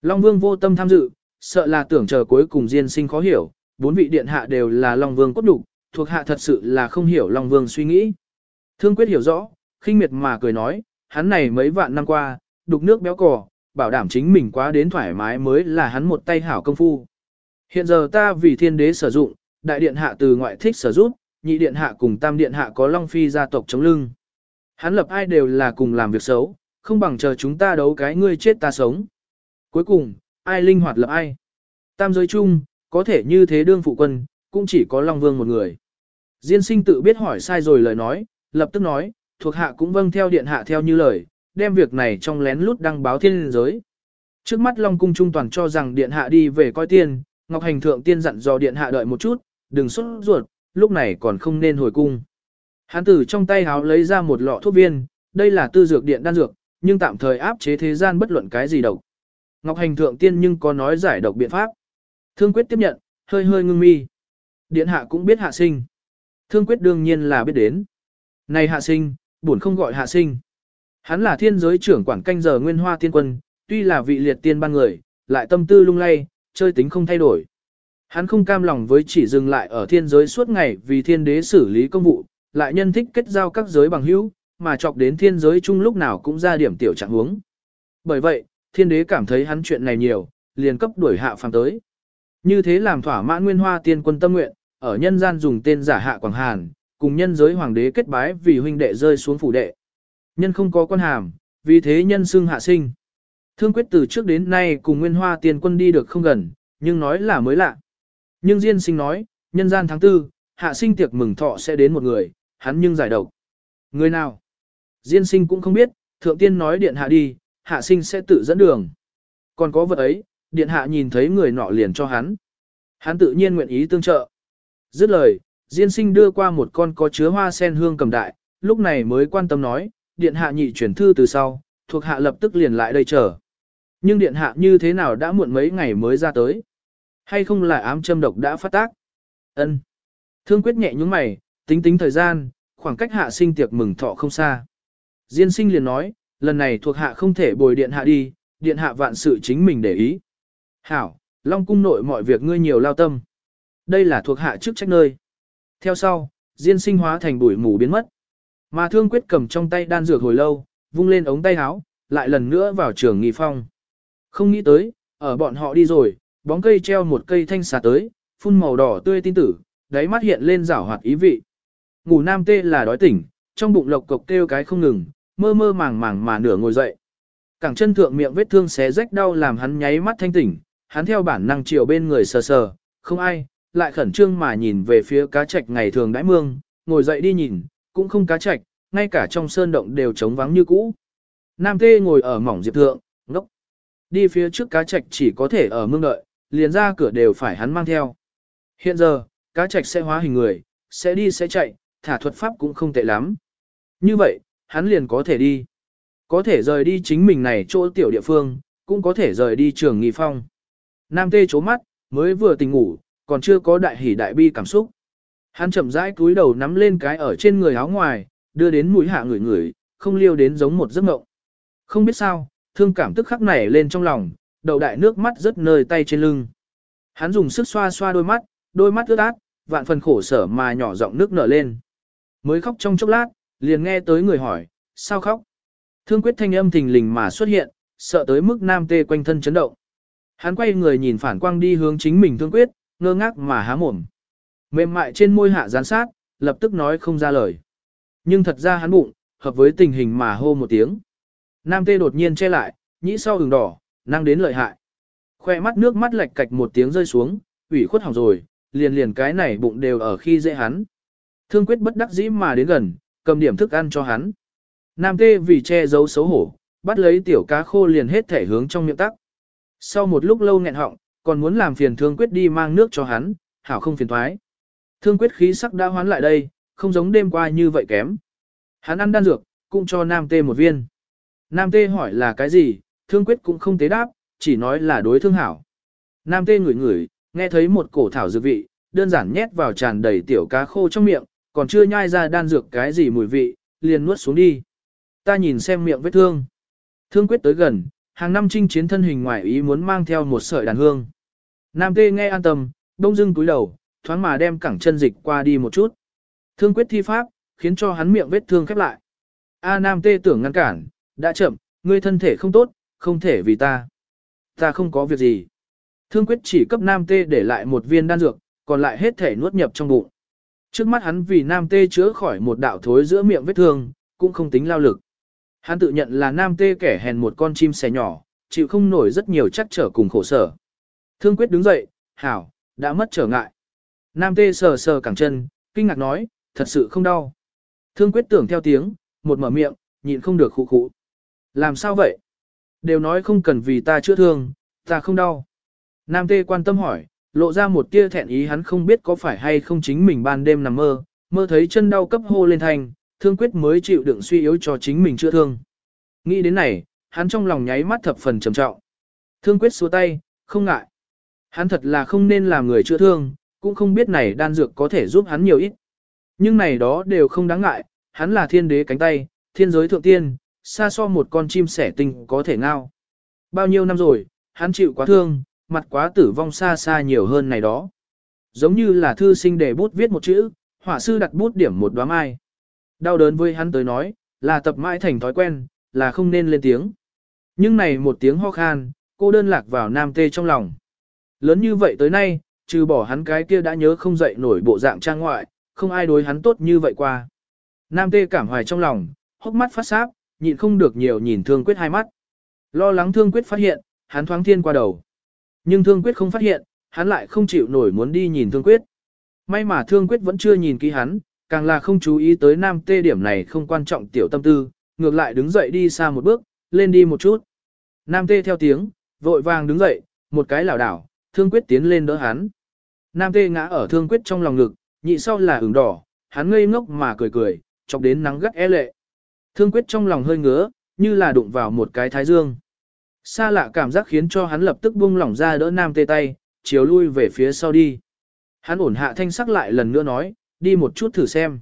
Speaker 1: Long Vương vô tâm tham dự, sợ là tưởng chờ cuối cùng diên sinh khó hiểu, bốn vị điện hạ đều là Long Vương cốt đủ, thuộc hạ thật sự là không hiểu Long Vương suy nghĩ. Thương quyết hiểu rõ, khinh miệt mà cười nói, hắn này mấy vạn năm qua, đục nước béo cò, bảo đảm chính mình quá đến thoải mái mới là hắn một tay hảo công phu. Hiện giờ ta vì thiên đế sử dụng, đại điện hạ từ ngoại thích sở rút, nhị điện hạ cùng tam điện hạ có long phi gia tộc chống lưng. Hắn lập ai đều là cùng làm việc xấu, không bằng chờ chúng ta đấu cái ngươi chết ta sống. Cuối cùng, ai linh hoạt lập ai. Tam giới chung, có thể như thế đương phụ quân, cũng chỉ có Long Vương một người. Diên sinh tự biết hỏi sai rồi lời nói, lập tức nói, thuộc hạ cũng vâng theo điện hạ theo như lời, đem việc này trong lén lút đăng báo thiên giới. Trước mắt Long Cung Trung toàn cho rằng điện hạ đi về coi tiên, Ngọc Hành Thượng tiên dặn dò điện hạ đợi một chút, đừng xuất ruột, lúc này còn không nên hồi cung. Hán tử trong tay háo lấy ra một lọ thuốc viên, đây là tư dược điện đan dược, nhưng tạm thời áp chế thế gian bất luận cái gì độc. Ngọc Hành Thượng tiên nhưng có nói giải độc biện pháp. Thương quyết tiếp nhận, hơi hơi ngưng mi. Điện hạ cũng biết hạ sinh. Thương quyết đương nhiên là biết đến. Này hạ sinh, buồn không gọi hạ sinh. Hắn là thiên giới trưởng quản canh giờ nguyên hoa tiên quân, tuy là vị liệt tiên ban người, lại tâm tư lung lay, chơi tính không thay đổi. Hắn không cam lòng với chỉ dừng lại ở thiên giới suốt ngày vì thiên đế xử lý công vụ, lại nhân thích kết giao các giới bằng hữu, mà chọc đến thiên giới chung lúc nào cũng ra điểm tiểu trạng huống. Bởi vậy, thiên đế cảm thấy hắn chuyện này nhiều, liền cấp đuổi hạ phàm tới. Như thế làm thỏa mãn nguyên hoa tiên quân tâm nguyện, ở nhân gian dùng tên giả hạ Quảng Hàn, cùng nhân giới hoàng đế kết bái vì huynh đệ rơi xuống phủ đệ. Nhân không có quan hàm, vì thế nhân xưng hạ sinh. Thương quyết từ trước đến nay cùng nguyên hoa tiên quân đi được không gần, nhưng nói là mới lạ. Nhưng Diên sinh nói, nhân gian tháng tư, hạ sinh tiệc mừng thọ sẽ đến một người, hắn nhưng giải độc. Người nào? Diên sinh cũng không biết, thượng tiên nói điện hạ đi, hạ sinh sẽ tự dẫn đường. Còn có vật ấy, điện hạ nhìn thấy người nọ liền cho hắn. Hắn tự nhiên nguyện ý tương trợ. Dứt lời, Diên sinh đưa qua một con có chứa hoa sen hương cầm đại, lúc này mới quan tâm nói, điện hạ nhị chuyển thư từ sau, thuộc hạ lập tức liền lại đây chờ. Nhưng điện hạ như thế nào đã muộn mấy ngày mới ra tới? Hay không là ám châm độc đã phát tác? Ân. Thương quyết nhẹ nhúng mày, tính tính thời gian, khoảng cách hạ sinh tiệc mừng thọ không xa. Diên sinh liền nói, lần này thuộc hạ không thể bồi điện hạ đi, điện hạ vạn sự chính mình để ý. Hảo, Long cung nội mọi việc ngươi nhiều lao tâm. Đây là thuộc hạ chức trách nơi. Theo sau, diên sinh hóa thành bụi mù biến mất. Mà thương quyết cầm trong tay đan dược hồi lâu, vung lên ống tay áo, lại lần nữa vào trường nghi phong. Không nghĩ tới, ở bọn họ đi rồi, bóng cây treo một cây thanh xà tới, phun màu đỏ tươi tin tử, đáy mắt hiện lên rảo hoạt ý vị. Ngủ nam tê là đói tỉnh, trong bụng lộc cộc kêu cái không ngừng, mơ mơ màng màng mà nửa ngồi dậy. Cẳng chân thượng miệng vết thương xé rách đau làm hắn nháy mắt thanh tỉnh, hắn theo bản năng chiều bên người sờ sờ, không ai, lại khẩn trương mà nhìn về phía cá trạch ngày thường đãi mương, ngồi dậy đi nhìn, cũng không cá trạch, ngay cả trong sơn động đều trống vắng như cũ. Nam tê ngồi ở mỏng diệp thượng. Đi phía trước cá trạch chỉ có thể ở mương đợi, liền ra cửa đều phải hắn mang theo. Hiện giờ, cá trạch sẽ hóa hình người, sẽ đi sẽ chạy, thả thuật pháp cũng không tệ lắm. Như vậy, hắn liền có thể đi. Có thể rời đi chính mình này chỗ tiểu địa phương, cũng có thể rời đi trường nghi phong. Nam tê chố mắt, mới vừa tỉnh ngủ, còn chưa có đại hỉ đại bi cảm xúc. Hắn chậm rãi cúi đầu nắm lên cái ở trên người áo ngoài, đưa đến mũi hạ người người, không liêu đến giống một giấc mộng. Không biết sao, thương cảm tức khắc nảy lên trong lòng, đầu đại nước mắt rớt nơi tay trên lưng. Hắn dùng sức xoa xoa đôi mắt, đôi mắt ướt át, vạn phần khổ sở mà nhỏ giọng nước nở lên. Mới khóc trong chốc lát, liền nghe tới người hỏi, sao khóc? Thương quyết thanh âm thình lình mà xuất hiện, sợ tới mức nam tê quanh thân chấn động. Hắn quay người nhìn phản quang đi hướng chính mình thương quyết, ngơ ngác mà há mồm. Mềm mại trên môi hạ gián sát, lập tức nói không ra lời. Nhưng thật ra hắn bụng, hợp với tình hình mà hô một tiếng. Nam tê đột nhiên che lại, nhĩ sau hừng đỏ, năng đến lợi hại. Khoe mắt nước mắt lệch cạch một tiếng rơi xuống, ủy khuất hỏng rồi, liền liền cái này bụng đều ở khi dễ hắn. Thương quyết bất đắc dĩ mà đến gần, cầm điểm thức ăn cho hắn. Nam tê vì che giấu xấu hổ, bắt lấy tiểu cá khô liền hết thể hướng trong miệng tắc. Sau một lúc lâu nghẹn họng, còn muốn làm phiền thương quyết đi mang nước cho hắn, hảo không phiền thoái. Thương quyết khí sắc đã hoán lại đây, không giống đêm qua như vậy kém. Hắn ăn đan dược, cũng cho Nam Tê một viên. Nam Tê hỏi là cái gì, thương quyết cũng không tế đáp, chỉ nói là đối thương hảo. Nam Tê ngửi ngửi, nghe thấy một cổ thảo dược vị, đơn giản nhét vào tràn đầy tiểu cá khô trong miệng, còn chưa nhai ra đan dược cái gì mùi vị, liền nuốt xuống đi. Ta nhìn xem miệng vết thương. Thương quyết tới gần, hàng năm chinh chiến thân hình ngoài ý muốn mang theo một sợi đàn hương. Nam Tê nghe an tâm, đông dưng túi đầu, thoáng mà đem cẳng chân dịch qua đi một chút. Thương quyết thi pháp, khiến cho hắn miệng vết thương khép lại. A Nam Tê tưởng ngăn cản, đã chậm, ngươi thân thể không tốt, không thể vì ta. Ta không có việc gì. Thương quyết chỉ cấp Nam Tê để lại một viên đan dược, còn lại hết thể nuốt nhập trong bụng. Trước mắt hắn vì Nam Tê chữa khỏi một đạo thối giữa miệng vết thương, cũng không tính lao lực. Hắn tự nhận là Nam Tê kẻ hèn một con chim sẻ nhỏ, chịu không nổi rất nhiều chắc trở cùng khổ sở. Thương quyết đứng dậy, hảo, đã mất trở ngại. Nam Tê sờ sờ cẳng chân, kinh ngạc nói, thật sự không đau. Thương quyết tưởng theo tiếng, một mở miệng, nhịn không được khụ khụ. Làm sao vậy? Đều nói không cần vì ta chữa thương, ta không đau. Nam tê quan tâm hỏi, lộ ra một tia thẹn ý hắn không biết có phải hay không chính mình ban đêm nằm mơ, mơ thấy chân đau cấp hô lên thành, thương quyết mới chịu đựng suy yếu cho chính mình chữa thương. Nghĩ đến này, hắn trong lòng nháy mắt thập phần trầm trọng. Thương quyết xua tay, không ngại. Hắn thật là không nên làm người chữa thương, cũng không biết này đan dược có thể giúp hắn nhiều ít. Nhưng này đó đều không đáng ngại, hắn là thiên đế cánh tay, thiên giới thượng tiên, xa so một con chim sẻ tinh có thể ngao. Bao nhiêu năm rồi, hắn chịu quá thương, mặt quá tử vong xa xa nhiều hơn này đó. Giống như là thư sinh để bút viết một chữ, họa sư đặt bút điểm một đóa mai. Đau đớn với hắn tới nói, là tập mãi thành thói quen, là không nên lên tiếng. Nhưng này một tiếng ho khan, cô đơn lạc vào nam tê trong lòng. Lớn như vậy tới nay, trừ bỏ hắn cái kia đã nhớ không dậy nổi bộ dạng trang ngoại, không ai đối hắn tốt như vậy qua. Nam tê cảm hoài trong lòng, hốc mắt phát sáp, nhịn không được nhiều nhìn thương quyết hai mắt. Lo lắng thương quyết phát hiện, hắn thoáng thiên qua đầu. Nhưng thương quyết không phát hiện, hắn lại không chịu nổi muốn đi nhìn thương quyết. May mà thương quyết vẫn chưa nhìn kỹ hắn, càng là không chú ý tới nam tê điểm này không quan trọng tiểu tâm tư, ngược lại đứng dậy đi xa một bước, lên đi một chút. Nam tê theo tiếng, vội vàng đứng dậy, một cái lảo đảo, thương quyết tiến lên đỡ hắn. Nam tê ngã ở thương quyết trong lòng ngực, nhị sau là ửng đỏ, hắn ngây ngốc mà cười cười, chọc đến nắng gắt e lệ. Thương quyết trong lòng hơi ngứa, như là đụng vào một cái thái dương. Xa lạ cảm giác khiến cho hắn lập tức buông lỏng ra đỡ nam tê tay, chiều lui về phía sau đi. Hắn ổn hạ thanh sắc lại lần nữa nói, đi một chút thử xem.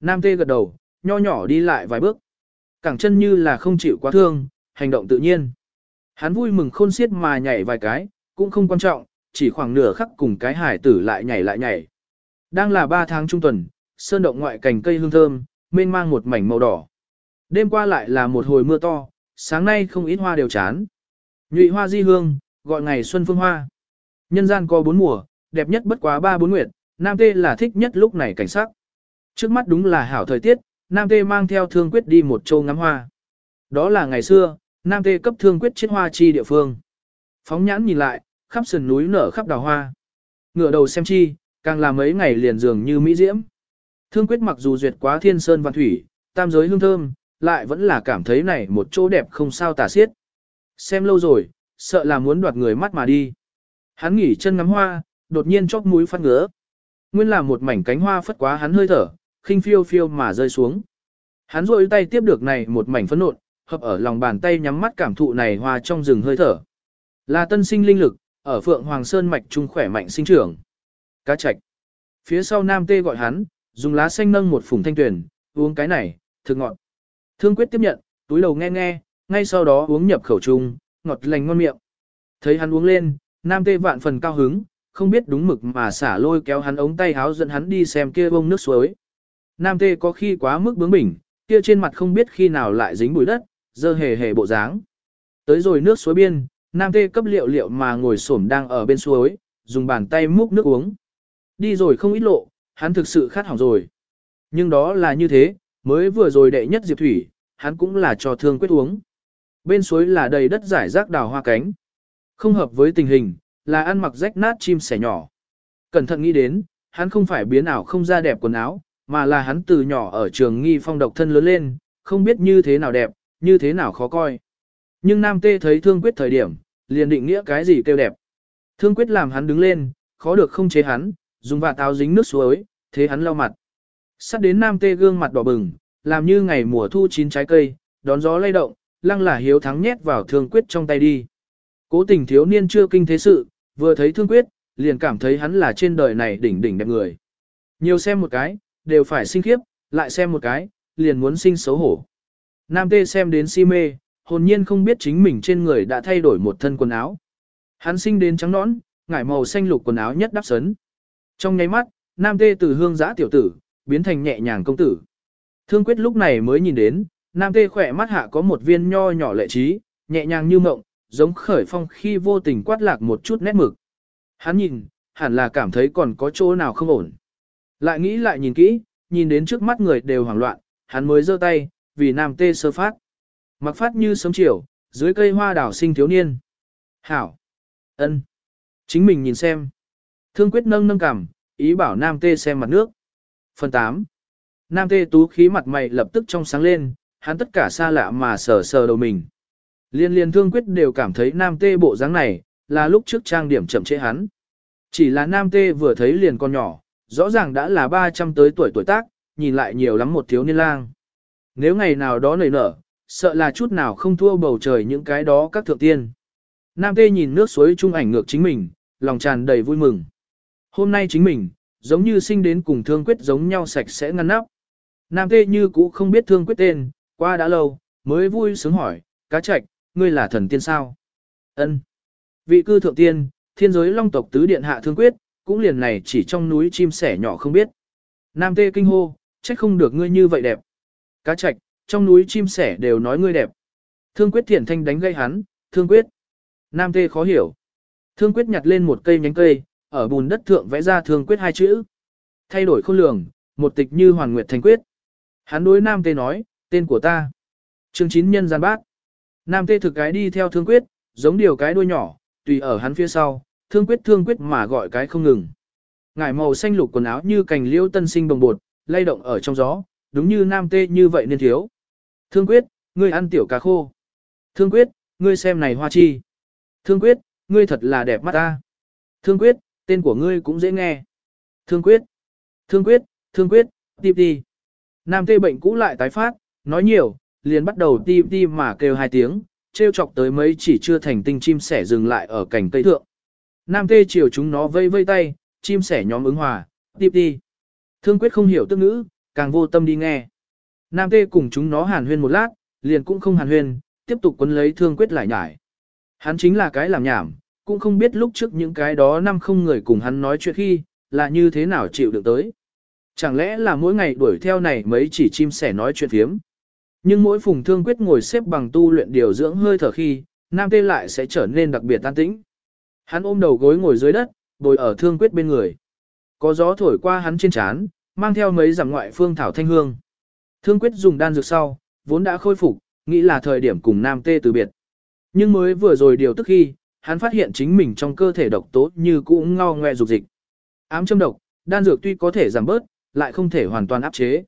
Speaker 1: Nam tê gật đầu, nho nhỏ đi lại vài bước. Cẳng chân như là không chịu quá thương, hành động tự nhiên. Hắn vui mừng khôn xiết mà nhảy vài cái, cũng không quan trọng, chỉ khoảng nửa khắc cùng cái hải tử lại nhảy lại nhảy. Đang là 3 tháng trung tuần, sơn động ngoại cành cây hương thơm, mênh mang một mảnh màu đỏ. Đêm qua lại là một hồi mưa to, sáng nay không ít hoa đều chán. Nhụy hoa di hương, gọi ngày xuân phương hoa. Nhân gian có bốn mùa, đẹp nhất bất quá ba bốn nguyệt, Nam Tê là thích nhất lúc này cảnh sắc. Trước mắt đúng là hảo thời tiết, Nam Tê mang theo thương quyết đi một châu ngắm hoa. Đó là ngày xưa, Nam Tê cấp thương quyết chiết hoa chi địa phương. Phóng nhãn nhìn lại, khắp sườn núi nở khắp đào hoa. Ngựa đầu xem chi, càng là mấy ngày liền dường như mỹ diễm. Thương quyết mặc dù duyệt quá thiên sơn văn thủy, tam giới hương thơm, lại vẫn là cảm thấy này một chỗ đẹp không sao tả xiết. Xem lâu rồi, sợ là muốn đoạt người mắt mà đi. Hắn nghỉ chân ngắm hoa, đột nhiên chóp mũi phát ngứa. Nguyên là một mảnh cánh hoa phất quá hắn hơi thở, khinh phiêu phiêu mà rơi xuống. Hắn rôi tay tiếp được này một mảnh phấn nộn, hợp ở lòng bàn tay nhắm mắt cảm thụ này hoa trong rừng hơi thở. Là tân sinh linh lực, ở Phượng Hoàng Sơn mạch trung khỏe mạnh sinh trưởng. Cá trạch. Phía sau Nam Tê gọi hắn, dùng lá xanh nâng một phùng thanh tuyển, uống cái này, thực ngọt. Thương quyết tiếp nhận, túi đầu nghe nghe, ngay sau đó uống nhập khẩu trùng, ngọt lành ngon miệng. Thấy hắn uống lên, Nam Tê vạn phần cao hứng, không biết đúng mực mà xả lôi kéo hắn ống tay háo dẫn hắn đi xem kia bông nước suối. Nam Tê có khi quá mức bướng bỉnh, kia trên mặt không biết khi nào lại dính bụi đất, dơ hề hề bộ dáng. Tới rồi nước suối biên, Nam Tê cấp liệu liệu mà ngồi xổm đang ở bên suối, dùng bàn tay múc nước uống. Đi rồi không ít lộ, hắn thực sự khát hỏng rồi. Nhưng đó là như thế, mới vừa rồi đệ nhất diệp thủy, hắn cũng là cho thương quyết uống. Bên suối là đầy đất giải rác đào hoa cánh. Không hợp với tình hình, là ăn mặc rách nát chim sẻ nhỏ. Cẩn thận nghĩ đến, hắn không phải biến ảo không ra đẹp quần áo, mà là hắn từ nhỏ ở trường nghi phong độc thân lớn lên, không biết như thế nào đẹp, như thế nào khó coi. Nhưng Nam Tê thấy thương quyết thời điểm, liền định nghĩa cái gì kêu đẹp. Thương quyết làm hắn đứng lên, khó được không chế hắn, dùng vạt táo dính nước suối, thế hắn lau mặt. Sắp đến Nam Tê gương mặt đỏ bừng, làm như ngày mùa thu chín trái cây, đón gió lay động, lăng là hiếu thắng nhét vào thương quyết trong tay đi. Cố tình thiếu niên chưa kinh thế sự, vừa thấy thương quyết, liền cảm thấy hắn là trên đời này đỉnh đỉnh đẹp người. Nhiều xem một cái, đều phải sinh khiếp, lại xem một cái, liền muốn sinh xấu hổ. Nam tê xem đến si mê, hồn nhiên không biết chính mình trên người đã thay đổi một thân quần áo. Hắn sinh đến trắng nõn, ngải màu xanh lục quần áo nhất đắp sấn. Trong nháy mắt, nam tê từ hương giã tiểu tử, biến thành nhẹ nhàng công tử. Thương quyết lúc này mới nhìn đến, nam tê khỏe mắt hạ có một viên nho nhỏ lệ trí, nhẹ nhàng như mộng, giống khởi phong khi vô tình quát lạc một chút nét mực. Hắn nhìn, hẳn là cảm thấy còn có chỗ nào không ổn. Lại nghĩ lại nhìn kỹ, nhìn đến trước mắt người đều hoảng loạn, hắn mới giơ tay, vì nam tê sơ phát. Mặc phát như sớm chiều, dưới cây hoa đảo sinh thiếu niên. Hảo! ân, Chính mình nhìn xem. Thương quyết nâng nâng cằm, ý bảo nam tê xem mặt nước. Phần 8. Nam tê tú khí mặt mày lập tức trong sáng lên, hắn tất cả xa lạ mà sờ sờ đầu mình. Liên liên thương quyết đều cảm thấy nam tê bộ dáng này, là lúc trước trang điểm chậm trễ hắn. Chỉ là nam tê vừa thấy liền con nhỏ, rõ ràng đã là 300 tới tuổi tuổi tác, nhìn lại nhiều lắm một thiếu niên lang. Nếu ngày nào đó nảy nở, sợ là chút nào không thua bầu trời những cái đó các thượng tiên. Nam tê nhìn nước suối trung ảnh ngược chính mình, lòng tràn đầy vui mừng. Hôm nay chính mình, giống như sinh đến cùng thương quyết giống nhau sạch sẽ ngăn nắp. Nam tê như cũ không biết thương quyết tên, qua đã lâu, mới vui sướng hỏi, cá trạch, ngươi là thần tiên sao? Ân. Vị cư thượng tiên, thiên giới long tộc tứ điện hạ thương quyết, cũng liền này chỉ trong núi chim sẻ nhỏ không biết. Nam tê kinh hô, trách không được ngươi như vậy đẹp. Cá trạch, trong núi chim sẻ đều nói ngươi đẹp. Thương quyết thiển thanh đánh gây hắn, thương quyết. Nam tê khó hiểu. Thương quyết nhặt lên một cây nhánh cây, ở bùn đất thượng vẽ ra thương quyết hai chữ. Thay đổi khôn lường, một tịch như hoàn nguyệt thành quyết. Hắn đối Nam tê nói, tên của ta. Chương chín nhân gian bát. Nam tê thực cái đi theo thương quyết, giống điều cái đuôi nhỏ, tùy ở hắn phía sau, thương quyết thương quyết mà gọi cái không ngừng. Ngải màu xanh lục quần áo như cành liễu tân sinh bồng bột, lay động ở trong gió, đúng như nam tê như vậy nên thiếu. Thương quyết, ngươi ăn tiểu cá khô. Thương quyết, ngươi xem này hoa chi. Thương quyết, ngươi thật là đẹp mắt ta. Thương quyết, tên của ngươi cũng dễ nghe. Thương quyết, thương quyết, thương quyết, tiếp đi. Nam tê bệnh cũ lại tái phát, nói nhiều, liền bắt đầu ti ti mà kêu hai tiếng, treo chọc tới mấy chỉ chưa thành tinh chim sẻ dừng lại ở cành cây thượng. Nam tê chiều chúng nó vây vây tay, chim sẻ nhóm ứng hòa, tiếp đi. Thương quyết không hiểu tức ngữ, càng vô tâm đi nghe. Nam tê cùng chúng nó hàn huyên một lát, liền cũng không hàn huyên, tiếp tục quấn lấy thương quyết lại nhải. Hắn chính là cái làm nhảm, cũng không biết lúc trước những cái đó năm không người cùng hắn nói chuyện khi, là như thế nào chịu được tới. Chẳng lẽ là mỗi ngày đuổi theo này mấy chỉ chim sẻ nói chuyện phiếm. Nhưng mỗi phùng thương quyết ngồi xếp bằng tu luyện điều dưỡng hơi thở khi, nam tê lại sẽ trở nên đặc biệt tan tĩnh. Hắn ôm đầu gối ngồi dưới đất, bồi ở thương quyết bên người. Có gió thổi qua hắn trên trán, mang theo mấy giảm ngoại phương thảo thanh hương. Thương quyết dùng đan dược sau, vốn đã khôi phục, nghĩ là thời điểm cùng nam tê từ biệt. Nhưng mới vừa rồi điều tức khi, hắn phát hiện chính mình trong cơ thể độc tố như cũ ngao ngoe dục dịch. Ám châm độc, đan dược tuy có thể giảm bớt, lại không thể hoàn toàn áp chế.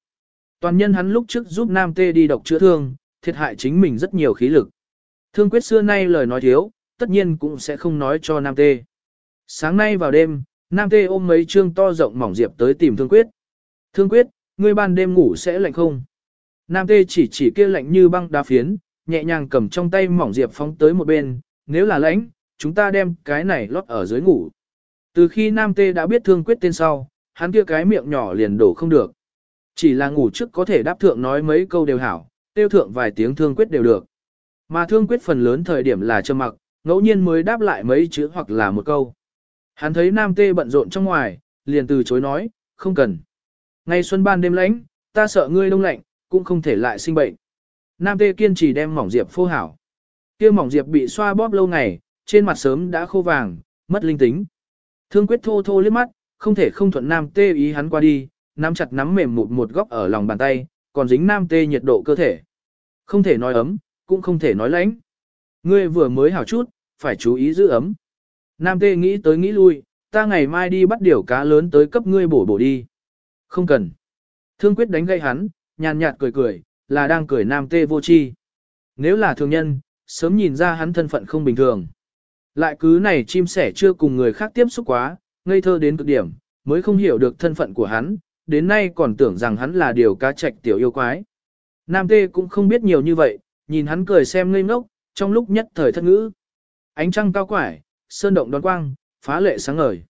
Speaker 1: Toàn nhân hắn lúc trước giúp nam tê đi độc chữa thương, thiệt hại chính mình rất nhiều khí lực. Thương quyết xưa nay lời nói thiếu, tất nhiên cũng sẽ không nói cho nam tê. Sáng nay vào đêm, nam tê ôm mấy trương to rộng mỏng diệp tới tìm thương quyết. Thương quyết, ngươi ban đêm ngủ sẽ lạnh không? Nam tê chỉ chỉ kia lạnh như băng đá phiến, nhẹ nhàng cầm trong tay mỏng diệp phóng tới một bên, nếu là lạnh, chúng ta đem cái này lót ở dưới ngủ. Từ khi Nam tê đã biết thương quyết tên sau, hắn kia cái miệng nhỏ liền đổ không được. Chỉ là ngủ trước có thể đáp thượng nói mấy câu đều hảo, tiêu thượng vài tiếng thương quyết đều được. Mà thương quyết phần lớn thời điểm là trầm mặc, ngẫu nhiên mới đáp lại mấy chữ hoặc là một câu. Hắn thấy nam tê bận rộn trong ngoài, liền từ chối nói, không cần. Ngày xuân ban đêm lạnh, ta sợ ngươi đông lạnh, cũng không thể lại sinh bệnh. Nam tê kiên trì đem mỏng diệp phô hảo. kia mỏng diệp bị xoa bóp lâu ngày, trên mặt sớm đã khô vàng, mất linh tính. Thương quyết thô thô liếc mắt, không thể không thuận nam tê ý hắn qua đi, nắm chặt nắm mềm một một góc ở lòng bàn tay, còn dính nam tê nhiệt độ cơ thể. Không thể nói ấm, cũng không thể nói lạnh. Ngươi vừa mới hảo chút, phải chú ý giữ ấm. Nam tê nghĩ tới nghĩ lui, ta ngày mai đi bắt điều cá lớn tới cấp ngươi bổ bổ đi. Không cần. Thương quyết đánh gây hắn, nhàn nhạt cười cười, là đang cười nam tê vô chi. Nếu là thường nhân, sớm nhìn ra hắn thân phận không bình thường. Lại cứ này chim sẻ chưa cùng người khác tiếp xúc quá, ngây thơ đến cực điểm, mới không hiểu được thân phận của hắn, đến nay còn tưởng rằng hắn là điều cá trạch tiểu yêu quái. Nam tê cũng không biết nhiều như vậy, nhìn hắn cười xem ngây ngốc, trong lúc nhất thời thất ngữ. Ánh trăng cao quải, sơn động đón quang, phá lệ sáng ngời.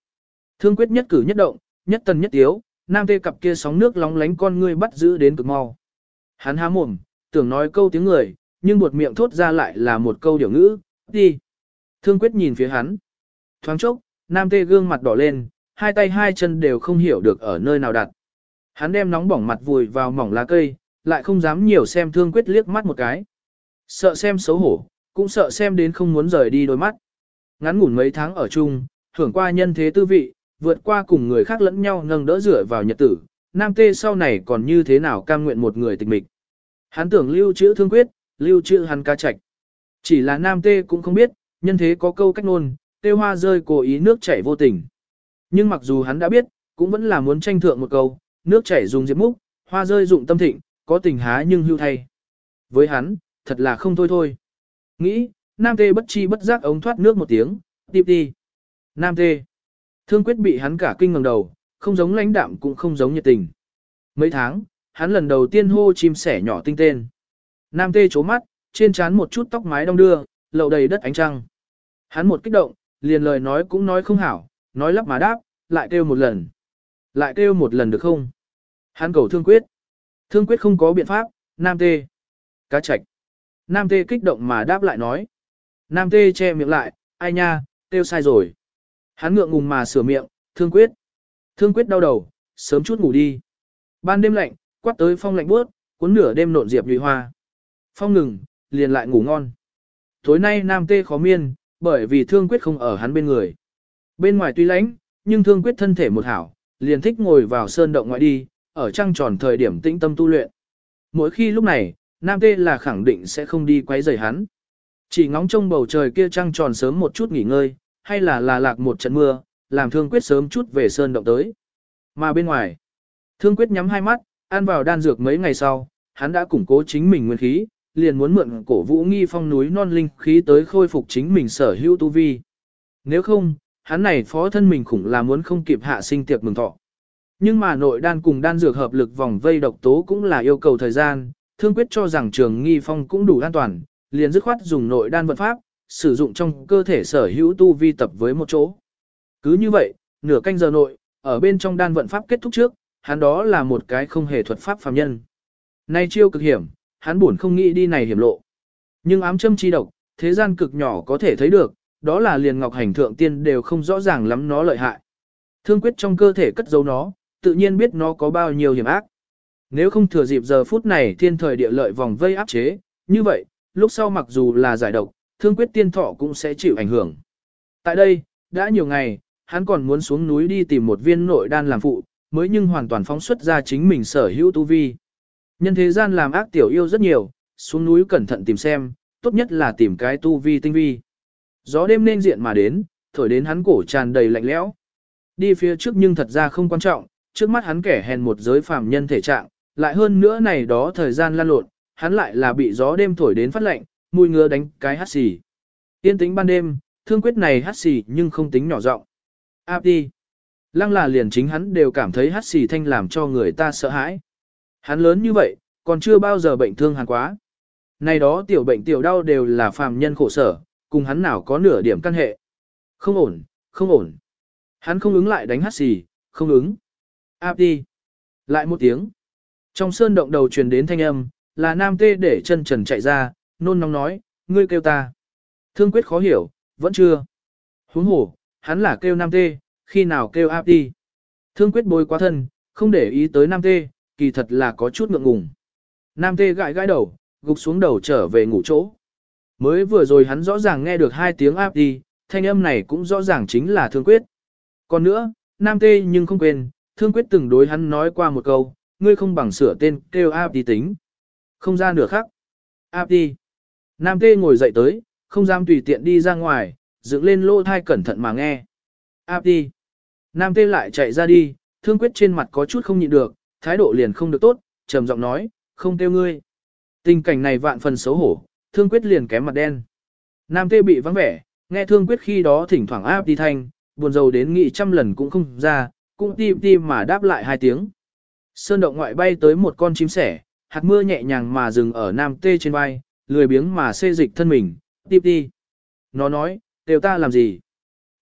Speaker 1: Thương quyết nhất cử nhất động, nhất tần nhất tiếu, nam tê cặp kia sóng nước lóng lánh con ngươi bắt giữ đến cực mau. Hắn há mồm, tưởng nói câu tiếng người, nhưng buột miệng thốt ra lại là một câu điều ngữ, đi. Thương quyết nhìn phía hắn. Thoáng chốc, nam tê gương mặt đỏ lên, hai tay hai chân đều không hiểu được ở nơi nào đặt. Hắn đem nóng bỏng mặt vùi vào mỏng lá cây, lại không dám nhiều xem thương quyết liếc mắt một cái. Sợ xem xấu hổ, cũng sợ xem đến không muốn rời đi đôi mắt. Ngắn ngủn mấy tháng ở chung, hưởng qua nhân thế tư vị, vượt qua cùng người khác lẫn nhau nâng đỡ rửa vào nhật tử, nam tê sau này còn như thế nào cam nguyện một người tịch mịch. Hắn tưởng lưu trữ thương quyết, lưu trữ hắn ca trạch. Chỉ là nam tê cũng không biết, nhân thế có câu cách nôn, tê hoa rơi cố ý nước chảy vô tình. Nhưng mặc dù hắn đã biết, cũng vẫn là muốn tranh thượng một câu, nước chảy dùng diệp múc, hoa rơi dụng tâm thịnh, có tình há nhưng hưu thay. Với hắn, thật là không thôi thôi. Nghĩ, nam tê bất chi bất giác ống thoát nước một tiếng, tiếp đi. Nam tê. Thương quyết bị hắn cả kinh ngẩng đầu, không giống lãnh đạm cũng không giống nhiệt tình. Mấy tháng, hắn lần đầu tiên hô chim sẻ nhỏ tinh tên. Nam tê chố mắt, trên trán một chút tóc mái đong đưa, lậu đầy đất ánh trăng. Hắn một kích động, liền lời nói cũng nói không hảo, nói lắp mà đáp, lại kêu một lần. Lại kêu một lần được không? Hắn cầu thương quyết. Thương quyết không có biện pháp, nam tê. Cá chạch. Nam tê kích động mà đáp lại nói. Nam tê che miệng lại, ai nha, kêu sai rồi. Hắn ngượng ngùng mà sửa miệng, thương quyết. Thương quyết đau đầu, sớm chút ngủ đi. Ban đêm lạnh, quát tới phong lạnh bước, cuốn nửa đêm nộn diệp nhụy hoa. Phong ngừng, liền lại ngủ ngon. Tối nay nam tê khó miên, bởi vì thương quyết không ở hắn bên người. Bên ngoài tuy lạnh, nhưng thương quyết thân thể một hảo, liền thích ngồi vào sơn động ngoại đi, ở trăng tròn thời điểm tĩnh tâm tu luyện. Mỗi khi lúc này, nam tê là khẳng định sẽ không đi quấy rầy hắn. Chỉ ngóng trông bầu trời kia trăng tròn sớm một chút nghỉ ngơi, hay là là lạc một trận mưa, làm thương quyết sớm chút về sơn động tới. Mà bên ngoài, thương quyết nhắm hai mắt, ăn vào đan dược mấy ngày sau, hắn đã củng cố chính mình nguyên khí, liền muốn mượn cổ vũ nghi phong núi non linh khí tới khôi phục chính mình sở hữu tu vi. Nếu không, hắn này phó thân mình khủng là muốn không kịp hạ sinh tiệc mừng thọ. Nhưng mà nội đan cùng đan dược hợp lực vòng vây độc tố cũng là yêu cầu thời gian, thương quyết cho rằng trường nghi phong cũng đủ an toàn, liền dứt khoát dùng nội đan vận pháp, sử dụng trong cơ thể sở hữu tu vi tập với một chỗ. Cứ như vậy, nửa canh giờ nội, ở bên trong đan vận pháp kết thúc trước, hắn đó là một cái không hề thuật pháp phàm nhân. Nay chiêu cực hiểm, hắn buồn không nghĩ đi này hiểm lộ. Nhưng ám châm chi độc, thế gian cực nhỏ có thể thấy được, đó là liền ngọc hành thượng tiên đều không rõ ràng lắm nó lợi hại. Thương quyết trong cơ thể cất giấu nó, tự nhiên biết nó có bao nhiêu hiểm ác. Nếu không thừa dịp giờ phút này thiên thời địa lợi vòng vây áp chế, như vậy, lúc sau mặc dù là giải độc, thương quyết tiên thọ cũng sẽ chịu ảnh hưởng. Tại đây, đã nhiều ngày, hắn còn muốn xuống núi đi tìm một viên nội đan làm phụ, mới nhưng hoàn toàn phóng xuất ra chính mình sở hữu tu vi. Nhân thế gian làm ác tiểu yêu rất nhiều, xuống núi cẩn thận tìm xem, tốt nhất là tìm cái tu vi tinh vi. Gió đêm nên diện mà đến, thổi đến hắn cổ tràn đầy lạnh lẽo. Đi phía trước nhưng thật ra không quan trọng, trước mắt hắn kẻ hèn một giới phàm nhân thể trạng, lại hơn nữa này đó thời gian lan lộn, hắn lại là bị gió đêm thổi đến phát lạnh, mùi ngứa đánh cái hắt xì. Yên tĩnh ban đêm, thương quyết này hắt xì nhưng không tính nhỏ giọng. Áp đi. Lăng là liền chính hắn đều cảm thấy hắt xì thanh làm cho người ta sợ hãi. Hắn lớn như vậy, còn chưa bao giờ bệnh thương hắn quá. Này đó tiểu bệnh tiểu đau đều là phàm nhân khổ sở, cùng hắn nào có nửa điểm căn hệ. Không ổn, không ổn. Hắn không ứng lại đánh hát xì, không ứng. Áp đi. Lại một tiếng. Trong sơn động đầu truyền đến thanh âm, là nam tê để chân trần chạy ra, nôn nóng nói, ngươi kêu ta. Thương quyết khó hiểu, vẫn chưa. Huống hổ, hắn là kêu nam tê, khi nào kêu áp đi. Thương quyết bối quá thân, không để ý tới nam tê, kỳ thật là có chút ngượng ngùng. Nam tê gãi gãi đầu, gục xuống đầu trở về ngủ chỗ. Mới vừa rồi hắn rõ ràng nghe được hai tiếng áp đi, thanh âm này cũng rõ ràng chính là thương quyết. Còn nữa, nam tê nhưng không quên, thương quyết từng đối hắn nói qua một câu, ngươi không bằng sửa tên kêu áp đi tính. Không ra nửa khắc. Áp đi. Nam tê ngồi dậy tới, không dám tùy tiện đi ra ngoài, dựng lên lỗ thai cẩn thận mà nghe. Áp đi. Nam tê lại chạy ra đi, thương quyết trên mặt có chút không nhịn được, thái độ liền không được tốt, trầm giọng nói, không kêu ngươi. Tình cảnh này vạn phần xấu hổ, thương quyết liền kém mặt đen. Nam tê bị vắng vẻ, nghe thương quyết khi đó thỉnh thoảng áp đi thanh, buồn rầu đến nghị trăm lần cũng không ra, cũng tim tim mà đáp lại hai tiếng. Sơn động ngoại bay tới một con chim sẻ, hạt mưa nhẹ nhàng mà dừng ở nam tê trên vai, lười biếng mà xê dịch thân mình, tiếp đi. Nó nói, kêu ta làm gì?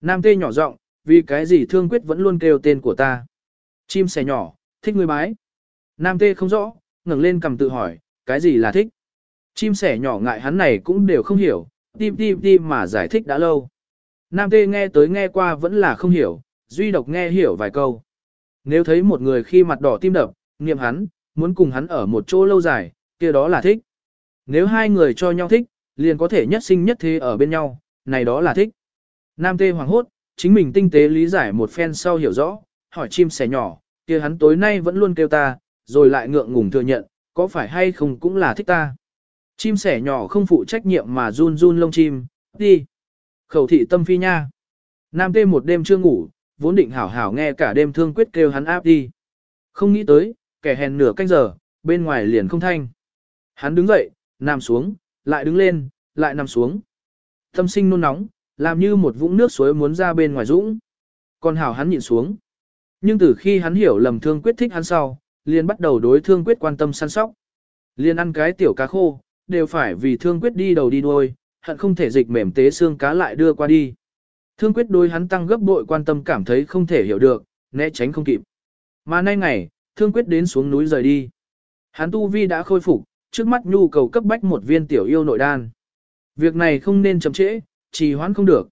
Speaker 1: Nam tê nhỏ giọng, vì cái gì thương quyết vẫn luôn kêu tên của ta. Chim sẻ nhỏ, thích người bái. Nam tê không rõ, ngẩng lên cầm tự hỏi, cái gì là thích? Chim sẻ nhỏ ngại hắn này cũng đều không hiểu, tim tim tim mà giải thích đã lâu. Nam tê nghe tới nghe qua vẫn là không hiểu, duy độc nghe hiểu vài câu. Nếu thấy một người khi mặt đỏ tim đập, niệm hắn, muốn cùng hắn ở một chỗ lâu dài, kia đó là thích. Nếu hai người cho nhau thích, liền có thể nhất sinh nhất thế ở bên nhau, này đó là thích. Nam tê hoàng hốt, chính mình tinh tế lý giải một phen sau hiểu rõ, hỏi chim sẻ nhỏ, kia hắn tối nay vẫn luôn kêu ta, rồi lại ngượng ngùng thừa nhận, có phải hay không cũng là thích ta. Chim sẻ nhỏ không phụ trách nhiệm mà run run lông chim, đi. Khẩu thị tâm phi nha. Nam tê một đêm chưa ngủ, vốn định hảo hảo nghe cả đêm thương quyết kêu hắn áp đi. Không nghĩ tới, kẻ hèn nửa canh giờ, bên ngoài liền không thanh. Hắn đứng dậy, nằm xuống, lại đứng lên, lại nằm xuống. Tâm sinh nôn nóng, làm như một vũng nước suối muốn ra bên ngoài dũng. Còn hảo hắn nhìn xuống. Nhưng từ khi hắn hiểu lầm thương quyết thích hắn sau, liền bắt đầu đối thương quyết quan tâm săn sóc. Liền ăn cái tiểu cá khô, đều phải vì thương quyết đi đầu đi đuôi, hận không thể dịch mềm tế xương cá lại đưa qua đi. Thương quyết đối hắn tăng gấp bội quan tâm cảm thấy không thể hiểu được, né tránh không kịp. Mà nay ngày, thương quyết đến xuống núi rời đi. Hắn tu vi đã khôi phục, trước mắt nhu cầu cấp bách một viên tiểu yêu nội đan. Việc này không nên chậm trễ, trì hoãn không được.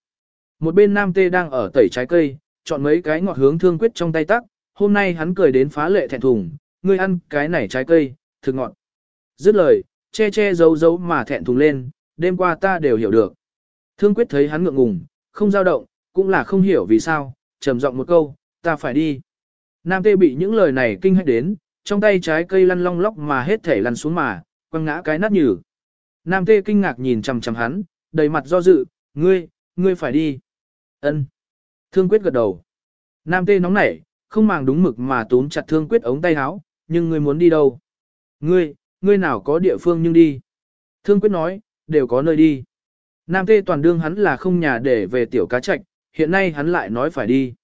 Speaker 1: Một bên nam tê đang ở tẩy trái cây, chọn mấy cái ngọt hướng thương quyết trong tay tắc, hôm nay hắn cười đến phá lệ thẹn thùng, ngươi ăn cái này trái cây, thực ngọt. Dứt lời, che che giấu giấu mà thẹn thùng lên, đêm qua ta đều hiểu được. Thương quyết thấy hắn ngượng ngùng, không dao động, cũng là không hiểu vì sao, trầm giọng một câu, ta phải đi. Nam tê bị những lời này kinh hãi đến, trong tay trái cây lăn long lóc mà hết thể lăn xuống mà, quăng ngã cái nát nhừ. Nam tê kinh ngạc nhìn chằm chằm hắn, đầy mặt do dự, ngươi, ngươi phải đi. Ân. Thương quyết gật đầu. Nam tê nóng nảy, không màng đúng mực mà túm chặt thương quyết ống tay áo, nhưng ngươi muốn đi đâu? Ngươi, ngươi nào có địa phương nhưng đi. Thương quyết nói, đều có nơi đi. Nam tê toàn đương hắn là không nhà để về tiểu cá trạch, hiện nay hắn lại nói phải đi.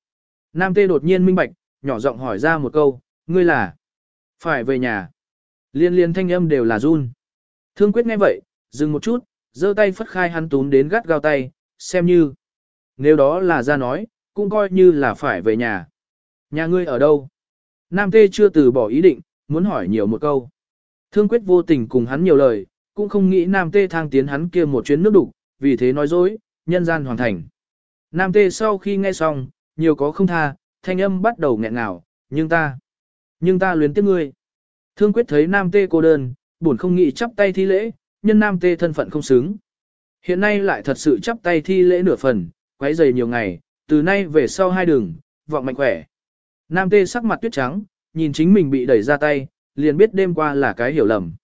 Speaker 1: Nam tê đột nhiên minh bạch, nhỏ giọng hỏi ra một câu, ngươi là? Phải về nhà. Liên liên thanh âm đều là run. Thương quyết nghe vậy, dừng một chút, giơ tay phất khai hắn túm đến gắt gao tay, xem như. Nếu đó là ra nói, cũng coi như là phải về nhà. Nhà ngươi ở đâu? Nam Tê chưa từ bỏ ý định, muốn hỏi nhiều một câu. Thương quyết vô tình cùng hắn nhiều lời, cũng không nghĩ Nam Tê thang tiến hắn kia một chuyến nước đục, vì thế nói dối, nhân gian hoàn thành. Nam Tê sau khi nghe xong, nhiều có không tha, thanh âm bắt đầu nghẹn ngào, nhưng ta, nhưng ta luyến tiếc ngươi. Thương quyết thấy Nam Tê cô đơn, buồn không nghĩ chắp tay thi lễ, nhân Nam Tê thân phận không xứng. Hiện nay lại thật sự chắp tay thi lễ nửa phần, quấy dày nhiều ngày, từ nay về sau hai đường, vọng mạnh khỏe. Nam Tê sắc mặt tuyết trắng, nhìn chính mình bị đẩy ra tay, liền biết đêm qua là cái hiểu lầm.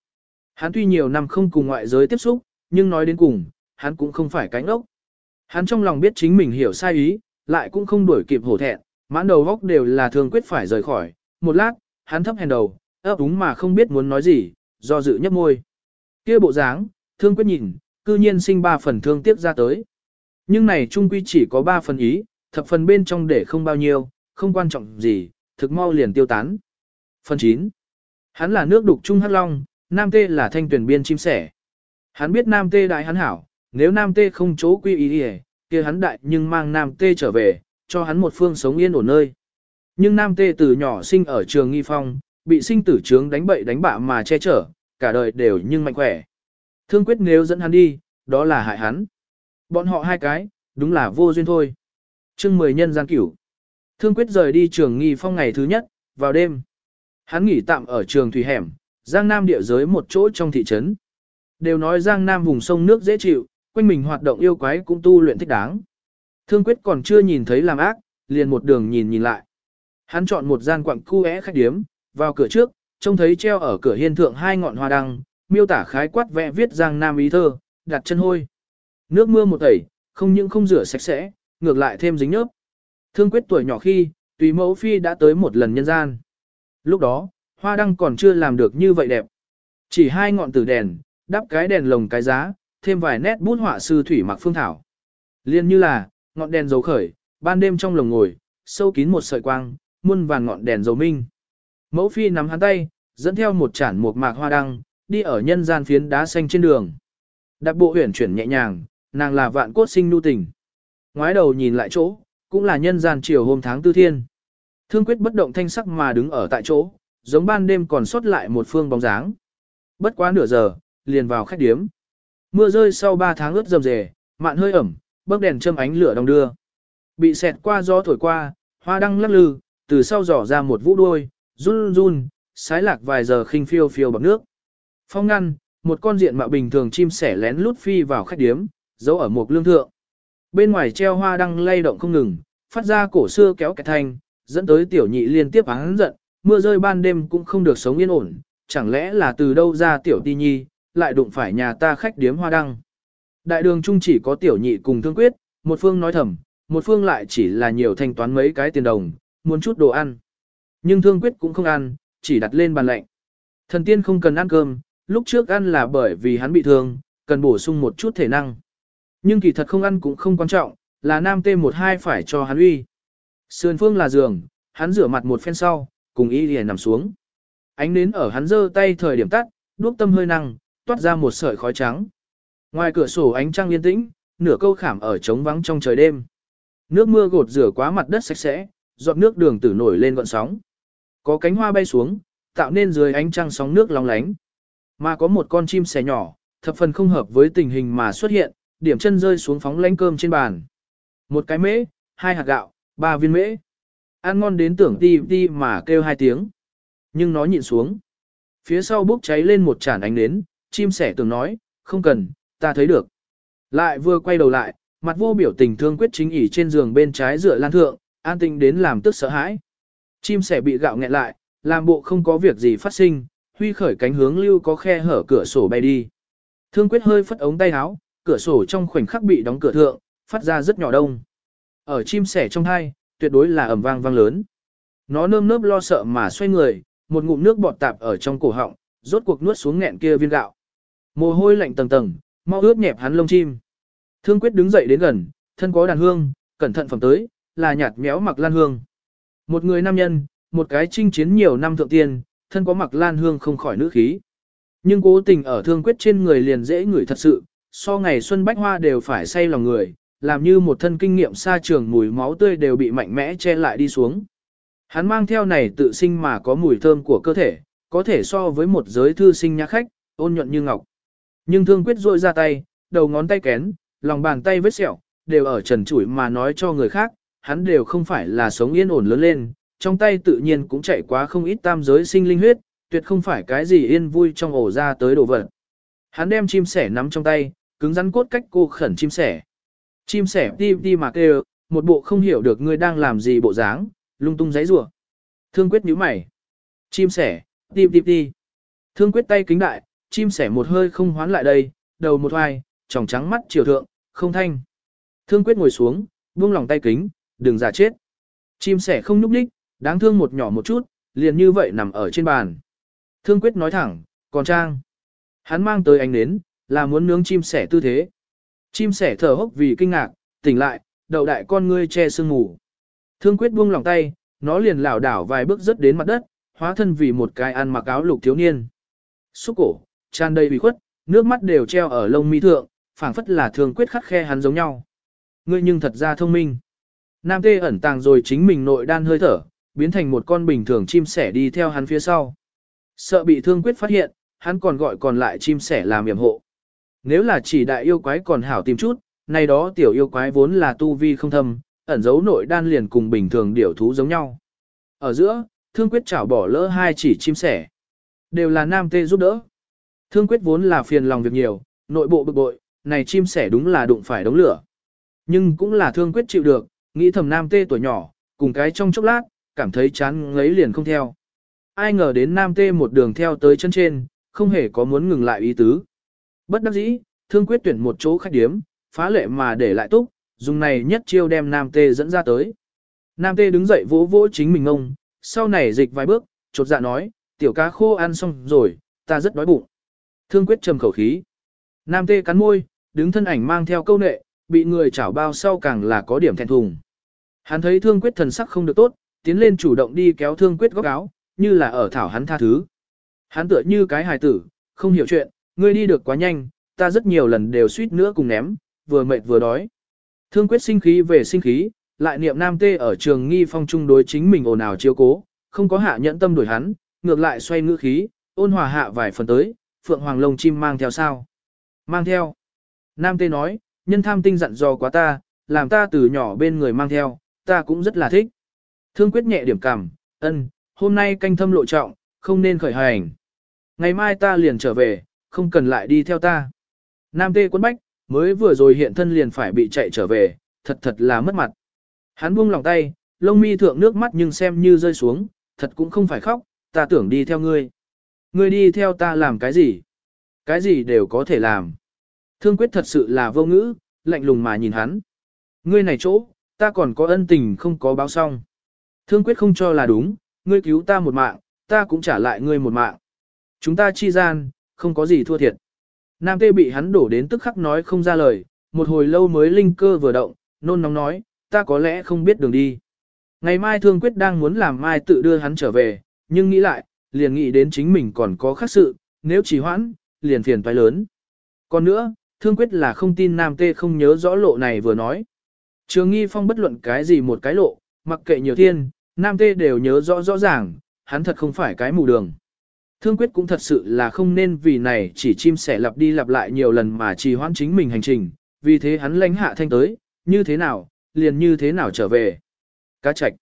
Speaker 1: Hắn tuy nhiều năm không cùng ngoại giới tiếp xúc, nhưng nói đến cùng, hắn cũng không phải cánh ốc. Hắn trong lòng biết chính mình hiểu sai ý, lại cũng không đuổi kịp hổ thẹn, mãn đầu góc đều là thường quyết phải rời khỏi. Một lát, hắn thấp hèn đầu, ấp úng mà không biết muốn nói gì, do dự nhấp môi. kia bộ dáng, thương quyết nhìn, cư nhiên sinh ba phần thương tiếp ra tới. Nhưng này trung quy chỉ có ba phần ý, thập phần bên trong để không bao nhiêu, không quan trọng gì, thực mau liền tiêu tán. Phần 9. Hắn là nước đục trung hắc long, nam tê là thanh tuyển biên chim sẻ. Hắn biết nam tê đại hắn hảo, nếu nam tê không chỗ quy ý đi kia hắn đại nhưng mang nam tê trở về, cho hắn một phương sống yên ổn nơi. Nhưng nam tê từ nhỏ sinh ở trường nghi phong, bị sinh tử trướng đánh bậy đánh bạ mà che chở, cả đời đều nhưng mạnh khỏe. Thương quyết nếu dẫn hắn đi, đó là hại hắn. Bọn họ hai cái, đúng là vô duyên thôi chương mười nhân gian cửu. Thương quyết rời đi trường nghi phong ngày thứ nhất, vào đêm. Hắn nghỉ tạm ở trường Thủy Hẻm, Giang Nam địa giới một chỗ trong thị trấn. Đều nói Giang Nam vùng sông nước dễ chịu, quanh mình hoạt động yêu quái cũng tu luyện thích đáng. Thương quyết còn chưa nhìn thấy làm ác, liền một đường nhìn nhìn lại. Hắn chọn một gian quặng cu é khách điếm, vào cửa trước, trông thấy treo ở cửa hiên thượng hai ngọn hoa đăng, miêu tả khái quát vẽ viết Giang Nam ý thơ, đặt chân hôi. Nước mưa một tẩy, không những không rửa sạch sẽ, ngược lại thêm dính nhớp. Thương quyết tuổi nhỏ khi, tùy mẫu phi đã tới một lần nhân gian. Lúc đó, hoa đăng còn chưa làm được như vậy đẹp. Chỉ hai ngọn tử đèn, đắp cái đèn lồng cái giá, thêm vài nét bút họa sư thủy mặc phương thảo. Liên như là, ngọn đèn dầu khởi, ban đêm trong lồng ngồi, sâu kín một sợi quang, muôn vàng ngọn đèn dầu minh. Mẫu phi nắm hắn tay, dẫn theo một chản một mạc hoa đăng, đi ở nhân gian phiến đá xanh trên đường. Đạp bộ huyển chuyển nhẹ nhàng, nàng là vạn cốt sinh nu tình. Ngoái đầu nhìn lại chỗ, cũng là nhân gian chiều hôm tháng tư thiên. Thương quyết bất động thanh sắc mà đứng ở tại chỗ, giống ban đêm còn sót lại một phương bóng dáng. Bất quá nửa giờ, liền vào khách điếm. Mưa rơi sau 3 tháng ướt rầm rề, mạn hơi ẩm, bấc đèn châm ánh lửa đồng đưa. Bị xẹt qua gió thổi qua, hoa đăng lắc lư, từ sau giỏ ra một vũ đuôi, run run, sái lạc vài giờ khinh phiêu phiêu bằng nước. Phong ngăn, một con diện mạo bình thường chim sẻ lén lút phi vào khách điếm, giấu ở một lương thượng. Bên ngoài treo hoa đăng lay động không ngừng, phát ra cổ xưa kéo kẹt thanh, dẫn tới tiểu nhị liên tiếp án giận, mưa rơi ban đêm cũng không được sống yên ổn, chẳng lẽ là từ đâu ra tiểu ti nhi, lại đụng phải nhà ta khách điếm hoa đăng. Đại đường trung chỉ có tiểu nhị cùng thương quyết, một phương nói thầm, một phương lại chỉ là nhiều thanh toán mấy cái tiền đồng, muốn chút đồ ăn. Nhưng thương quyết cũng không ăn, chỉ đặt lên bàn lạnh. Thần tiên không cần ăn cơm, lúc trước ăn là bởi vì hắn bị thương, cần bổ sung một chút thể năng. Nhưng kỳ thật không ăn cũng không quan trọng, là nam tên một hai phải cho hắn uy. Sườn phương là giường, hắn rửa mặt một phen sau, cùng y liền nằm xuống. Ánh nến ở hắn giơ tay thời điểm tắt, đuốc tâm hơi năng, toát ra một sợi khói trắng. Ngoài cửa sổ ánh trăng yên tĩnh, nửa câu khảm ở trống vắng trong trời đêm. Nước mưa gột rửa quá mặt đất sạch sẽ, giọt nước đường tử nổi lên gọn sóng. Có cánh hoa bay xuống, tạo nên dưới ánh trăng sóng nước long lánh. Mà có một con chim sẻ nhỏ, thập phần không hợp với tình hình mà xuất hiện, điểm chân rơi xuống phóng lánh cơm trên bàn. Một cái mễ, hai hạt gạo, ba viên mễ. Ăn ngon đến tưởng ti ti mà kêu hai tiếng. Nhưng nó nhịn xuống. Phía sau bốc cháy lên một chản ánh nến, chim sẻ tưởng nói, không cần, ta thấy được. Lại vừa quay đầu lại, mặt vô biểu tình thương quyết chính ỉ trên giường bên trái dựa lan thượng, an tinh đến làm tức sợ hãi. Chim sẻ bị gạo nghẹn lại, làm bộ không có việc gì phát sinh, huy khởi cánh hướng lưu có khe hở cửa sổ bay đi. Thương quyết hơi phất ống tay áo, cửa sổ trong khoảnh khắc bị đóng cửa thượng, phát ra rất nhỏ đông. Ở chim sẻ trong hai, tuyệt đối là ầm vang vang lớn. Nó nơm nớp lo sợ mà xoay người, một ngụm nước bọt tạp ở trong cổ họng, rốt cuộc nuốt xuống nghẹn kia viên gạo. Mồ hôi lạnh tầng tầng, mau ướt nhẹp hắn lông chim. Thương quyết đứng dậy đến gần, thân có đàn hương, cẩn thận phẩm tới, là nhạt méo mặc lan hương. Một người nam nhân, một cái chinh chiến nhiều năm thượng tiên, thân có mặc lan hương không khỏi nữ khí. Nhưng cố tình ở thương quyết trên người liền dễ ngửi thật sự, so ngày xuân bách hoa đều phải say lòng người, làm như một thân kinh nghiệm xa trường mùi máu tươi đều bị mạnh mẽ che lại đi xuống. Hắn mang theo này tự sinh mà có mùi thơm của cơ thể, có thể so với một giới thư sinh nhã khách, ôn nhuận như ngọc. Nhưng thương quyết rội ra tay, đầu ngón tay kén, lòng bàn tay vết sẹo, đều ở trần trụi mà nói cho người khác, hắn đều không phải là sống yên ổn lớn lên, trong tay tự nhiên cũng chạy quá không ít tam giới sinh linh huyết, tuyệt không phải cái gì yên vui trong ổ ra tới đồ vật. Hắn đem chim sẻ nắm trong tay, cứng rắn cốt cách cô khẩn chim sẻ. Chim sẻ ti ti mà kêu, một bộ không hiểu được ngươi đang làm gì bộ dáng, lung tung giấy rủa. Thương quyết nhíu mày. Chim sẻ, ti ti ti Thương quyết tay kính đại, chim sẻ một hơi không hoán lại đây, đầu một hoài, tròng trắng mắt chiều thượng, không thanh. Thương quyết ngồi xuống, buông lòng tay kính, đừng giả chết. Chim sẻ không nhúc nhích, đáng thương một nhỏ một chút, liền như vậy nằm ở trên bàn. Thương quyết nói thẳng, còn trang. Hắn mang tới ánh nến, là muốn nướng chim sẻ tư thế. Chim sẻ thở hốc vì kinh ngạc, tỉnh lại, đầu đại con ngươi che sương ngủ. Thương quyết buông lòng tay, nó liền lảo đảo vài bước rất đến mặt đất, hóa thân vì một cái ăn mặc áo lục thiếu niên. Xúc cổ, tràn đầy bị khuất, nước mắt đều treo ở lông mi thượng, phảng phất là thương quyết khắc khe hắn giống nhau. Ngươi nhưng thật ra thông minh. Nam tê ẩn tàng rồi chính mình nội đan hơi thở, biến thành một con bình thường chim sẻ đi theo hắn phía sau. Sợ bị thương quyết phát hiện, hắn còn gọi còn lại chim sẻ làm yểm hộ. Nếu là chỉ đại yêu quái còn hảo tìm chút, này đó tiểu yêu quái vốn là tu vi không thâm, ẩn giấu nội đan liền cùng bình thường điểu thú giống nhau. Ở giữa, thương quyết chảo bỏ lỡ hai chỉ chim sẻ. Đều là nam tê giúp đỡ. Thương quyết vốn là phiền lòng việc nhiều, nội bộ bực bội, này chim sẻ đúng là đụng phải đống lửa. Nhưng cũng là thương quyết chịu được, nghĩ thầm nam tê tuổi nhỏ, cùng cái trong chốc lát, cảm thấy chán ngấy liền không theo. Ai ngờ đến nam tê một đường theo tới chân trên, không hề có muốn ngừng lại ý tứ. Bất đắc dĩ, thương quyết tuyển một chỗ khách điếm, phá lệ mà để lại túc, dùng này nhất chiêu đem nam tê dẫn ra tới. Nam tê đứng dậy vỗ vỗ chính mình ông, sau này dịch vài bước, chột dạ nói, tiểu cá khô ăn xong rồi, ta rất đói bụng. Thương quyết trầm khẩu khí. Nam tê cắn môi, đứng thân ảnh mang theo câu nệ, bị người chảo bao sau càng là có điểm thẹn thùng. Hắn thấy thương quyết thần sắc không được tốt, tiến lên chủ động đi kéo thương quyết góc áo, như là ở thảo hắn tha thứ. Hắn tựa như cái hài tử, không hiểu chuyện, ngươi đi được quá nhanh, ta rất nhiều lần đều suýt nữa cùng ném, vừa mệt vừa đói. Thương quyết sinh khí về sinh khí, lại niệm nam tê ở trường nghi phong trung đối chính mình ồn ào chiếu cố, không có hạ nhẫn tâm đổi hắn, ngược lại xoay ngữ khí, ôn hòa hạ vài phần tới, phượng hoàng lông chim mang theo sao. Mang theo. Nam tê nói, nhân tham tinh dặn dò quá ta, làm ta từ nhỏ bên người mang theo, ta cũng rất là thích. Thương quyết nhẹ điểm cảm, ân, hôm nay canh thâm lộ trọng, không nên khởi hành. Ngày mai ta liền trở về, không cần lại đi theo ta. Nam tê quân bách, mới vừa rồi hiện thân liền phải bị chạy trở về, thật thật là mất mặt. Hắn buông lòng tay, lông mi thượng nước mắt nhưng xem như rơi xuống, thật cũng không phải khóc, ta tưởng đi theo ngươi. Ngươi đi theo ta làm cái gì? Cái gì đều có thể làm. Thương quyết thật sự là vô ngữ, lạnh lùng mà nhìn hắn. Ngươi này chỗ, ta còn có ân tình không có báo xong. Thương quyết không cho là đúng, ngươi cứu ta một mạng, ta cũng trả lại ngươi một mạng. Chúng ta chi gian, không có gì thua thiệt. Nam tê bị hắn đổ đến tức khắc nói không ra lời, một hồi lâu mới linh cơ vừa động, nôn nóng nói, ta có lẽ không biết đường đi. Ngày mai thương quyết đang muốn làm mai tự đưa hắn trở về, nhưng nghĩ lại, liền nghĩ đến chính mình còn có khác sự, nếu chỉ hoãn, liền phiền toái lớn. Còn nữa, thương quyết là không tin nam tê không nhớ rõ lộ này vừa nói. Trường nghi phong bất luận cái gì một cái lộ, mặc kệ nhiều thiên, nam tê đều nhớ rõ rõ ràng, hắn thật không phải cái mù đường. Thương quyết cũng thật sự là không nên vì này chỉ chim sẻ lặp đi lặp lại nhiều lần mà trì hoãn chính mình hành trình, vì thế hắn lãnh hạ thanh tới, như thế nào, liền như thế nào trở về. Cá trạch,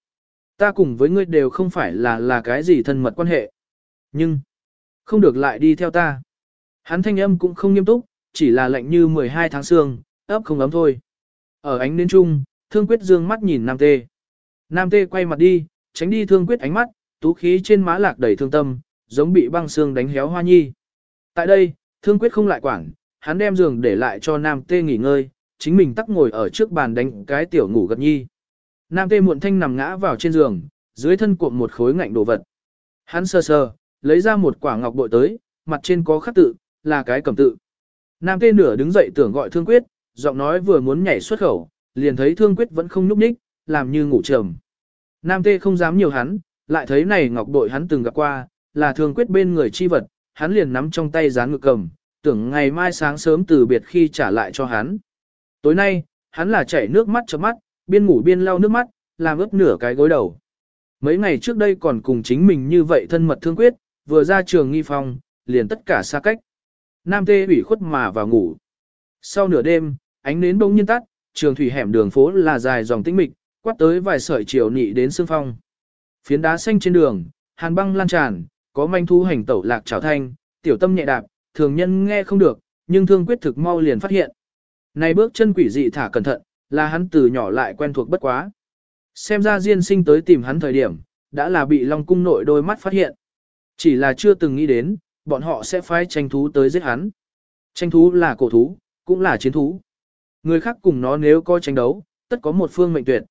Speaker 1: ta cùng với ngươi đều không phải là là cái gì thân mật quan hệ. Nhưng, không được lại đi theo ta. Hắn thanh âm cũng không nghiêm túc, chỉ là lạnh như 12 tháng sương, ấp không ấm thôi. Ở ánh đến chung, thương quyết dương mắt nhìn Nam Tê. Nam Tê quay mặt đi, tránh đi thương quyết ánh mắt, tú khí trên má lạc đầy thương tâm, giống bị băng xương đánh héo hoa nhi. Tại đây, thương quyết không lại quản, hắn đem giường để lại cho Nam Tê nghỉ ngơi, chính mình tắc ngồi ở trước bàn đánh cái tiểu ngủ gật nhi. Nam Tê muộn thanh nằm ngã vào trên giường, dưới thân cuộn một khối ngạnh đồ vật. Hắn sơ sơ, lấy ra một quả ngọc bội tới, mặt trên có khắc tự, là cái cầm tự. Nam Tê nửa đứng dậy tưởng gọi Thương Quyết, giọng nói vừa muốn nhảy xuất khẩu, liền thấy Thương Quyết vẫn không nhúc nhích, làm như ngủ trầm. Nam Tê không dám nhiều hắn, lại thấy này ngọc bội hắn từng gặp qua, là thường Quyết bên người chi vật, hắn liền nắm trong tay dán ngực cầm, tưởng ngày mai sáng sớm từ biệt khi trả lại cho hắn. Tối nay, hắn là chảy nước mắt chớp mắt, biên ngủ biên lau nước mắt, làm ướt nửa cái gối đầu. Mấy ngày trước đây còn cùng chính mình như vậy thân mật thương quyết, vừa ra trường nghi phong, liền tất cả xa cách. Nam tê ủy khuất mà vào ngủ. Sau nửa đêm, ánh nến bỗng nhiên tắt, trường thủy hẻm đường phố là dài dòng tĩnh mịch, quát tới vài sợi chiều nị đến sương phong. Phiến đá xanh trên đường, hàn băng lan tràn, có manh thú hành tẩu lạc trào thanh, tiểu tâm nhẹ đạp, thường nhân nghe không được, nhưng thương quyết thực mau liền phát hiện. Này bước chân quỷ dị thả cẩn thận, là hắn từ nhỏ lại quen thuộc bất quá. Xem ra Diên sinh tới tìm hắn thời điểm, đã là bị Long cung nội đôi mắt phát hiện. Chỉ là chưa từng nghĩ đến, bọn họ sẽ phái tranh thú tới giết hắn. Tranh thú là cổ thú, cũng là chiến thú. Người khác cùng nó nếu coi tranh đấu, tất có một phương mệnh tuyệt.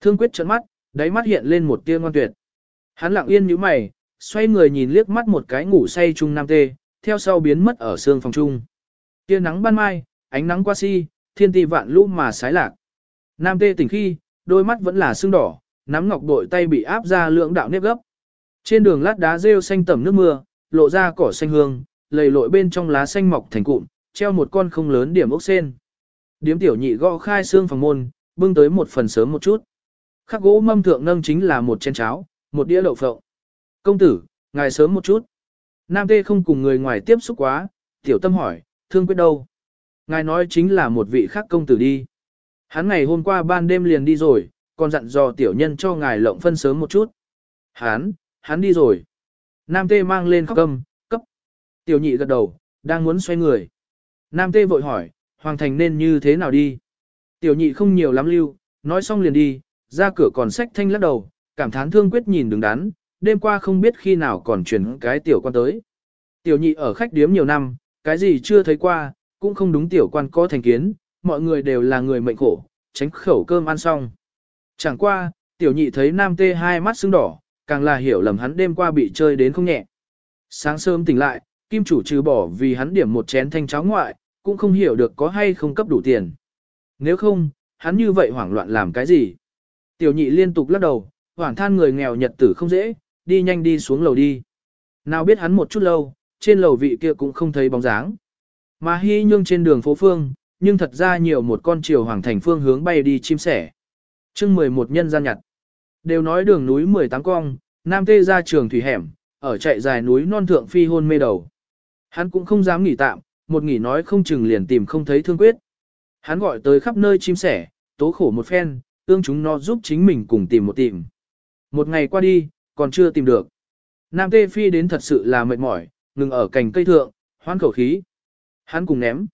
Speaker 1: Thương quyết trận mắt, đáy mắt hiện lên một tia ngoan tuyệt. Hắn lặng yên như mày, xoay người nhìn liếc mắt một cái ngủ say chung nam tê, theo sau biến mất ở sương phòng chung. Tia nắng ban mai, ánh nắng qua si, thiên ti vạn lũ mà sái lạc. Nam tê tỉnh khi, đôi mắt vẫn là sưng đỏ, nắm ngọc bội tay bị áp ra lượng đạo nếp gấp. Trên đường lát đá rêu xanh tẩm nước mưa, lộ ra cỏ xanh hương, lầy lội bên trong lá xanh mọc thành cụm, treo một con không lớn điểm ốc sen. Điếm tiểu nhị gõ khai xương phòng môn, bưng tới một phần sớm một chút. Khắc gỗ mâm thượng nâng chính là một chén cháo, một đĩa đậu phộng. Công tử, ngài sớm một chút. Nam tê không cùng người ngoài tiếp xúc quá, tiểu tâm hỏi, thương quyết đâu? Ngài nói chính là một vị khác công tử đi. Hắn ngày hôm qua ban đêm liền đi rồi, còn dặn dò tiểu nhân cho ngài lộng phân sớm một chút. Hắn, hắn đi rồi. Nam tê mang lên khóc cầm, cấp. Tiểu nhị gật đầu, đang muốn xoay người. Nam tê vội hỏi, hoàng thành nên như thế nào đi? Tiểu nhị không nhiều lắm lưu, nói xong liền đi, ra cửa còn sách thanh lắc đầu, cảm thán thương quyết nhìn đứng đắn, đêm qua không biết khi nào còn chuyển cái tiểu quan tới. Tiểu nhị ở khách điếm nhiều năm, cái gì chưa thấy qua, cũng không đúng tiểu quan có thành kiến, mọi người đều là người mệnh khổ, tránh khẩu cơm ăn xong. Chẳng qua, tiểu nhị thấy nam tê hai mắt sưng đỏ, càng là hiểu lầm hắn đêm qua bị chơi đến không nhẹ. Sáng sớm tỉnh lại, kim chủ trừ bỏ vì hắn điểm một chén thanh cháo ngoại, cũng không hiểu được có hay không cấp đủ tiền. Nếu không, hắn như vậy hoảng loạn làm cái gì? Tiểu nhị liên tục lắc đầu, hoảng than người nghèo nhật tử không dễ, đi nhanh đi xuống lầu đi. Nào biết hắn một chút lâu, trên lầu vị kia cũng không thấy bóng dáng. Mà hy nhương trên đường phố phương, nhưng thật ra nhiều một con chiều hoàng thành phương hướng bay đi chim sẻ. chương 11 nhân gian nhặt. Đều nói đường núi 18 cong, nam tê ra trường thủy hẻm, ở chạy dài núi non thượng phi hôn mê đầu. Hắn cũng không dám nghỉ tạm, một nghỉ nói không chừng liền tìm không thấy thương quyết. Hắn gọi tới khắp nơi chim sẻ, tố khổ một phen, tương chúng nó giúp chính mình cùng tìm một tìm. Một ngày qua đi, còn chưa tìm được. Nam tê phi đến thật sự là mệt mỏi, ngừng ở cành cây thượng, hoan khẩu khí. Hắn cùng ném.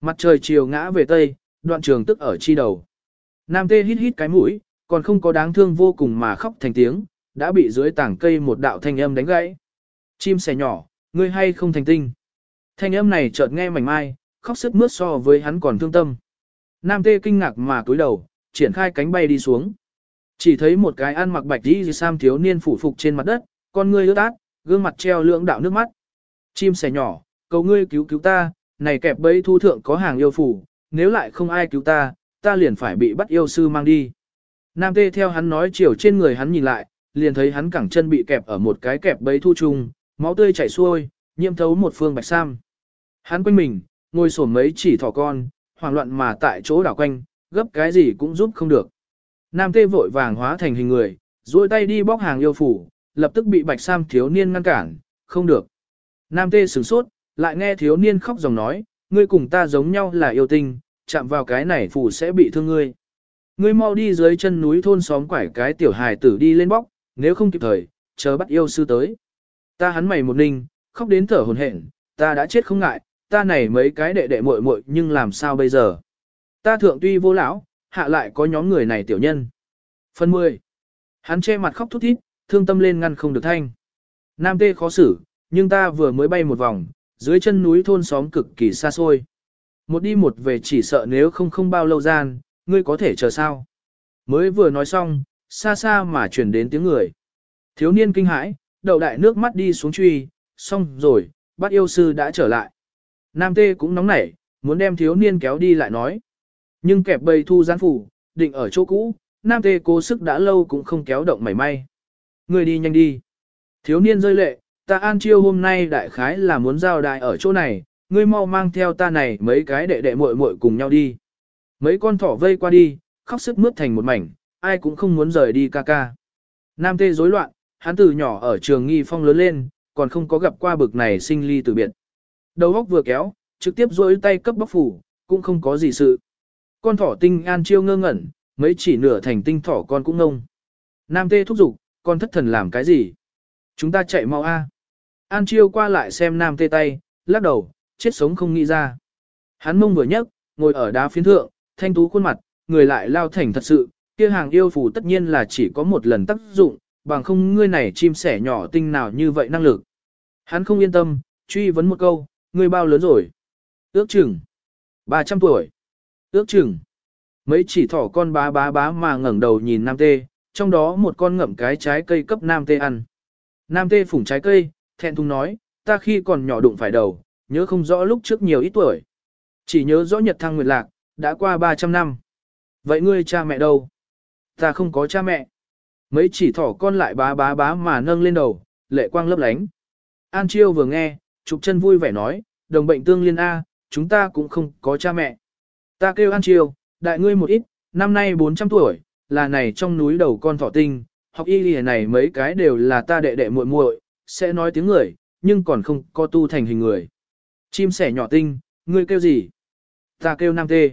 Speaker 1: Mặt trời chiều ngã về tây, đoạn trường tức ở chi đầu. Nam tê hít hít cái mũi, còn không có đáng thương vô cùng mà khóc thành tiếng, đã bị dưới tảng cây một đạo thanh âm đánh gãy. Chim sẻ nhỏ, ngươi hay không thành tinh. Thanh âm này chợt nghe mảnh mai, khóc sức mướt so với hắn còn thương tâm. Nam tê kinh ngạc mà cúi đầu, triển khai cánh bay đi xuống. Chỉ thấy một cái ăn mặc bạch đi sam thiếu niên phủ phục trên mặt đất, con ngươi ướt át, gương mặt treo lưỡng đạo nước mắt. Chim sẻ nhỏ, cầu ngươi cứu cứu ta, này kẹp bẫy thu thượng có hàng yêu phủ, nếu lại không ai cứu ta, ta liền phải bị bắt yêu sư mang đi. Nam tê theo hắn nói chiều trên người hắn nhìn lại, liền thấy hắn cẳng chân bị kẹp ở một cái kẹp bẫy thu chung, máu tươi chảy xuôi, nhiễm thấu một phương bạch sam. Hắn quanh mình, ngồi sổm mấy chỉ thỏ con, hoảng loạn mà tại chỗ đảo quanh, gấp cái gì cũng giúp không được. Nam tê vội vàng hóa thành hình người, duỗi tay đi bóc hàng yêu phủ, lập tức bị bạch sam thiếu niên ngăn cản, không được. Nam tê sửng sốt, lại nghe thiếu niên khóc dòng nói, ngươi cùng ta giống nhau là yêu tinh, chạm vào cái này phủ sẽ bị thương ngươi. Ngươi mau đi dưới chân núi thôn xóm quải cái tiểu hài tử đi lên bóc, nếu không kịp thời, chờ bắt yêu sư tới. Ta hắn mày một ninh, khóc đến thở hồn hển, ta đã chết không ngại, ta này mấy cái đệ đệ muội muội nhưng làm sao bây giờ? Ta thượng tuy vô lão, hạ lại có nhóm người này tiểu nhân. Phần 10. Hắn che mặt khóc thút thít, thương tâm lên ngăn không được thanh. Nam tê khó xử, nhưng ta vừa mới bay một vòng, dưới chân núi thôn xóm cực kỳ xa xôi. Một đi một về chỉ sợ nếu không không bao lâu gian, ngươi có thể chờ sao. Mới vừa nói xong, xa xa mà chuyển đến tiếng người. Thiếu niên kinh hãi, đầu đại nước mắt đi xuống truy, xong rồi, bắt yêu sư đã trở lại. Nam tê cũng nóng nảy, muốn đem thiếu niên kéo đi lại nói. Nhưng kẹp bầy thu gián phủ, định ở chỗ cũ, nam tê cố sức đã lâu cũng không kéo động mảy may. Người đi nhanh đi. Thiếu niên rơi lệ, ta an chiêu hôm nay đại khái là muốn giao đại ở chỗ này, ngươi mau mang theo ta này mấy cái đệ đệ muội muội cùng nhau đi. Mấy con thỏ vây qua đi, khóc sức mướt thành một mảnh, ai cũng không muốn rời đi ca ca. Nam tê rối loạn, hắn từ nhỏ ở trường nghi phong lớn lên, còn không có gặp qua bực này sinh ly từ biệt. Đầu góc vừa kéo, trực tiếp rối tay cấp bóc phủ, cũng không có gì sự. Con thỏ tinh an chiêu ngơ ngẩn, mấy chỉ nửa thành tinh thỏ con cũng ngông. Nam tê thúc giục, con thất thần làm cái gì? Chúng ta chạy mau a. An chiêu qua lại xem nam tê tay, lắc đầu, chết sống không nghĩ ra. Hắn mông vừa nhấc, ngồi ở đá phiến thượng, thanh tú khuôn mặt, người lại lao thành thật sự, kia hàng yêu phù tất nhiên là chỉ có một lần tác dụng, bằng không ngươi này chim sẻ nhỏ tinh nào như vậy năng lực. Hắn không yên tâm, truy vấn một câu, ngươi bao lớn rồi? Ước chừng 300 tuổi. Ước chừng mấy chỉ thỏ con bá bá bá mà ngẩng đầu nhìn nam tê, trong đó một con ngậm cái trái cây cấp nam tê ăn. Nam tê phủng trái cây, thẹn thùng nói, ta khi còn nhỏ đụng phải đầu, nhớ không rõ lúc trước nhiều ít tuổi. Chỉ nhớ rõ nhật thăng nguyệt lạc, đã qua 300 năm. Vậy ngươi cha mẹ đâu? Ta không có cha mẹ. Mấy chỉ thỏ con lại bá bá bá mà nâng lên đầu, lệ quang lấp lánh. An Chiêu vừa nghe, chụp chân vui vẻ nói, đồng bệnh tương liên A, chúng ta cũng không có cha mẹ. Ta kêu An Chiêu, đại ngươi một ít, năm nay 400 tuổi, là này trong núi đầu con thỏ tinh, học y lìa này mấy cái đều là ta đệ đệ muội muội, sẽ nói tiếng người, nhưng còn không có tu thành hình người. Chim sẻ nhỏ tinh, ngươi kêu gì? Ta kêu Nam Tê.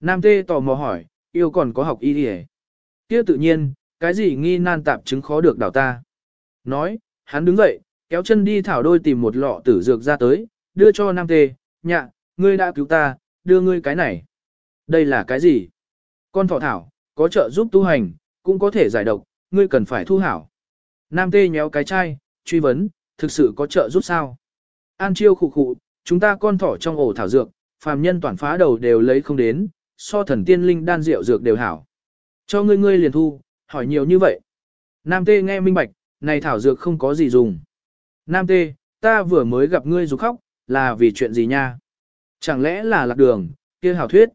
Speaker 1: Nam Tê tò mò hỏi, yêu còn có học y lìa. Kia tự nhiên, cái gì nghi nan tạp chứng khó được đảo ta. Nói, hắn đứng dậy, kéo chân đi thảo đôi tìm một lọ tử dược ra tới, đưa cho Nam Tê, nhạ, ngươi đã cứu ta, đưa ngươi cái này. Đây là cái gì? Con thỏ thảo, có trợ giúp tu hành, cũng có thể giải độc, ngươi cần phải thu hảo. Nam Tê nhéo cái chai, truy vấn, thực sự có trợ giúp sao? An chiêu khụ khụ, chúng ta con thỏ trong ổ thảo dược, phàm nhân toàn phá đầu đều lấy không đến, so thần tiên linh đan rượu dược đều hảo. Cho ngươi ngươi liền thu, hỏi nhiều như vậy. Nam Tê nghe minh bạch, này thảo dược không có gì dùng. Nam Tê, ta vừa mới gặp ngươi rủ khóc, là vì chuyện gì nha? Chẳng lẽ là lạc đường, kia hảo thuyết?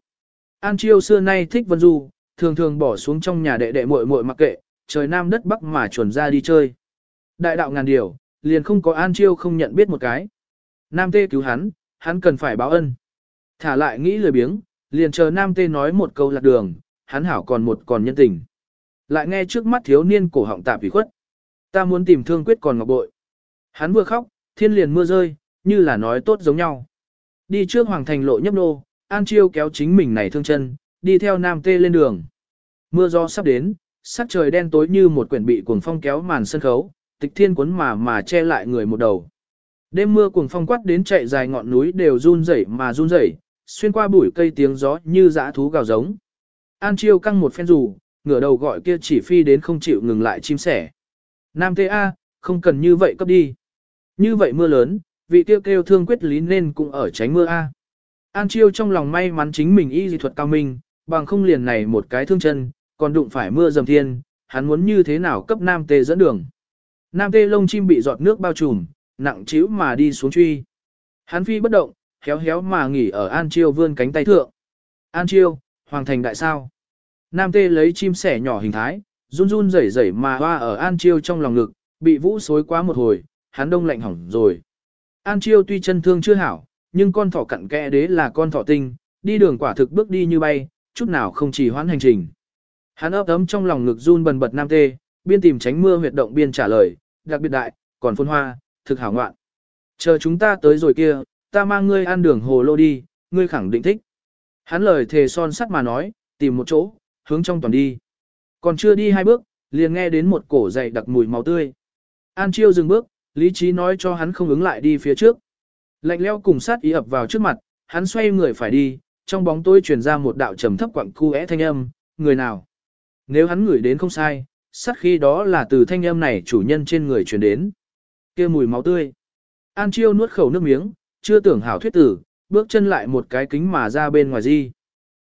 Speaker 1: An Chiêu xưa nay thích Vân Du, thường thường bỏ xuống trong nhà đệ đệ muội muội mặc kệ, trời nam đất bắc mà chuẩn ra đi chơi. Đại đạo ngàn điều, liền không có An Chiêu không nhận biết một cái. Nam Tê cứu hắn, hắn cần phải báo ân. Thả lại nghĩ lười biếng, liền chờ Nam Tê nói một câu lạc đường, hắn hảo còn một còn nhân tình. Lại nghe trước mắt thiếu niên cổ họng tạp vì khuất. Ta muốn tìm thương quyết còn ngọc bội. Hắn vừa khóc, thiên liền mưa rơi, như là nói tốt giống nhau. Đi trước hoàng thành lộ nhấp nô, An Chiêu kéo chính mình này thương chân, đi theo Nam Tê lên đường. Mưa gió sắp đến, sắc trời đen tối như một quyển bị cuồng phong kéo màn sân khấu, tịch thiên cuốn mà mà che lại người một đầu. Đêm mưa cuồng phong quát đến chạy dài ngọn núi đều run rẩy mà run rẩy, xuyên qua bụi cây tiếng gió như dã thú gào giống. An Chiêu căng một phen dù, ngửa đầu gọi kia chỉ phi đến không chịu ngừng lại chim sẻ. Nam Tê A, không cần như vậy cấp đi. Như vậy mưa lớn, vị tiêu kêu thương quyết lý nên cũng ở tránh mưa A. An Chiêu trong lòng may mắn chính mình y dị thuật cao minh, bằng không liền này một cái thương chân, còn đụng phải mưa dầm thiên, hắn muốn như thế nào cấp Nam Tê dẫn đường. Nam Tê lông chim bị giọt nước bao trùm, nặng chiếu mà đi xuống truy. Hắn phi bất động, héo héo mà nghỉ ở An Chiêu vươn cánh tay thượng. An Chiêu, Hoàng thành đại sao. Nam tê lấy chim sẻ nhỏ hình thái, run run rẩy rẩy mà hoa ở An Chiêu trong lòng ngực, bị vũ xối quá một hồi, hắn đông lạnh hỏng rồi. An Chiêu tuy chân thương chưa hảo, nhưng con thỏ cặn kẽ đế là con thỏ tinh, đi đường quả thực bước đi như bay, chút nào không chỉ hoãn hành trình. Hắn ấp ấm trong lòng ngực run bần bật nam tê, biên tìm tránh mưa huyệt động biên trả lời, đặc biệt đại, còn phun hoa, thực hảo ngoạn. Chờ chúng ta tới rồi kia, ta mang ngươi ăn đường hồ lô đi, ngươi khẳng định thích. Hắn lời thề son sắt mà nói, tìm một chỗ, hướng trong toàn đi. Còn chưa đi hai bước, liền nghe đến một cổ dày đặc mùi máu tươi. An Chiêu dừng bước, lý trí nói cho hắn không ứng lại đi phía trước. Lạnh leo cùng sát ý ập vào trước mặt, hắn xoay người phải đi, trong bóng tối truyền ra một đạo trầm thấp quặng cu é thanh âm, người nào. Nếu hắn ngửi đến không sai, sát khi đó là từ thanh âm này chủ nhân trên người truyền đến. kia mùi máu tươi. An Chiêu nuốt khẩu nước miếng, chưa tưởng hảo thuyết tử, bước chân lại một cái kính mà ra bên ngoài di.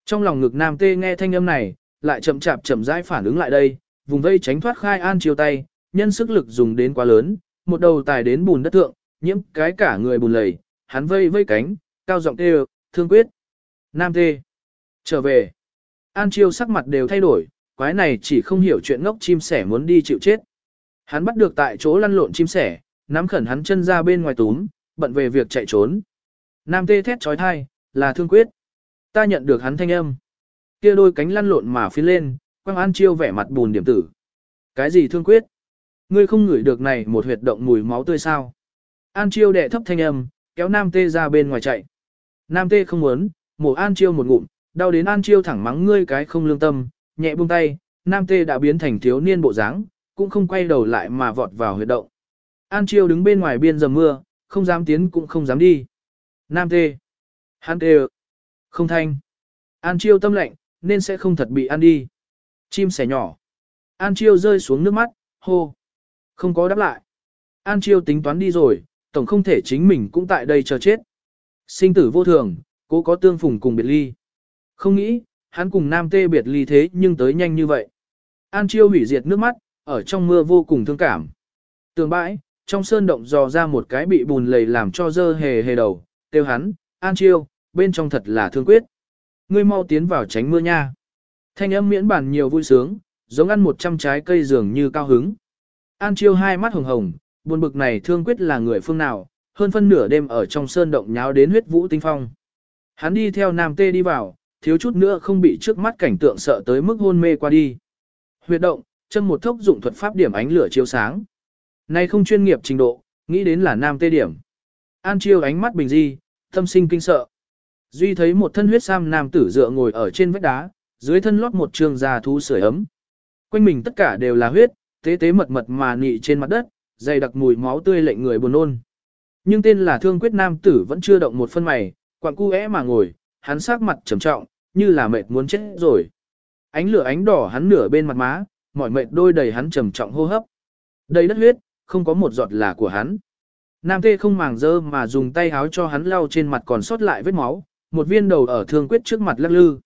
Speaker 1: Trong lòng ngực nam tê nghe thanh âm này, lại chậm chạp chậm rãi phản ứng lại đây, vùng vây tránh thoát khai An Chiêu tay, nhân sức lực dùng đến quá lớn, một đầu tài đến bùn đất thượng, nhiễm cái cả người bùn lầy, hắn vây vây cánh, cao giọng kêu, thương quyết. Nam tê. Trở về. An Chiêu sắc mặt đều thay đổi, quái này chỉ không hiểu chuyện ngốc chim sẻ muốn đi chịu chết. Hắn bắt được tại chỗ lăn lộn chim sẻ, nắm khẩn hắn chân ra bên ngoài túm, bận về việc chạy trốn. Nam tê thét trói thai, là thương quyết. Ta nhận được hắn thanh âm. Kia đôi cánh lăn lộn mà phi lên, quang an chiêu vẻ mặt bùn điểm tử. Cái gì thương quyết? Ngươi không ngửi được này một huyệt động mùi máu tươi sao? An chiêu đệ thấp thanh âm, kéo nam tê ra bên ngoài chạy. Nam tê không muốn, mổ an chiêu một ngụm, đau đến an chiêu thẳng mắng ngươi cái không lương tâm, nhẹ buông tay, nam tê đã biến thành thiếu niên bộ dáng, cũng không quay đầu lại mà vọt vào huyệt động. An chiêu đứng bên ngoài biên dầm mưa, không dám tiến cũng không dám đi. Nam tê. Hắn tê Không thanh. An chiêu tâm lạnh, nên sẽ không thật bị ăn đi. Chim sẻ nhỏ. An chiêu rơi xuống nước mắt, hô. Không có đáp lại. An chiêu tính toán đi rồi, tổng không thể chính mình cũng tại đây chờ chết. Sinh tử vô thường, cố có tương phùng cùng biệt ly. Không nghĩ, hắn cùng nam tê biệt ly thế nhưng tới nhanh như vậy. An chiêu hủy diệt nước mắt, ở trong mưa vô cùng thương cảm. Tường bãi, trong sơn động dò ra một cái bị bùn lầy làm cho dơ hề hề đầu, tiêu hắn, an chiêu, bên trong thật là thương quyết. Ngươi mau tiến vào tránh mưa nha. Thanh âm miễn bản nhiều vui sướng, giống ăn một trăm trái cây dường như cao hứng. An chiêu hai mắt hồng hồng, buồn bực này thương quyết là người phương nào, hơn phân nửa đêm ở trong sơn động nháo đến huyết vũ tinh phong. Hắn đi theo nam tê đi vào, thiếu chút nữa không bị trước mắt cảnh tượng sợ tới mức hôn mê qua đi. Huyệt động, chân một thốc dụng thuật pháp điểm ánh lửa chiếu sáng. Nay không chuyên nghiệp trình độ, nghĩ đến là nam tê điểm. An chiêu ánh mắt bình di, tâm sinh kinh sợ. Duy thấy một thân huyết sam nam tử dựa ngồi ở trên vách đá, dưới thân lót một trường già thú sưởi ấm. Quanh mình tất cả đều là huyết, tế tế mật mật mà nị trên mặt đất, dày đặc mùi máu tươi lệnh người buồn nôn. Nhưng tên là thương quyết nam tử vẫn chưa động một phân mày, quặng cu é mà ngồi, hắn sắc mặt trầm trọng, như là mệt muốn chết rồi. Ánh lửa ánh đỏ hắn nửa bên mặt má, mỏi mệt đôi đầy hắn trầm trọng hô hấp. Đầy đất huyết, không có một giọt là của hắn. Nam tê không màng dơ mà dùng tay háo cho hắn lau trên mặt còn sót lại vết máu, một viên đầu ở thương quyết trước mặt lắc lư.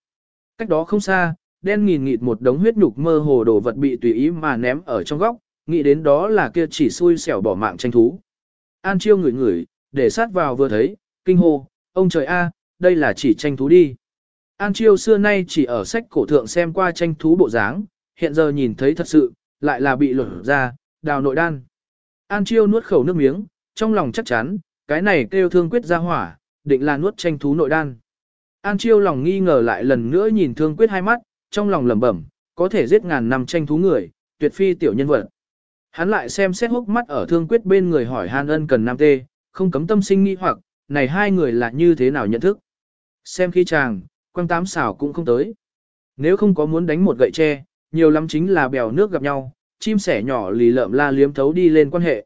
Speaker 1: Cách đó không xa, đen nghìn nghịt một đống huyết nhục mơ hồ đồ vật bị tùy ý mà ném ở trong góc, nghĩ đến đó là kia chỉ xui xẻo bỏ mạng tranh thú. An chiêu ngửi ngửi, để sát vào vừa thấy, kinh hô, ông trời a, đây là chỉ tranh thú đi. An chiêu xưa nay chỉ ở sách cổ thượng xem qua tranh thú bộ dáng, hiện giờ nhìn thấy thật sự, lại là bị lột ra, đào nội đan. An chiêu nuốt khẩu nước miếng, trong lòng chắc chắn, cái này kêu thương quyết ra hỏa, định là nuốt tranh thú nội đan. An chiêu lòng nghi ngờ lại lần nữa nhìn thương quyết hai mắt, trong lòng lẩm bẩm, có thể giết ngàn năm tranh thú người, tuyệt phi tiểu nhân vật. Hắn lại xem xét hốc mắt ở thương quyết bên người hỏi Hàn ân cần nam tê, không cấm tâm sinh nghi hoặc, này hai người là như thế nào nhận thức. Xem khi chàng, quăng tám xảo cũng không tới. Nếu không có muốn đánh một gậy tre, nhiều lắm chính là bèo nước gặp nhau, chim sẻ nhỏ lì lợm la liếm thấu đi lên quan hệ.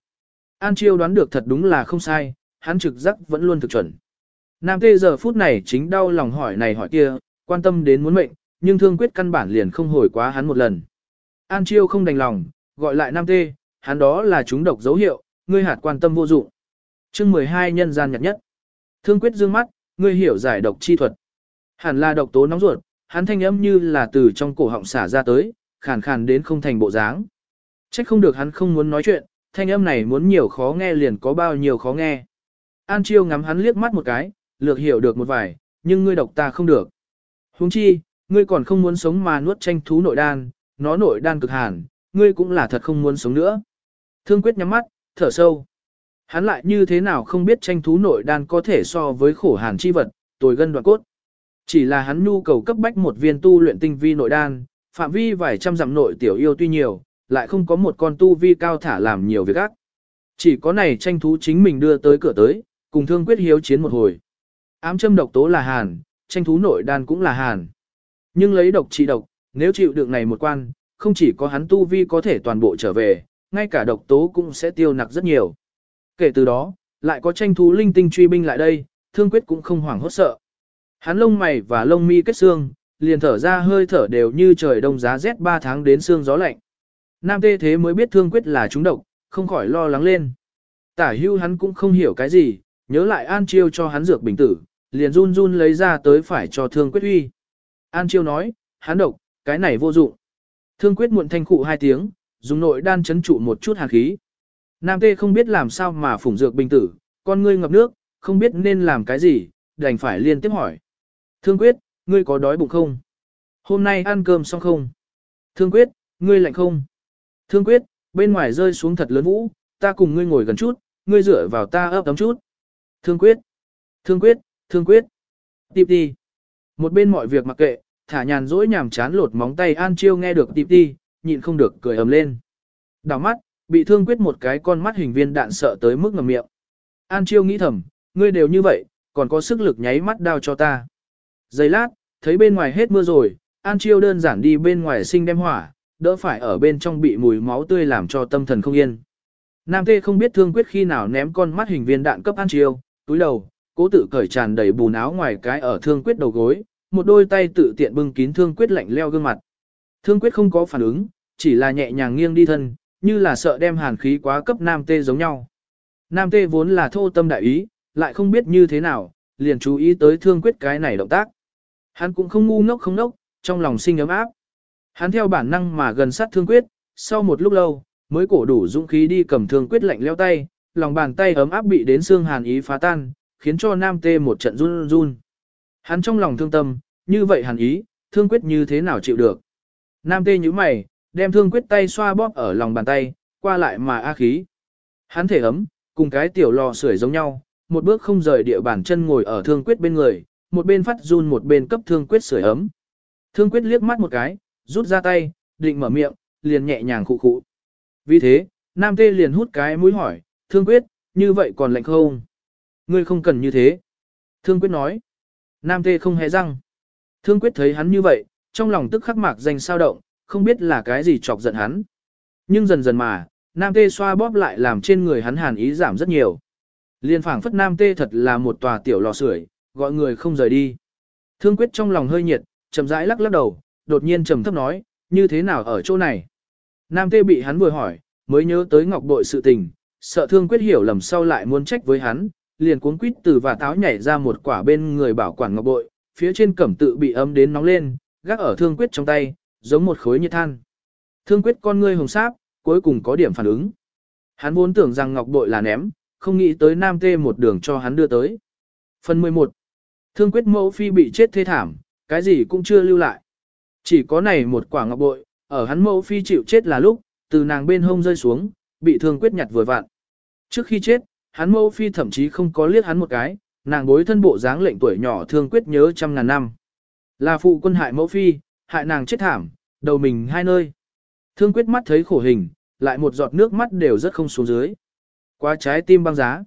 Speaker 1: An Chiêu đoán được thật đúng là không sai, hắn trực giác vẫn luôn thực chuẩn. Nam Tê giờ phút này chính đau lòng hỏi này hỏi kia, quan tâm đến muốn mệnh, nhưng thương quyết căn bản liền không hồi quá hắn một lần. An Chiêu không đành lòng, gọi lại Nam Tê, hắn đó là chúng độc dấu hiệu, ngươi hạt quan tâm vô dụng. chương 12 nhân gian nhật nhất. Thương quyết dương mắt, ngươi hiểu giải độc chi thuật. Hẳn là độc tố nóng ruột, hắn thanh âm như là từ trong cổ họng xả ra tới, khàn khàn đến không thành bộ dáng. Trách không được hắn không muốn nói chuyện, thanh âm này muốn nhiều khó nghe liền có bao nhiêu khó nghe. An Chiêu ngắm hắn liếc mắt một cái, lược hiểu được một vài, nhưng ngươi độc ta không được. Huống chi, ngươi còn không muốn sống mà nuốt tranh thú nội đan, nó nội đan cực hàn, ngươi cũng là thật không muốn sống nữa. Thương quyết nhắm mắt, thở sâu. Hắn lại như thế nào không biết tranh thú nội đan có thể so với khổ hàn chi vật, tồi gân đoạn cốt. Chỉ là hắn nhu cầu cấp bách một viên tu luyện tinh vi nội đan, phạm vi vài trăm dặm nội tiểu yêu tuy nhiều, lại không có một con tu vi cao thả làm nhiều việc ác. Chỉ có này tranh thú chính mình đưa tới cửa tới, cùng thương quyết hiếu chiến một hồi. Ám châm độc tố là hàn, tranh thú nội đan cũng là hàn. Nhưng lấy độc trị độc, nếu chịu được này một quan, không chỉ có hắn tu vi có thể toàn bộ trở về, ngay cả độc tố cũng sẽ tiêu nặc rất nhiều. Kể từ đó, lại có tranh thú linh tinh truy binh lại đây, thương quyết cũng không hoảng hốt sợ. Hắn lông mày và lông mi kết xương, liền thở ra hơi thở đều như trời đông giá rét 3 tháng đến xương gió lạnh. Nam tê thế mới biết thương quyết là chúng độc, không khỏi lo lắng lên. Tả hưu hắn cũng không hiểu cái gì, nhớ lại An Chiêu cho hắn dược bình tử, liền run run lấy ra tới phải cho thương quyết uy. An Chiêu nói, hắn độc, cái này vô dụng. Thương quyết muộn thanh cụ hai tiếng, dùng nội đan chấn trụ một chút hàn khí. Nam tê không biết làm sao mà phủng dược bình tử, con ngươi ngập nước, không biết nên làm cái gì, đành phải liên tiếp hỏi. Thương quyết, ngươi có đói bụng không? Hôm nay ăn cơm xong không? Thương quyết, ngươi lạnh không? Thương quyết, bên ngoài rơi xuống thật lớn vũ, ta cùng ngươi ngồi gần chút, ngươi dựa vào ta ấp ấm chút. Thương quyết, thương quyết, thương quyết. Tiếp đi. Một bên mọi việc mặc kệ, thả nhàn rỗi nhàm chán lột móng tay An Chiêu nghe được tịp đi, nhịn không được cười ầm lên. Đào mắt, bị thương quyết một cái con mắt hình viên đạn sợ tới mức ngầm miệng. An Chiêu nghĩ thầm, ngươi đều như vậy, còn có sức lực nháy mắt đao cho ta. Giây lát, thấy bên ngoài hết mưa rồi, An Chiêu đơn giản đi bên ngoài sinh đem hỏa, đỡ phải ở bên trong bị mùi máu tươi làm cho tâm thần không yên. Nam Tê không biết thương quyết khi nào ném con mắt hình viên đạn cấp An Chiêu, túi đầu, cố tự cởi tràn đầy bùn áo ngoài cái ở thương quyết đầu gối, một đôi tay tự tiện bưng kín thương quyết lạnh leo gương mặt. Thương quyết không có phản ứng, chỉ là nhẹ nhàng nghiêng đi thân, như là sợ đem hàn khí quá cấp Nam Tê giống nhau. Nam Tê vốn là thô tâm đại ý, lại không biết như thế nào, liền chú ý tới thương quyết cái này động tác. Hắn cũng không ngu ngốc không nốc, trong lòng sinh ấm áp. Hắn theo bản năng mà gần sát thương quyết, sau một lúc lâu, mới cổ đủ dũng khí đi cầm thương quyết lạnh leo tay, lòng bàn tay ấm áp bị đến xương hàn ý phá tan, khiến cho nam tê một trận run run. Hắn trong lòng thương tâm, như vậy hàn ý, thương quyết như thế nào chịu được. Nam tê như mày, đem thương quyết tay xoa bóp ở lòng bàn tay, qua lại mà a khí. Hắn thể ấm, cùng cái tiểu lò sưởi giống nhau, một bước không rời địa bàn chân ngồi ở thương quyết bên người, một bên phát run một bên cấp thương quyết sưởi ấm. Thương quyết liếc mắt một cái, rút ra tay, định mở miệng, liền nhẹ nhàng khụ khụ. Vì thế, nam tê liền hút cái mũi hỏi, thương quyết, như vậy còn lạnh không? Ngươi không cần như thế. Thương quyết nói. Nam tê không hề răng. Thương quyết thấy hắn như vậy, trong lòng tức khắc mạc danh sao động, không biết là cái gì chọc giận hắn. Nhưng dần dần mà, nam tê xoa bóp lại làm trên người hắn hàn ý giảm rất nhiều. Liên phảng phất nam tê thật là một tòa tiểu lò sưởi, gọi người không rời đi. Thương quyết trong lòng hơi nhiệt, chậm rãi lắc lắc đầu, đột nhiên trầm thấp nói, như thế nào ở chỗ này? Nam tê bị hắn vừa hỏi, mới nhớ tới ngọc bội sự tình, sợ thương quyết hiểu lầm sau lại muốn trách với hắn, liền cuốn quýt từ và táo nhảy ra một quả bên người bảo quản ngọc bội, phía trên cẩm tự bị ấm đến nóng lên, gác ở thương quyết trong tay, giống một khối nhiệt than. Thương quyết con ngươi hồng sáp, cuối cùng có điểm phản ứng. Hắn vốn tưởng rằng ngọc bội là ném, không nghĩ tới nam tê một đường cho hắn đưa tới. Phần 11. Thương quyết mẫu phi bị chết thê thảm, cái gì cũng chưa lưu lại. Chỉ có này một quả ngọc bội, ở hắn mẫu phi chịu chết là lúc, từ nàng bên hông rơi xuống, bị thương quyết nhặt vừa vạn. Trước khi chết, hắn mẫu phi thậm chí không có liếc hắn một cái, nàng bối thân bộ dáng lệnh tuổi nhỏ thương quyết nhớ trăm ngàn năm. Là phụ quân hại mẫu phi, hại nàng chết thảm, đầu mình hai nơi. Thương quyết mắt thấy khổ hình, lại một giọt nước mắt đều rất không xuống dưới. Quá trái tim băng giá.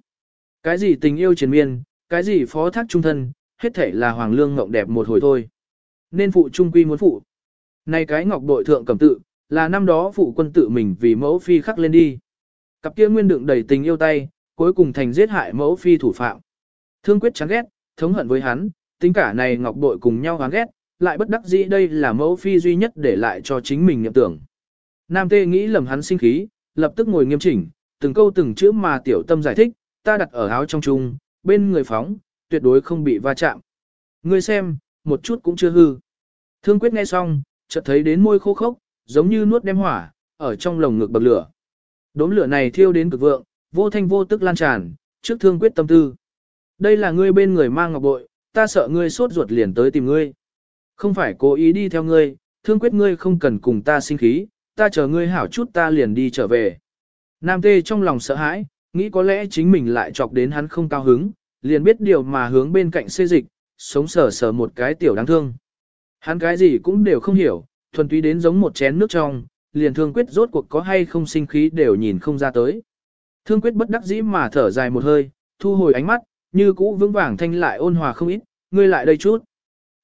Speaker 1: Cái gì tình yêu triền miên, cái gì phó thác trung thân, hết thể là hoàng lương ngộng đẹp một hồi thôi. Nên phụ trung quy muốn phụ. Này cái ngọc bội thượng cầm tự, là năm đó phụ quân tự mình vì mẫu phi khắc lên đi. Cặp kia nguyên đựng đầy tình yêu tay, cuối cùng thành giết hại mẫu phi thủ phạm. Thương quyết chán ghét, thống hận với hắn, tính cả này ngọc bội cùng nhau hoán ghét, lại bất đắc dĩ đây là mẫu phi duy nhất để lại cho chính mình niệm tưởng. Nam tê nghĩ lầm hắn sinh khí, lập tức ngồi nghiêm chỉnh, từng câu từng chữ mà tiểu tâm giải thích, ta đặt ở áo trong trung, bên người phóng, tuyệt đối không bị va chạm. Ngươi xem, một chút cũng chưa hư. Thương quyết nghe xong, chợt thấy đến môi khô khốc, giống như nuốt đem hỏa, ở trong lồng ngực bậc lửa. Đốm lửa này thiêu đến cực vượng, vô thanh vô tức lan tràn, trước thương quyết tâm tư. Đây là ngươi bên người mang ngọc bội, ta sợ ngươi sốt ruột liền tới tìm ngươi. Không phải cố ý đi theo ngươi, thương quyết ngươi không cần cùng ta sinh khí, ta chờ ngươi hảo chút ta liền đi trở về. Nam tê trong lòng sợ hãi, nghĩ có lẽ chính mình lại chọc đến hắn không cao hứng, liền biết điều mà hướng bên cạnh xê dịch, sống sờ sờ một cái tiểu đáng thương. Hắn cái gì cũng đều không hiểu, thuần túy đến giống một chén nước trong, liền thương quyết rốt cuộc có hay không sinh khí đều nhìn không ra tới. Thương quyết bất đắc dĩ mà thở dài một hơi, thu hồi ánh mắt, như cũ vững vàng thanh lại ôn hòa không ít, ngươi lại đây chút.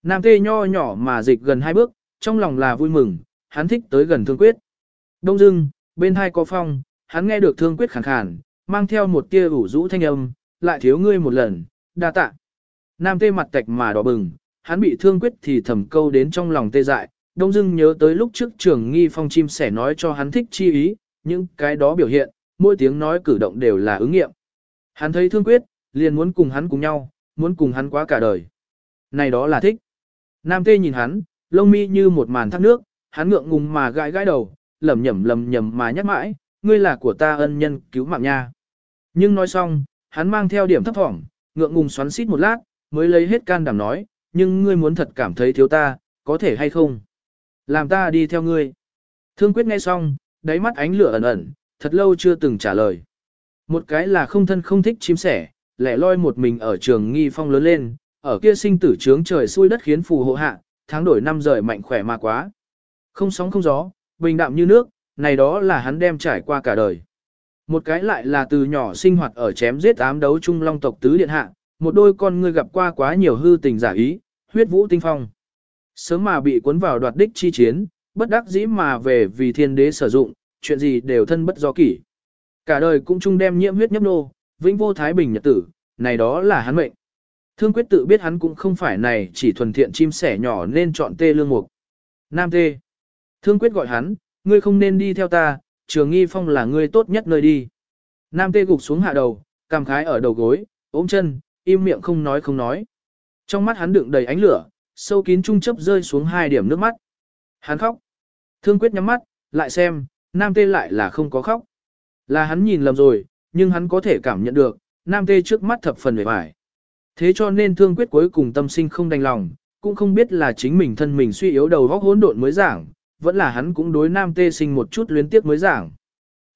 Speaker 1: Nam tê nho nhỏ mà dịch gần hai bước, trong lòng là vui mừng, hắn thích tới gần thương quyết. Đông dưng, bên hai có phong, hắn nghe được thương quyết khàn khàn, mang theo một tia ủ rũ thanh âm, lại thiếu ngươi một lần, đa tạ. Nam tê mặt tạch mà đỏ bừng, hắn bị thương quyết thì thầm câu đến trong lòng tê dại, đông dưng nhớ tới lúc trước trường nghi phong chim sẻ nói cho hắn thích chi ý, những cái đó biểu hiện, mỗi tiếng nói cử động đều là ứng nghiệm. Hắn thấy thương quyết, liền muốn cùng hắn cùng nhau, muốn cùng hắn quá cả đời. Này đó là thích. Nam tê nhìn hắn, lông mi như một màn thác nước, hắn ngượng ngùng mà gãi gãi đầu, lẩm nhẩm lẩm nhẩm mà nhắc mãi, ngươi là của ta ân nhân cứu mạng nha. Nhưng nói xong, hắn mang theo điểm thấp thỏm, ngượng ngùng xoắn xít một lát, mới lấy hết can đảm nói, nhưng ngươi muốn thật cảm thấy thiếu ta, có thể hay không? Làm ta đi theo ngươi. Thương quyết nghe xong, đáy mắt ánh lửa ẩn ẩn, thật lâu chưa từng trả lời. Một cái là không thân không thích chim sẻ, lẻ loi một mình ở trường nghi phong lớn lên, ở kia sinh tử trướng trời xuôi đất khiến phù hộ hạ, tháng đổi năm rời mạnh khỏe mà quá. Không sóng không gió, bình đạm như nước, này đó là hắn đem trải qua cả đời. Một cái lại là từ nhỏ sinh hoạt ở chém giết ám đấu trung long tộc tứ điện hạ, một đôi con ngươi gặp qua quá nhiều hư tình giả ý, huyết vũ tinh phong. Sớm mà bị cuốn vào đoạt đích chi chiến, bất đắc dĩ mà về vì thiên đế sử dụng, chuyện gì đều thân bất do kỷ. Cả đời cũng chung đem nhiễm huyết nhấp nô, vĩnh vô thái bình nhật tử, này đó là hắn mệnh. Thương quyết tự biết hắn cũng không phải này chỉ thuần thiện chim sẻ nhỏ nên chọn tê lương mục. Nam tê. Thương quyết gọi hắn, ngươi không nên đi theo ta, trường nghi phong là ngươi tốt nhất nơi đi. Nam tê gục xuống hạ đầu, cảm khái ở đầu gối, ôm chân, im miệng không nói không nói. Trong mắt hắn đựng đầy ánh lửa, sâu kín trung chấp rơi xuống hai điểm nước mắt. Hắn khóc. Thương quyết nhắm mắt, lại xem, nam tê lại là không có khóc. Là hắn nhìn lầm rồi, nhưng hắn có thể cảm nhận được, nam tê trước mắt thập phần vẻ vải. Thế cho nên thương quyết cuối cùng tâm sinh không đành lòng, cũng không biết là chính mình thân mình suy yếu đầu vóc hỗn độn mới giảng, vẫn là hắn cũng đối nam tê sinh một chút luyến tiếc mới giảng.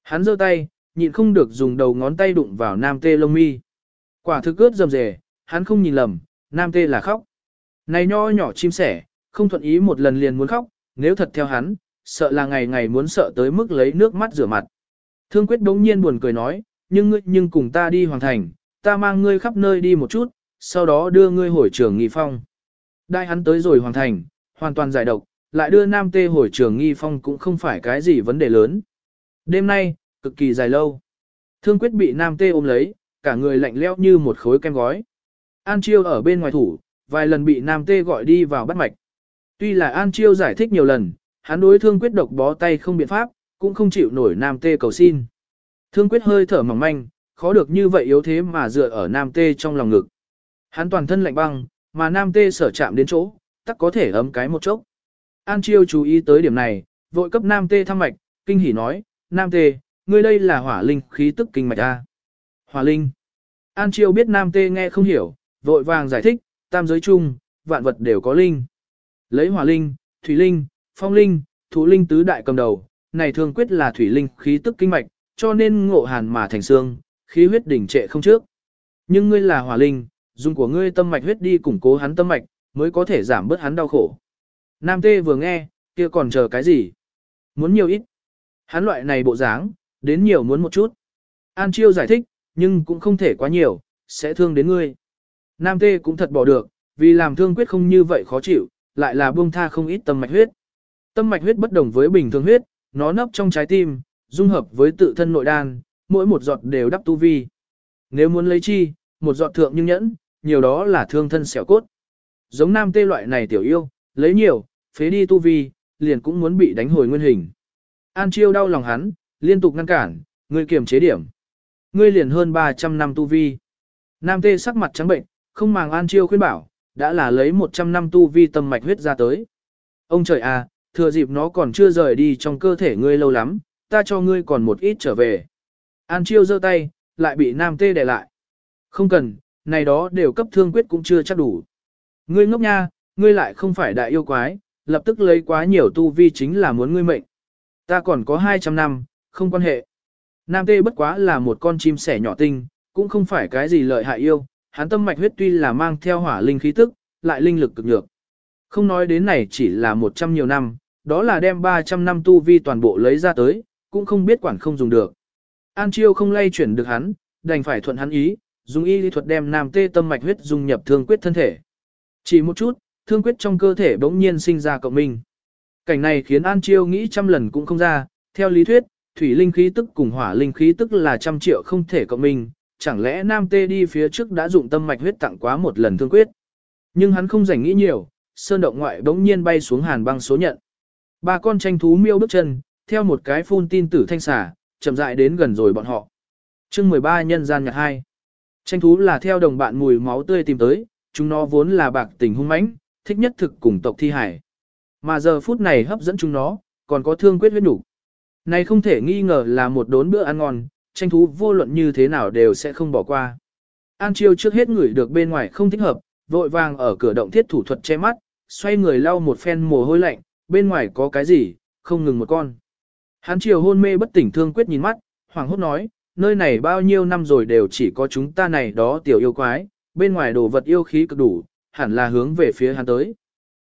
Speaker 1: Hắn giơ tay, nhịn không được dùng đầu ngón tay đụng vào nam tê lông mi. Quả thực ướt rầm rề, hắn không nhìn lầm, nam tê là khóc. Này nho nhỏ chim sẻ, không thuận ý một lần liền muốn khóc, nếu thật theo hắn, sợ là ngày ngày muốn sợ tới mức lấy nước mắt rửa mặt. Thương quyết đống nhiên buồn cười nói, nhưng ngươi nhưng cùng ta đi hoàng thành, ta mang ngươi khắp nơi đi một chút, sau đó đưa ngươi hồi trường nghi phong. Đại hắn tới rồi hoàn thành, hoàn toàn giải độc, lại đưa nam tê hồi trường nghi phong cũng không phải cái gì vấn đề lớn. Đêm nay, cực kỳ dài lâu. Thương quyết bị nam tê ôm lấy, cả người lạnh lẽo như một khối kem gói. An Chiêu ở bên ngoài thủ, vài lần bị nam tê gọi đi vào bắt mạch. Tuy là An Chiêu giải thích nhiều lần, hắn đối thương quyết độc bó tay không biện pháp, cũng không chịu nổi nam tê cầu xin. Thương quyết hơi thở mỏng manh, khó được như vậy yếu thế mà dựa ở nam tê trong lòng ngực. Hắn toàn thân lạnh băng, mà nam tê sở chạm đến chỗ, tắc có thể ấm cái một chốc. An Chiêu chú ý tới điểm này, vội cấp nam tê thăm mạch, kinh hỉ nói, nam tê, ngươi đây là hỏa linh khí tức kinh mạch A. Hỏa linh. An Chiêu biết nam tê nghe không hiểu, vội vàng giải thích, tam giới chung, vạn vật đều có linh. Lấy hỏa linh, thủy linh, phong linh, thú linh tứ đại cầm đầu, này thường quyết là thủy linh khí tức kinh mạch, cho nên ngộ hàn mà thành xương, khí huyết đỉnh trệ không trước. Nhưng ngươi là hỏa linh, dùng của ngươi tâm mạch huyết đi củng cố hắn tâm mạch, mới có thể giảm bớt hắn đau khổ. Nam Tê vừa nghe, kia còn chờ cái gì? Muốn nhiều ít. Hắn loại này bộ dáng, đến nhiều muốn một chút. An Chiêu giải thích, nhưng cũng không thể quá nhiều, sẽ thương đến ngươi. Nam Tê cũng thật bỏ được, vì làm thương quyết không như vậy khó chịu, lại là buông tha không ít tâm mạch huyết. Tâm mạch huyết bất đồng với bình thường huyết, nó nấp trong trái tim, dung hợp với tự thân nội đan, mỗi một giọt đều đắp tu vi. Nếu muốn lấy chi, một giọt thượng nhưng nhẫn, nhiều đó là thương thân xẻo cốt. Giống nam tê loại này tiểu yêu, lấy nhiều, phế đi tu vi, liền cũng muốn bị đánh hồi nguyên hình. An chiêu đau lòng hắn, liên tục ngăn cản, ngươi kiềm chế điểm. Ngươi liền hơn 300 năm tu vi. Nam tê sắc mặt trắng bệnh, không màng an chiêu khuyên bảo, đã là lấy 100 năm tu vi tâm mạch huyết ra tới. Ông trời à, thừa dịp nó còn chưa rời đi trong cơ thể ngươi lâu lắm, ta cho ngươi còn một ít trở về. An chiêu giơ tay, lại bị nam tê để lại. Không cần, này đó đều cấp thương quyết cũng chưa chắc đủ. Ngươi ngốc nha, ngươi lại không phải đại yêu quái, lập tức lấy quá nhiều tu vi chính là muốn ngươi mệnh. Ta còn có 200 năm, không quan hệ. Nam tê bất quá là một con chim sẻ nhỏ tinh, cũng không phải cái gì lợi hại yêu, hắn tâm mạch huyết tuy là mang theo hỏa linh khí tức, lại linh lực cực nhược. Không nói đến này chỉ là 100 nhiều năm, đó là đem 300 năm tu vi toàn bộ lấy ra tới, cũng không biết quản không dùng được. An Chiêu không lay chuyển được hắn, đành phải thuận hắn ý, dùng y lý thuật đem nam tê tâm mạch huyết dung nhập thương quyết thân thể. Chỉ một chút, thương quyết trong cơ thể bỗng nhiên sinh ra cộng minh. Cảnh này khiến An Chiêu nghĩ trăm lần cũng không ra, theo lý thuyết, thủy linh khí tức cùng hỏa linh khí tức là trăm triệu không thể cộng minh, chẳng lẽ nam tê đi phía trước đã dụng tâm mạch huyết tặng quá một lần thương quyết. Nhưng hắn không rảnh nghĩ nhiều, sơn động ngoại bỗng nhiên bay xuống hàn băng số nhận. Ba con tranh thú miêu bước chân, theo một cái phun tin tử thanh xả, chậm rãi đến gần rồi bọn họ. chương 13 nhân gian nhạc 2. Tranh thú là theo đồng bạn mùi máu tươi tìm tới, chúng nó vốn là bạc tình hung mãnh, thích nhất thực cùng tộc thi hải. Mà giờ phút này hấp dẫn chúng nó, còn có thương quyết huyết đủ. Này không thể nghi ngờ là một đốn bữa ăn ngon, tranh thú vô luận như thế nào đều sẽ không bỏ qua. An Chiêu trước hết người được bên ngoài không thích hợp, vội vàng ở cửa động thiết thủ thuật che mắt, xoay người lau một phen mồ hôi lạnh, bên ngoài có cái gì, không ngừng một con. Hắn chiều hôn mê bất tỉnh thương quyết nhìn mắt, hoàng hốt nói, nơi này bao nhiêu năm rồi đều chỉ có chúng ta này đó tiểu yêu quái, bên ngoài đồ vật yêu khí cực đủ, hẳn là hướng về phía hắn tới.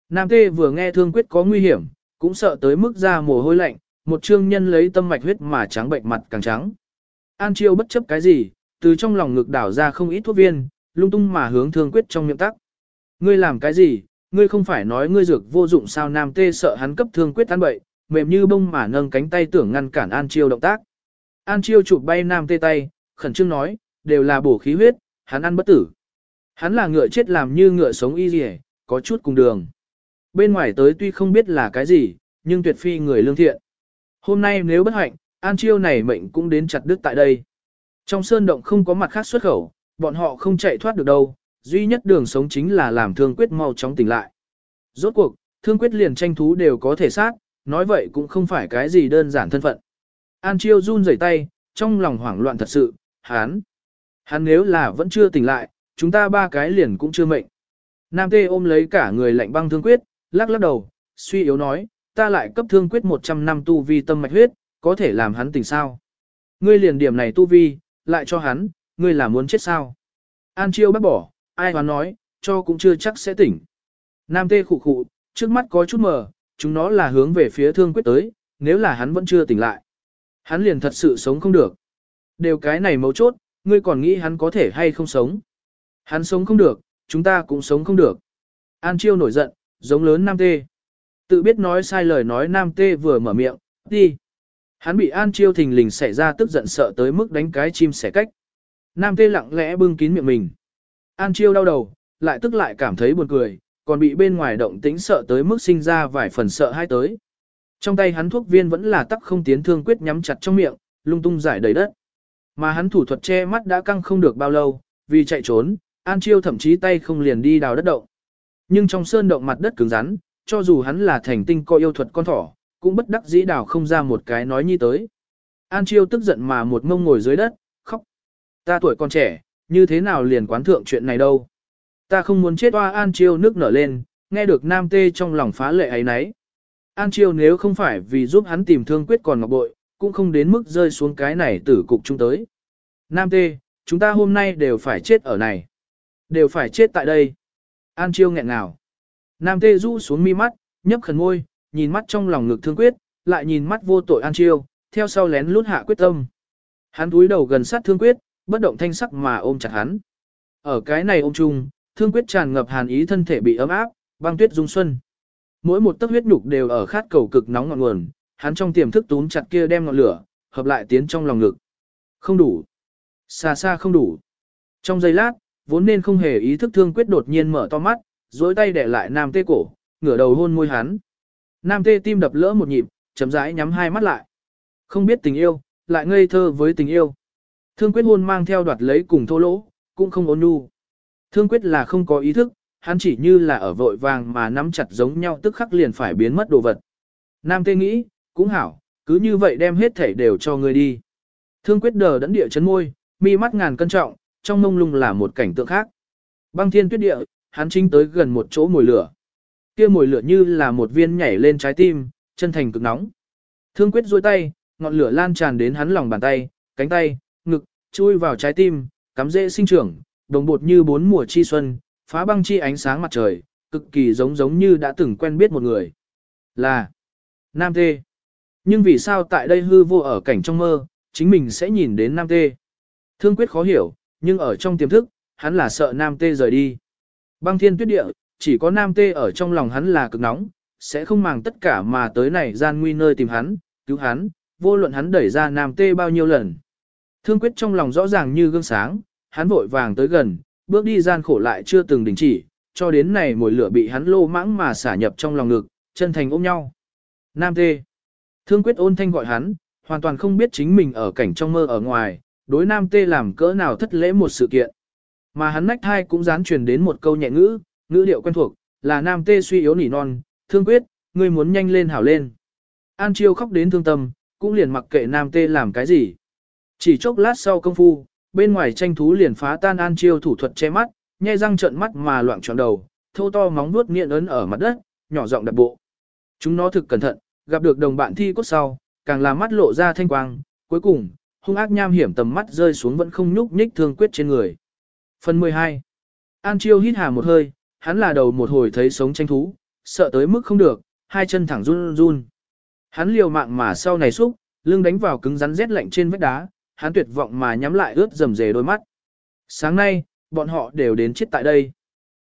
Speaker 1: Nam Tê vừa nghe thương quyết có nguy hiểm, cũng sợ tới mức ra mồ hôi lạnh, một trương nhân lấy tâm mạch huyết mà trắng bệnh mặt càng trắng. An Chiêu bất chấp cái gì, từ trong lòng ngực đảo ra không ít thuốc viên, lung tung mà hướng thương quyết trong miệng tắc. Ngươi làm cái gì, ngươi không phải nói ngươi dược vô dụng sao Nam Tê sợ hắn cấp thương quyết tan bậy, mềm như bông mà nâng cánh tay tưởng ngăn cản An Chiêu động tác. An Chiêu chụp bay Nam Tê tay, khẩn trương nói, đều là bổ khí huyết, hắn ăn bất tử. Hắn là ngựa chết làm như ngựa sống y dì có chút cùng đường. Bên ngoài tới tuy không biết là cái gì, nhưng tuyệt phi người lương thiện. Hôm nay nếu bất hạnh, An Chiêu này mệnh cũng đến chặt đứt tại đây. Trong sơn động không có mặt khác xuất khẩu, bọn họ không chạy thoát được đâu, duy nhất đường sống chính là làm thương quyết mau chóng tỉnh lại. Rốt cuộc, thương quyết liền tranh thú đều có thể sát, nói vậy cũng không phải cái gì đơn giản thân phận. An Chiêu run rẩy tay, trong lòng hoảng loạn thật sự, hắn. Hắn nếu là vẫn chưa tỉnh lại, chúng ta ba cái liền cũng chưa mệnh. Nam Tê ôm lấy cả người lạnh băng thương quyết, lắc lắc đầu, suy yếu nói, ta lại cấp thương quyết 100 năm tu vi tâm mạch huyết, có thể làm hắn tỉnh sao. Ngươi liền điểm này tu vi, lại cho hắn, ngươi là muốn chết sao. An Chiêu bác bỏ, ai hoán nói, cho cũng chưa chắc sẽ tỉnh. Nam Tê khụ khụ, trước mắt có chút mờ, chúng nó là hướng về phía thương quyết tới, nếu là hắn vẫn chưa tỉnh lại. Hắn liền thật sự sống không được. Đều cái này mấu chốt, ngươi còn nghĩ hắn có thể hay không sống. Hắn sống không được, chúng ta cũng sống không được. An Chiêu nổi giận, giống lớn Nam Tê. Tự biết nói sai lời nói Nam Tê vừa mở miệng, đi. Hắn bị An Chiêu thình lình xảy ra tức giận sợ tới mức đánh cái chim xẻ cách. Nam Tê lặng lẽ bưng kín miệng mình. An Chiêu đau đầu, lại tức lại cảm thấy buồn cười, còn bị bên ngoài động tĩnh sợ tới mức sinh ra vài phần sợ hai tới. Trong tay hắn thuốc viên vẫn là tắc không tiến thương quyết nhắm chặt trong miệng, lung tung giải đầy đất. Mà hắn thủ thuật che mắt đã căng không được bao lâu, vì chạy trốn, An Chiêu thậm chí tay không liền đi đào đất động. Nhưng trong sơn động mặt đất cứng rắn, cho dù hắn là thành tinh coi yêu thuật con thỏ, cũng bất đắc dĩ đào không ra một cái nói như tới. An Chiêu tức giận mà một ngông ngồi dưới đất, khóc. Ta tuổi còn trẻ, như thế nào liền quán thượng chuyện này đâu. Ta không muốn chết oa An Chiêu nước nở lên, nghe được Nam Tê trong lòng phá lệ ấy nấy. An Chiêu nếu không phải vì giúp hắn tìm thương quyết còn ngọc bội, cũng không đến mức rơi xuống cái này tử cục chung tới. Nam Tê, chúng ta hôm nay đều phải chết ở này. Đều phải chết tại đây. An Chiêu nghẹn ngào. Nam Tê rũ xuống mi mắt, nhấp khẩn môi, nhìn mắt trong lòng ngực thương quyết, lại nhìn mắt vô tội An Chiêu, theo sau lén lút hạ quyết tâm. Hắn túi đầu gần sát thương quyết, bất động thanh sắc mà ôm chặt hắn. Ở cái này ôm chung, thương quyết tràn ngập hàn ý thân thể bị ấm áp, băng tuyết dung xuân. Mỗi một tấc huyết nhục đều ở khát cầu cực nóng ngọn nguồn, hắn trong tiềm thức túm chặt kia đem ngọn lửa, hợp lại tiến trong lòng ngực. Không đủ. Xa xa không đủ. Trong giây lát, vốn nên không hề ý thức thương quyết đột nhiên mở to mắt, dối tay để lại nam tê cổ, ngửa đầu hôn môi hắn. Nam tê tim đập lỡ một nhịp, chấm rãi nhắm hai mắt lại. Không biết tình yêu, lại ngây thơ với tình yêu. Thương quyết hôn mang theo đoạt lấy cùng thô lỗ, cũng không ôn nhu. Thương quyết là không có ý thức, hắn chỉ như là ở vội vàng mà nắm chặt giống nhau tức khắc liền phải biến mất đồ vật. Nam tê nghĩ, cũng hảo, cứ như vậy đem hết thể đều cho người đi. Thương quyết đờ đẫn địa chấn môi, mi mắt ngàn cân trọng, trong mông lung là một cảnh tượng khác. Băng thiên tuyết địa, hắn chính tới gần một chỗ mồi lửa. Kia mồi lửa như là một viên nhảy lên trái tim, chân thành cực nóng. Thương quyết duỗi tay, ngọn lửa lan tràn đến hắn lòng bàn tay, cánh tay, chui vào trái tim, cắm dễ sinh trưởng, đồng bột như bốn mùa chi xuân, phá băng chi ánh sáng mặt trời, cực kỳ giống giống như đã từng quen biết một người. Là Nam Tê. Nhưng vì sao tại đây hư vô ở cảnh trong mơ, chính mình sẽ nhìn đến Nam Tê? Thương quyết khó hiểu, nhưng ở trong tiềm thức, hắn là sợ Nam Tê rời đi. Băng thiên tuyết địa, chỉ có Nam Tê ở trong lòng hắn là cực nóng, sẽ không màng tất cả mà tới này gian nguy nơi tìm hắn, cứu hắn, vô luận hắn đẩy ra Nam Tê bao nhiêu lần. Thương quyết trong lòng rõ ràng như gương sáng, hắn vội vàng tới gần, bước đi gian khổ lại chưa từng đình chỉ, cho đến này mùi lửa bị hắn lô mãng mà xả nhập trong lòng ngực, chân thành ôm nhau. Nam Tê. Thương quyết ôn thanh gọi hắn, hoàn toàn không biết chính mình ở cảnh trong mơ ở ngoài, đối Nam Tê làm cỡ nào thất lễ một sự kiện. Mà hắn nách thai cũng dán truyền đến một câu nhẹ ngữ, ngữ điệu quen thuộc, là Nam Tê suy yếu nỉ non, thương quyết, ngươi muốn nhanh lên hảo lên. An Chiêu khóc đến thương tâm, cũng liền mặc kệ Nam Tê làm cái gì. Chỉ chốc lát sau công phu, bên ngoài tranh thú liền phá tan An Chiêu thủ thuật che mắt, nhe răng trợn mắt mà loạn tròn đầu, thô to móng vuốt miệng ấn ở mặt đất, nhỏ giọng đặt bộ. Chúng nó thực cẩn thận, gặp được đồng bạn thi cốt sau, càng là mắt lộ ra thanh quang, cuối cùng, hung ác nham hiểm tầm mắt rơi xuống vẫn không nhúc nhích thương quyết trên người. Phần 12. An Chiêu hít hà một hơi, hắn là đầu một hồi thấy sống tranh thú, sợ tới mức không được, hai chân thẳng run run. Hắn liều mạng mà sau này xúc, lưng đánh vào cứng rắn rét lạnh trên vách đá, hắn tuyệt vọng mà nhắm lại ướt rầm rề đôi mắt. Sáng nay, bọn họ đều đến chết tại đây.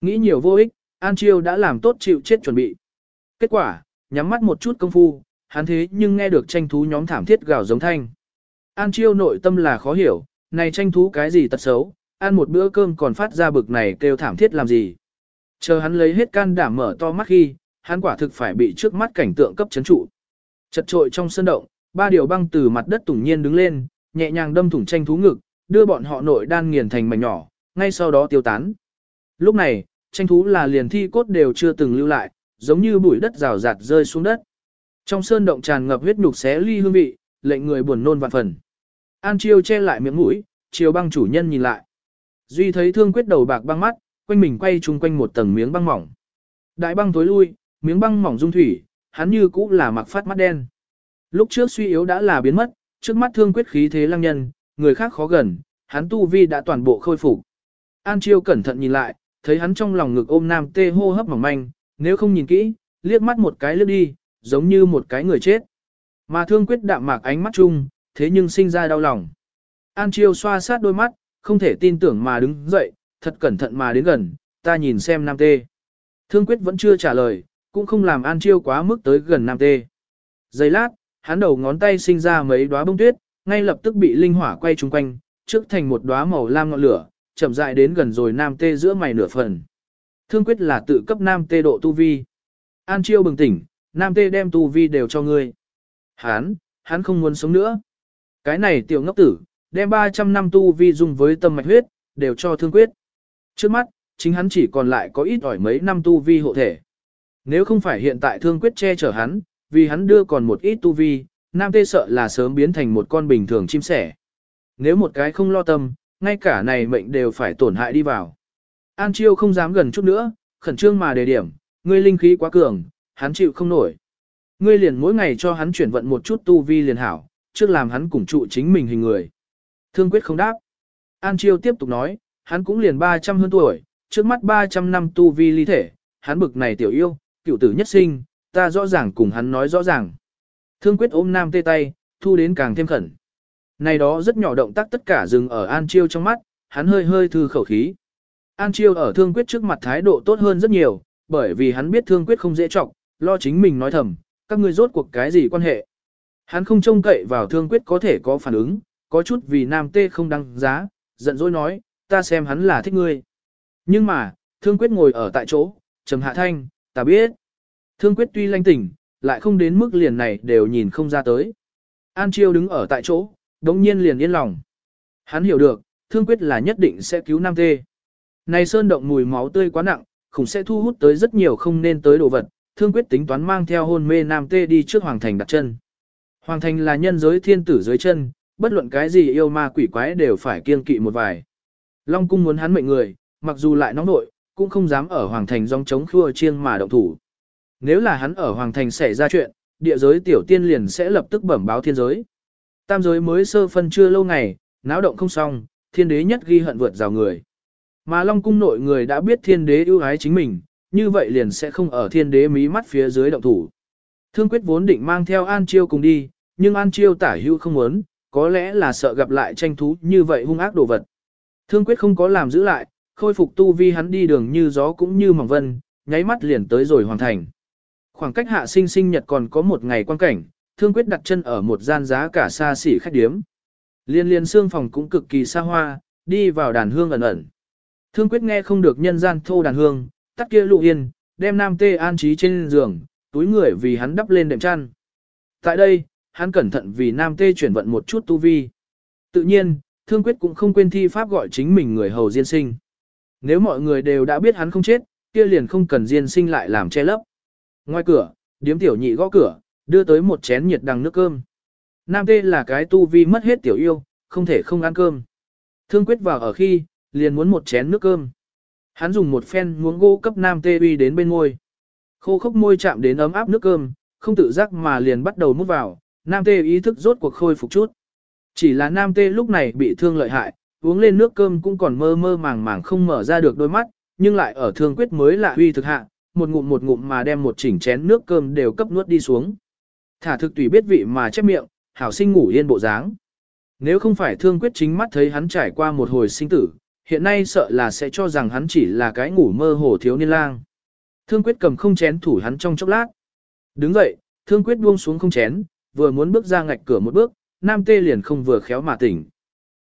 Speaker 1: Nghĩ nhiều vô ích, An Chiêu đã làm tốt chịu chết chuẩn bị. Kết quả, nhắm mắt một chút công phu, hắn thế nhưng nghe được tranh thú nhóm thảm thiết gào giống thanh. An Chiêu nội tâm là khó hiểu, này tranh thú cái gì tật xấu, ăn một bữa cơm còn phát ra bực này kêu thảm thiết làm gì. Chờ hắn lấy hết can đảm mở to mắt khi, hắn quả thực phải bị trước mắt cảnh tượng cấp chấn trụ. Chật trội trong sân động, ba điều băng từ mặt đất tủng nhiên đứng lên, nhẹ nhàng đâm thủng tranh thú ngực, đưa bọn họ nội đan nghiền thành mảnh nhỏ, ngay sau đó tiêu tán. Lúc này, tranh thú là liền thi cốt đều chưa từng lưu lại, giống như bụi đất rào rạt rơi xuống đất. Trong sơn động tràn ngập huyết nhục xé ly hương vị, lệnh người buồn nôn vạn phần. An Chiêu che lại miệng mũi, chiều băng chủ nhân nhìn lại. Duy thấy thương quyết đầu bạc băng mắt, quanh mình quay chung quanh một tầng miếng băng mỏng. Đại băng tối lui, miếng băng mỏng dung thủy, hắn như cũ là mặc phát mắt đen. Lúc trước suy yếu đã là biến mất, trước mắt thương quyết khí thế lăng nhân, người khác khó gần, hắn tu vi đã toàn bộ khôi phục. An Chiêu cẩn thận nhìn lại, thấy hắn trong lòng ngực ôm nam tê hô hấp mỏng manh, nếu không nhìn kỹ, liếc mắt một cái lướt đi, giống như một cái người chết. Mà thương quyết đạm mạc ánh mắt chung, thế nhưng sinh ra đau lòng. An Chiêu xoa sát đôi mắt, không thể tin tưởng mà đứng dậy, thật cẩn thận mà đến gần, ta nhìn xem nam tê. Thương quyết vẫn chưa trả lời, cũng không làm An Chiêu quá mức tới gần nam tê. Giây lát, hắn đầu ngón tay sinh ra mấy đóa bông tuyết, ngay lập tức bị linh hỏa quay chung quanh, trước thành một đóa màu lam ngọn lửa, chậm rãi đến gần rồi nam tê giữa mày nửa phần. Thương quyết là tự cấp nam tê độ tu vi. An Chiêu bừng tỉnh, nam tê đem tu vi đều cho ngươi. Hán, hắn không muốn sống nữa. Cái này tiểu ngốc tử, đem 300 năm tu vi dùng với tâm mạch huyết, đều cho thương quyết. Trước mắt, chính hắn chỉ còn lại có ít ỏi mấy năm tu vi hộ thể. Nếu không phải hiện tại thương quyết che chở hắn, vì hắn đưa còn một ít tu vi, nam tê sợ là sớm biến thành một con bình thường chim sẻ. Nếu một cái không lo tâm, ngay cả này mệnh đều phải tổn hại đi vào. An Chiêu không dám gần chút nữa, khẩn trương mà đề điểm, ngươi linh khí quá cường, hắn chịu không nổi. Ngươi liền mỗi ngày cho hắn chuyển vận một chút tu vi liền hảo, trước làm hắn cùng trụ chính mình hình người. Thương quyết không đáp. An Chiêu tiếp tục nói, hắn cũng liền 300 hơn tuổi, trước mắt 300 năm tu vi ly thể, hắn bực này tiểu yêu, cựu tử nhất sinh, ta rõ ràng cùng hắn nói rõ ràng. Thương quyết ôm nam tê tay, thu đến càng thêm khẩn. Này đó rất nhỏ động tác tất cả dừng ở An Chiêu trong mắt, hắn hơi hơi thư khẩu khí. An Chiêu ở thương quyết trước mặt thái độ tốt hơn rất nhiều, bởi vì hắn biết thương quyết không dễ trọng, lo chính mình nói thầm, các ngươi rốt cuộc cái gì quan hệ. Hắn không trông cậy vào thương quyết có thể có phản ứng, có chút vì nam tê không đăng giá, giận dỗi nói, ta xem hắn là thích ngươi. Nhưng mà, thương quyết ngồi ở tại chỗ, trầm hạ thanh, ta biết. Thương quyết tuy lanh tỉnh, lại không đến mức liền này đều nhìn không ra tới. An Chiêu đứng ở tại chỗ, đống nhiên liền yên lòng. Hắn hiểu được, thương quyết là nhất định sẽ cứu nam tê. Này sơn động mùi máu tươi quá nặng, khủng sẽ thu hút tới rất nhiều không nên tới đồ vật, thương quyết tính toán mang theo hôn mê nam tê đi trước hoàng thành đặt chân. Hoàng thành là nhân giới thiên tử dưới chân, bất luận cái gì yêu ma quỷ quái đều phải kiên kỵ một vài. Long cung muốn hắn mệnh người, mặc dù lại nóng nội, cũng không dám ở hoàng thành dòng chống khua chiêng mà động thủ. Nếu là hắn ở hoàng thành xảy ra chuyện, địa giới tiểu tiên liền sẽ lập tức bẩm báo thiên giới. Tam giới mới sơ phân chưa lâu ngày, náo động không xong, thiên đế nhất ghi hận vượt rào người. Mà Long cung nội người đã biết thiên đế ưu ái chính mình, như vậy liền sẽ không ở thiên đế mí mắt phía dưới động thủ. Thương quyết vốn định mang theo An Chiêu cùng đi, nhưng An Chiêu tả hữu không muốn, có lẽ là sợ gặp lại tranh thú như vậy hung ác đồ vật. Thương quyết không có làm giữ lại, khôi phục tu vi hắn đi đường như gió cũng như mỏng vân, nháy mắt liền tới rồi hoàn thành. Khoảng cách hạ sinh sinh nhật còn có một ngày quan cảnh, thương quyết đặt chân ở một gian giá cả xa xỉ khách điếm. Liên liên xương phòng cũng cực kỳ xa hoa, đi vào đàn hương ẩn ẩn. Thương quyết nghe không được nhân gian thô đàn hương, tắt kia lụ yên, đem nam tê an trí trên giường, túi người vì hắn đắp lên đệm chăn. Tại đây, hắn cẩn thận vì nam tê chuyển vận một chút tu vi. Tự nhiên, thương quyết cũng không quên thi pháp gọi chính mình người hầu diên sinh. Nếu mọi người đều đã biết hắn không chết, kia liền không cần diên sinh lại làm che lấp. Ngoài cửa, điếm tiểu nhị gõ cửa, đưa tới một chén nhiệt đằng nước cơm. Nam tê là cái tu vi mất hết tiểu yêu, không thể không ăn cơm. Thương quyết vào ở khi, liền muốn một chén nước cơm. Hắn dùng một phen muỗng gỗ cấp nam tê uy đến bên môi. Khô khốc môi chạm đến ấm áp nước cơm, không tự giác mà liền bắt đầu mút vào, nam tê ý thức rốt cuộc khôi phục chút. Chỉ là nam tê lúc này bị thương lợi hại, uống lên nước cơm cũng còn mơ mơ màng màng không mở ra được đôi mắt, nhưng lại ở thương quyết mới lạ uy thực hạ, một ngụm một ngụm mà đem một chỉnh chén nước cơm đều cấp nuốt đi xuống. Thả thực tùy biết vị mà chép miệng, hảo sinh ngủ yên bộ dáng. Nếu không phải thương quyết chính mắt thấy hắn trải qua một hồi sinh tử, hiện nay sợ là sẽ cho rằng hắn chỉ là cái ngủ mơ hồ thiếu niên lang. Thương quyết cầm không chén thủ hắn trong chốc lát. Đứng dậy, thương quyết buông xuống không chén, vừa muốn bước ra ngạch cửa một bước, nam tê liền không vừa khéo mà tỉnh.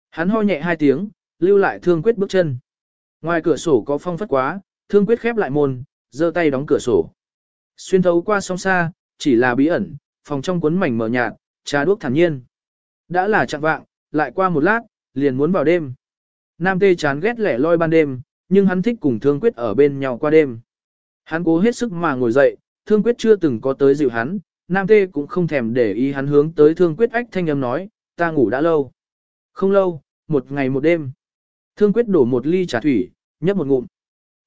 Speaker 1: Hắn ho nhẹ hai tiếng, lưu lại thương quyết bước chân. Ngoài cửa sổ có phong phất quá, thương quyết khép lại môn, giơ tay đóng cửa sổ. Xuyên thấu qua song xa, chỉ là bí ẩn, phòng trong cuốn mảnh mờ nhạt, trà đuốc thản nhiên. Đã là chạng vạng, lại qua một lát, liền muốn vào đêm. Nam tê chán ghét lẻ loi ban đêm, nhưng hắn thích cùng thương quyết ở bên nhau qua đêm. Hắn cố hết sức mà ngồi dậy, thương quyết chưa từng có tới dịu hắn, nam tê cũng không thèm để ý hắn hướng tới thương quyết ách thanh âm nói, ta ngủ đã lâu. Không lâu, một ngày một đêm. Thương quyết đổ một ly trà thủy, nhấp một ngụm.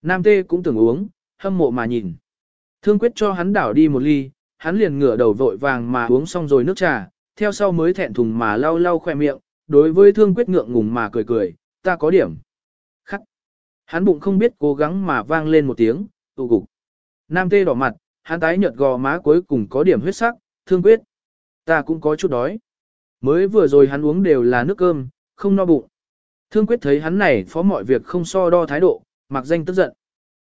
Speaker 1: Nam tê cũng tưởng uống, hâm mộ mà nhìn. Thương quyết cho hắn đảo đi một ly, hắn liền ngửa đầu vội vàng mà uống xong rồi nước trà, theo sau mới thẹn thùng mà lau lau khoe miệng, đối với thương quyết ngượng ngùng mà cười cười, ta có điểm. Khắc. Hắn bụng không biết cố gắng mà vang lên một tiếng, tụ cục. Nam tê đỏ mặt, hắn tái nhợt gò má cuối cùng có điểm huyết sắc, thương quyết. Ta cũng có chút đói. Mới vừa rồi hắn uống đều là nước cơm, không no bụng. Thương quyết thấy hắn này phó mọi việc không so đo thái độ, mặc danh tức giận.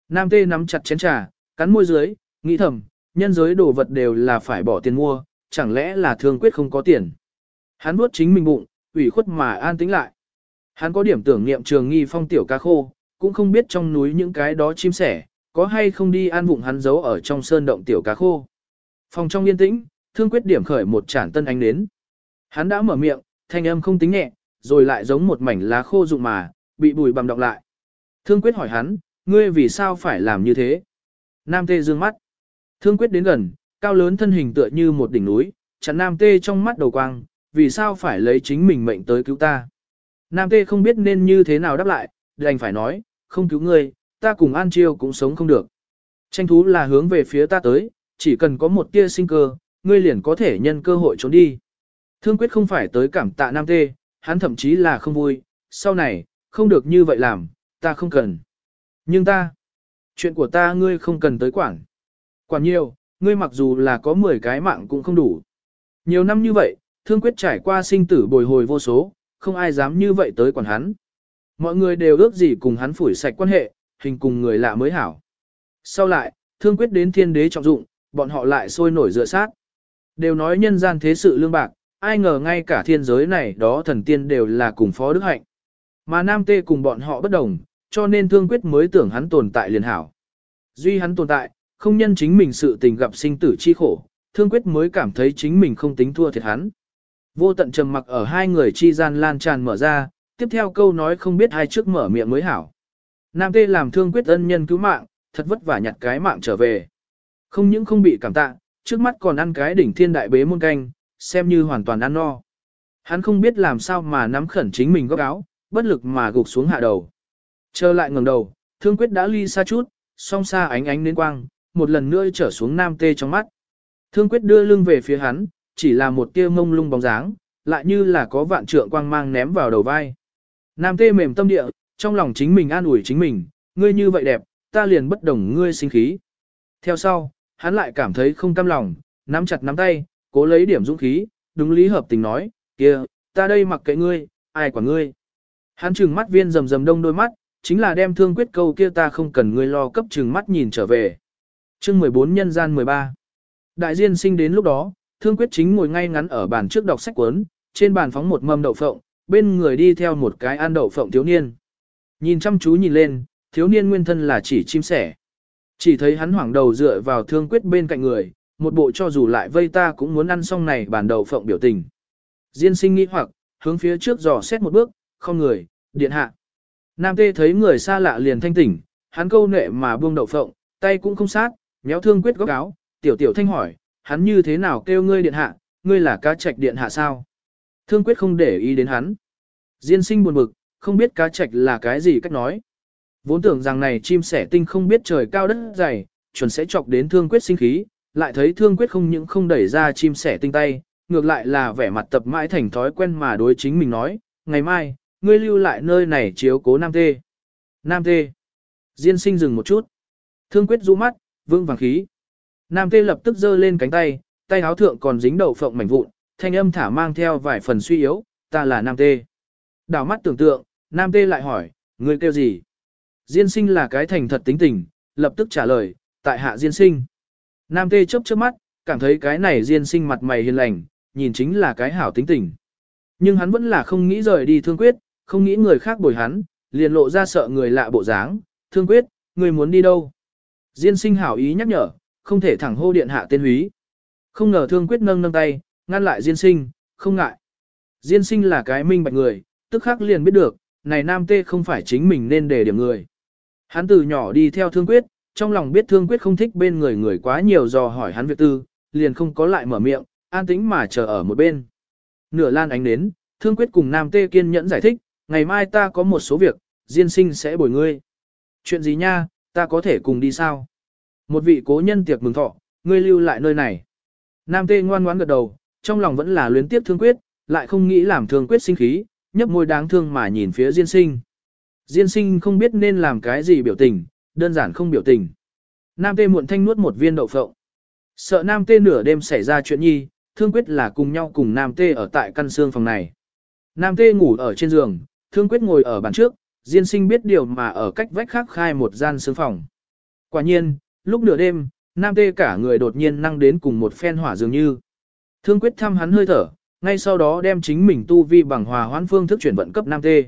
Speaker 1: Nam tê nắm chặt chén trà, cắn môi dưới, nghĩ thầm, nhân giới đồ vật đều là phải bỏ tiền mua, chẳng lẽ là thương quyết không có tiền. Hắn nuốt chính mình bụng, ủy khuất mà an tĩnh lại. Hắn có điểm tưởng niệm trường nghi phong tiểu ca khô, cũng không biết trong núi những cái đó chim sẻ, có hay không đi an vụng hắn giấu ở trong sơn động tiểu cá khô. Phòng trong yên tĩnh, thương quyết điểm khởi một chản tân ánh đến. Hắn đã mở miệng, thanh âm không tính nhẹ, rồi lại giống một mảnh lá khô rụng mà, bị bùi bằm đọng lại. Thương quyết hỏi hắn, ngươi vì sao phải làm như thế? Nam tê dương mắt. Thương quyết đến gần, cao lớn thân hình tựa như một đỉnh núi, chặn nam tê trong mắt đầu quang, vì sao phải lấy chính mình mệnh tới cứu ta? Nam tê không biết nên như thế nào đáp lại, đành phải nói, không cứu ngươi, ta cùng An Chiêu cũng sống không được. Tranh thú là hướng về phía ta tới, chỉ cần có một tia sinh cơ, ngươi liền có thể nhân cơ hội trốn đi. Thương quyết không phải tới cảm tạ Nam Tê, hắn thậm chí là không vui, sau này, không được như vậy làm, ta không cần. Nhưng ta, chuyện của ta ngươi không cần tới quản. Quản nhiều, ngươi mặc dù là có 10 cái mạng cũng không đủ. Nhiều năm như vậy, thương quyết trải qua sinh tử bồi hồi vô số, không ai dám như vậy tới quản hắn. Mọi người đều ước gì cùng hắn phủi sạch quan hệ, hình cùng người lạ mới hảo. Sau lại, thương quyết đến thiên đế trọng dụng, bọn họ lại sôi nổi dựa sát. Đều nói nhân gian thế sự lương bạc, ai ngờ ngay cả thiên giới này đó thần tiên đều là cùng phó đức hạnh. Mà nam tê cùng bọn họ bất đồng, cho nên thương quyết mới tưởng hắn tồn tại liền hảo. Duy hắn tồn tại, không nhân chính mình sự tình gặp sinh tử chi khổ, thương quyết mới cảm thấy chính mình không tính thua thiệt hắn. Vô tận trầm mặc ở hai người chi gian lan tràn mở ra, tiếp theo câu nói không biết hai trước mở miệng mới hảo. Nam tê làm thương quyết ân nhân cứu mạng, thật vất vả nhặt cái mạng trở về. Không những không bị cảm tạ, trước mắt còn ăn cái đỉnh thiên đại bế môn canh, xem như hoàn toàn ăn no. Hắn không biết làm sao mà nắm khẩn chính mình góc áo, bất lực mà gục xuống hạ đầu. Trở lại ngẩng đầu, thương quyết đã ly xa chút, song xa ánh ánh đến quang, một lần nữa trở xuống nam tê trong mắt. Thương quyết đưa lưng về phía hắn, chỉ là một tia mông lung bóng dáng, lại như là có vạn trượng quang mang ném vào đầu vai. Nam tê mềm tâm địa, trong lòng chính mình an ủi chính mình, ngươi như vậy đẹp, ta liền bất đồng ngươi sinh khí. Theo sau, hắn lại cảm thấy không cam lòng, nắm chặt nắm tay, cố lấy điểm dũng khí, đúng lý hợp tình nói, kia, ta đây mặc kệ ngươi, ai quản ngươi. Hắn trừng mắt viên rầm rầm đông đôi mắt, chính là đem thương quyết câu kia ta không cần ngươi lo cấp trừng mắt nhìn trở về. chương 14 nhân gian 13 Đại diên sinh đến lúc đó, thương quyết chính ngồi ngay ngắn ở bàn trước đọc sách cuốn, trên bàn phóng một mâm đậu phộng, bên người đi theo một cái ăn đậu phộng thiếu niên. Nhìn chăm chú nhìn lên, thiếu niên nguyên thân là chỉ chim sẻ. Chỉ thấy hắn hoảng đầu dựa vào thương quyết bên cạnh người, một bộ cho dù lại vây ta cũng muốn ăn xong này bàn đậu phộng biểu tình. Diên sinh nghĩ hoặc, hướng phía trước dò xét một bước, không người, điện hạ. Nam tê thấy người xa lạ liền thanh tỉnh, hắn câu nệ mà buông đậu phộng, tay cũng không sát, méo thương quyết góc áo, tiểu tiểu thanh hỏi, hắn như thế nào kêu ngươi điện hạ, ngươi là cá trạch điện hạ sao? Thương quyết không để ý đến hắn. Diên sinh buồn bực, không biết cá trạch là cái gì cách nói. Vốn tưởng rằng này chim sẻ tinh không biết trời cao đất dày, chuẩn sẽ chọc đến thương quyết sinh khí, lại thấy thương quyết không những không đẩy ra chim sẻ tinh tay, ngược lại là vẻ mặt tập mãi thành thói quen mà đối chính mình nói, ngày mai, ngươi lưu lại nơi này chiếu cố Nam Tê. Nam Tê. Diên sinh dừng một chút. Thương quyết rũ mắt, vương vàng khí. Nam Tê lập tức giơ lên cánh tay, tay áo thượng còn dính đậu phộng mảnh vụn, thanh âm thả mang theo vài phần suy yếu, ta là Nam Tê. Đảo mắt tưởng tượng, Nam Tê lại hỏi, ngươi kêu gì? Diên sinh là cái thành thật tính tình, lập tức trả lời, tại hạ Diên sinh. Nam Tê chớp chớp mắt, cảm thấy cái này Diên sinh mặt mày hiền lành, nhìn chính là cái hảo tính tình. Nhưng hắn vẫn là không nghĩ rời đi thương quyết, không nghĩ người khác bồi hắn, liền lộ ra sợ người lạ bộ dáng, thương quyết, người muốn đi đâu? Diên sinh hảo ý nhắc nhở, không thể thẳng hô điện hạ tên húy. Không ngờ thương quyết nâng nâng tay, ngăn lại Diên sinh, không ngại. Diên sinh là cái minh bạch người, tức khắc liền biết được, này nam tê không phải chính mình nên để điểm người. Hắn từ nhỏ đi theo thương quyết, trong lòng biết thương quyết không thích bên người người quá nhiều dò hỏi hắn việc tư, liền không có lại mở miệng, an tĩnh mà chờ ở một bên. Nửa lan ánh đến, thương quyết cùng nam tê kiên nhẫn giải thích, ngày mai ta có một số việc, diên sinh sẽ bồi ngươi. Chuyện gì nha, ta có thể cùng đi sao? Một vị cố nhân tiệc mừng thọ, ngươi lưu lại nơi này. Nam tê ngoan ngoãn gật đầu, trong lòng vẫn là luyến tiếp thương quyết, lại không nghĩ làm thương quyết sinh khí, nhấp môi đáng thương mà nhìn phía diên sinh. Diên sinh không biết nên làm cái gì biểu tình, đơn giản không biểu tình. Nam tê muộn thanh nuốt một viên đậu phộng. Sợ nam tê nửa đêm xảy ra chuyện nhi, thương quyết là cùng nhau cùng nam tê ở tại căn xương phòng này. Nam tê ngủ ở trên giường, thương quyết ngồi ở bàn trước, diên sinh biết điều mà ở cách vách khác khai một gian sương phòng. Quả nhiên, lúc nửa đêm, nam tê cả người đột nhiên năng đến cùng một phen hỏa dường như. Thương quyết thăm hắn hơi thở, ngay sau đó đem chính mình tu vi bằng hòa hoãn phương thức chuyển vận cấp nam tê.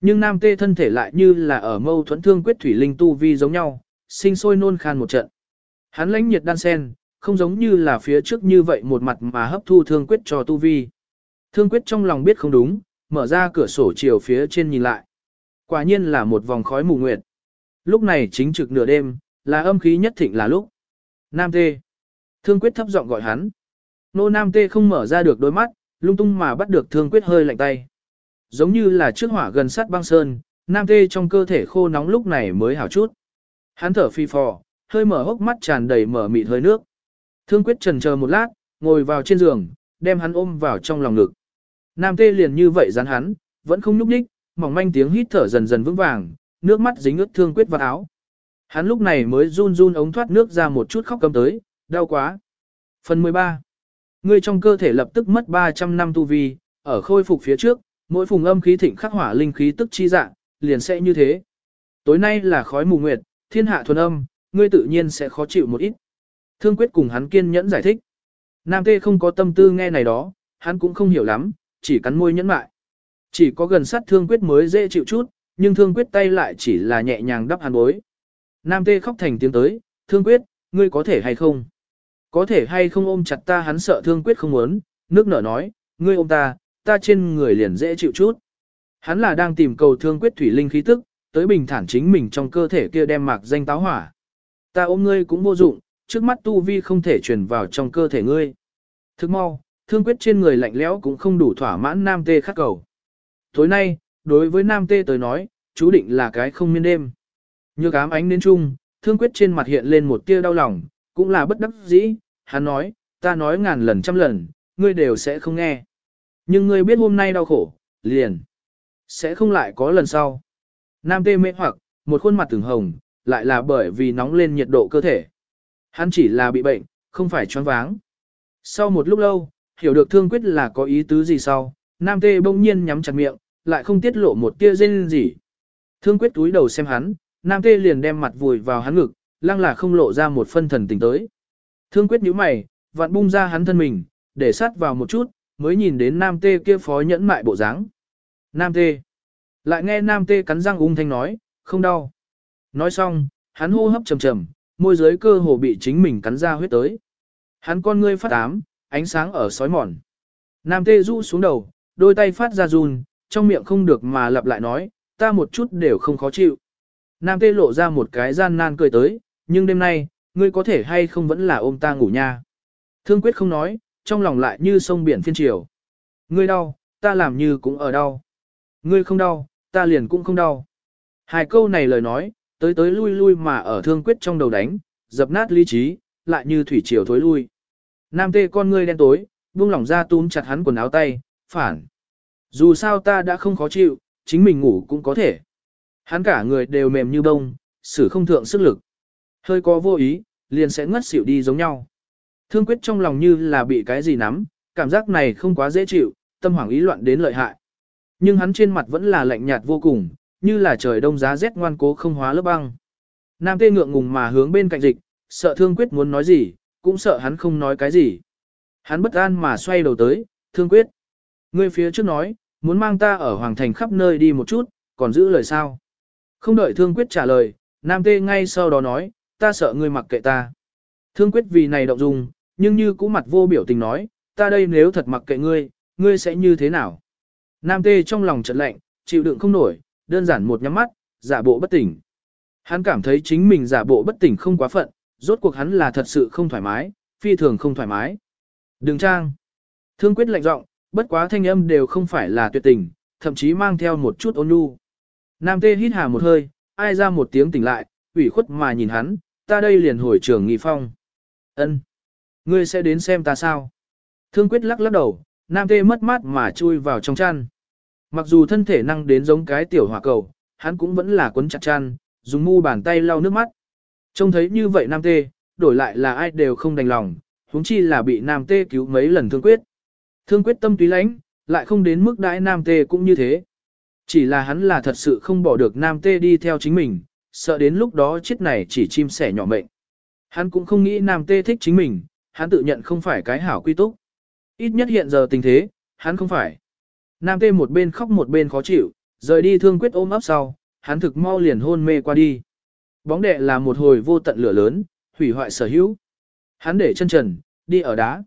Speaker 1: Nhưng nam tê thân thể lại như là ở mâu thuẫn thương quyết thủy linh tu vi giống nhau, sinh sôi nôn khan một trận. Hắn lãnh nhiệt đan sen, không giống như là phía trước như vậy một mặt mà hấp thu thương quyết cho tu vi. Thương quyết trong lòng biết không đúng, mở ra cửa sổ chiều phía trên nhìn lại. Quả nhiên là một vòng khói mù nguyệt. Lúc này chính trực nửa đêm, là âm khí nhất thịnh là lúc. Nam tê. Thương quyết thấp giọng gọi hắn. Nô Nam tê không mở ra được đôi mắt, lung tung mà bắt được thương quyết hơi lạnh tay. Giống như là trước hỏa gần sát băng sơn, Nam tê trong cơ thể khô nóng lúc này mới hảo chút. Hắn thở phi phò, hơi mở hốc mắt tràn đầy mở mịt hơi nước. Thương quyết trần chờ một lát, ngồi vào trên giường, đem hắn ôm vào trong lòng ngực. Nam tê liền như vậy rắn hắn, vẫn không nhúc nhích, mỏng manh tiếng hít thở dần dần vững vàng, nước mắt dính ướt thương quyết vào áo. Hắn lúc này mới run run ống thoát nước ra một chút khóc cầm tới, đau quá. Phần 13. Ngươi trong cơ thể lập tức mất 300 năm tu vi, ở khôi phục phía trước, mỗi phùng âm khí thịnh khắc hỏa linh khí tức chi dạng, liền sẽ như thế. Tối nay là khói mù nguyệt, thiên hạ thuần âm, ngươi tự nhiên sẽ khó chịu một ít. Thương quyết cùng hắn kiên nhẫn giải thích. Nam tê không có tâm tư nghe này đó, hắn cũng không hiểu lắm, chỉ cắn môi nhẫn mại. Chỉ có gần sát thương quyết mới dễ chịu chút, nhưng thương quyết tay lại chỉ là nhẹ nhàng đắp hàn bối. Nam tê khóc thành tiếng tới, thương quyết, ngươi có thể hay không? Có thể hay không ôm chặt ta hắn sợ thương quyết không muốn, nước nở nói, ngươi ôm ta, ta trên người liền dễ chịu chút. Hắn là đang tìm cầu thương quyết thủy linh khí tức, tới bình thản chính mình trong cơ thể kia đem mạc danh táo hỏa. Ta ôm ngươi cũng vô dụng, trước mắt tu vi không thể truyền vào trong cơ thể ngươi. Thức mau, thương quyết trên người lạnh lẽo cũng không đủ thỏa mãn nam tê khắc cầu. Tối nay, đối với nam tê tới nói, chú định là cái không miên đêm. Như cám ánh đến chung, thương quyết trên mặt hiện lên một tia đau lòng, cũng là bất đắc dĩ, hắn nói, ta nói ngàn lần trăm lần, ngươi đều sẽ không nghe. Nhưng ngươi biết hôm nay đau khổ, liền, sẽ không lại có lần sau. Nam tê mê hoặc, một khuôn mặt từng hồng, lại là bởi vì nóng lên nhiệt độ cơ thể. Hắn chỉ là bị bệnh, không phải choáng váng. Sau một lúc lâu, hiểu được thương quyết là có ý tứ gì sau, nam tê bỗng nhiên nhắm chặt miệng, lại không tiết lộ một tia rên gì. Thương quyết túi đầu xem hắn, nam tê liền đem mặt vùi vào hắn ngực, lăng là không lộ ra một phân thần tình tới. Thương quyết nhíu mày, vặn bung ra hắn thân mình, để sát vào một chút, mới nhìn đến nam tê kia phó nhẫn mại bộ dáng. Nam tê. Lại nghe nam tê cắn răng ung thanh nói, không đau. Nói xong, hắn hô hấp trầm trầm, môi dưới cơ hồ bị chính mình cắn ra huyết tới. Hắn con ngươi phát ám, ánh sáng ở sói mòn. Nam tê rũ xuống đầu, đôi tay phát ra run, trong miệng không được mà lặp lại nói, ta một chút đều không khó chịu. Nam tê lộ ra một cái gian nan cười tới, nhưng đêm nay, ngươi có thể hay không vẫn là ôm ta ngủ nha. Thương quyết không nói, trong lòng lại như sông biển phiên triều. Ngươi đau, ta làm như cũng ở đau. Ngươi không đau, ta liền cũng không đau. Hai câu này lời nói, tới tới lui lui mà ở thương quyết trong đầu đánh, dập nát lý trí, lại như thủy triều thối lui. Nam tê con ngươi đen tối, buông lỏng ra túm chặt hắn quần áo tay, phản. Dù sao ta đã không khó chịu, chính mình ngủ cũng có thể. Hắn cả người đều mềm như bông, xử không thượng sức lực. Hơi có vô ý, liền sẽ ngất xỉu đi giống nhau. Thương quyết trong lòng như là bị cái gì nắm, cảm giác này không quá dễ chịu, tâm hoảng ý loạn đến lợi hại. Nhưng hắn trên mặt vẫn là lạnh nhạt vô cùng, như là trời đông giá rét ngoan cố không hóa lớp băng. Nam tê ngượng ngùng mà hướng bên cạnh dịch, sợ thương quyết muốn nói gì, cũng sợ hắn không nói cái gì. Hắn bất an mà xoay đầu tới, thương quyết. Ngươi phía trước nói, muốn mang ta ở Hoàng Thành khắp nơi đi một chút, còn giữ lời sao. Không đợi thương quyết trả lời, Nam tê ngay sau đó nói, ta sợ ngươi mặc kệ ta. Thương quyết vì này động dung, nhưng như cũ mặt vô biểu tình nói, ta đây nếu thật mặc kệ ngươi, ngươi sẽ như thế nào? Nam tê trong lòng trận lạnh, chịu đựng không nổi, đơn giản một nhắm mắt, giả bộ bất tỉnh. Hắn cảm thấy chính mình giả bộ bất tỉnh không quá phận, rốt cuộc hắn là thật sự không thoải mái, phi thường không thoải mái. Đừng trang. Thương quyết lạnh giọng, bất quá thanh âm đều không phải là tuyệt tình, thậm chí mang theo một chút ôn nhu. Nam tê hít hà một hơi, ai ra một tiếng tỉnh lại, ủy khuất mà nhìn hắn, ta đây liền hồi trường nghỉ phong. ân Ngươi sẽ đến xem ta sao? Thương quyết lắc lắc đầu, nam tê mất mát mà chui vào trong chăn. Mặc dù thân thể năng đến giống cái tiểu hỏa cầu, hắn cũng vẫn là quấn chặt chăn, dùng mu bàn tay lau nước mắt. Trông thấy như vậy nam tê, đổi lại là ai đều không đành lòng, huống chi là bị nam tê cứu mấy lần thương quyết. Thương quyết tâm túy lãnh, lại không đến mức đãi nam tê cũng như thế. Chỉ là hắn là thật sự không bỏ được nam tê đi theo chính mình, sợ đến lúc đó chết này chỉ chim sẻ nhỏ mệnh. Hắn cũng không nghĩ nam tê thích chính mình, hắn tự nhận không phải cái hảo quy túc. Ít nhất hiện giờ tình thế, hắn không phải. Nam tê một bên khóc một bên khó chịu, rời đi thương quyết ôm ấp sau, hắn thực mau liền hôn mê qua đi. Bóng đệ là một hồi vô tận lửa lớn, hủy hoại sở hữu. Hắn để chân trần, đi ở đá.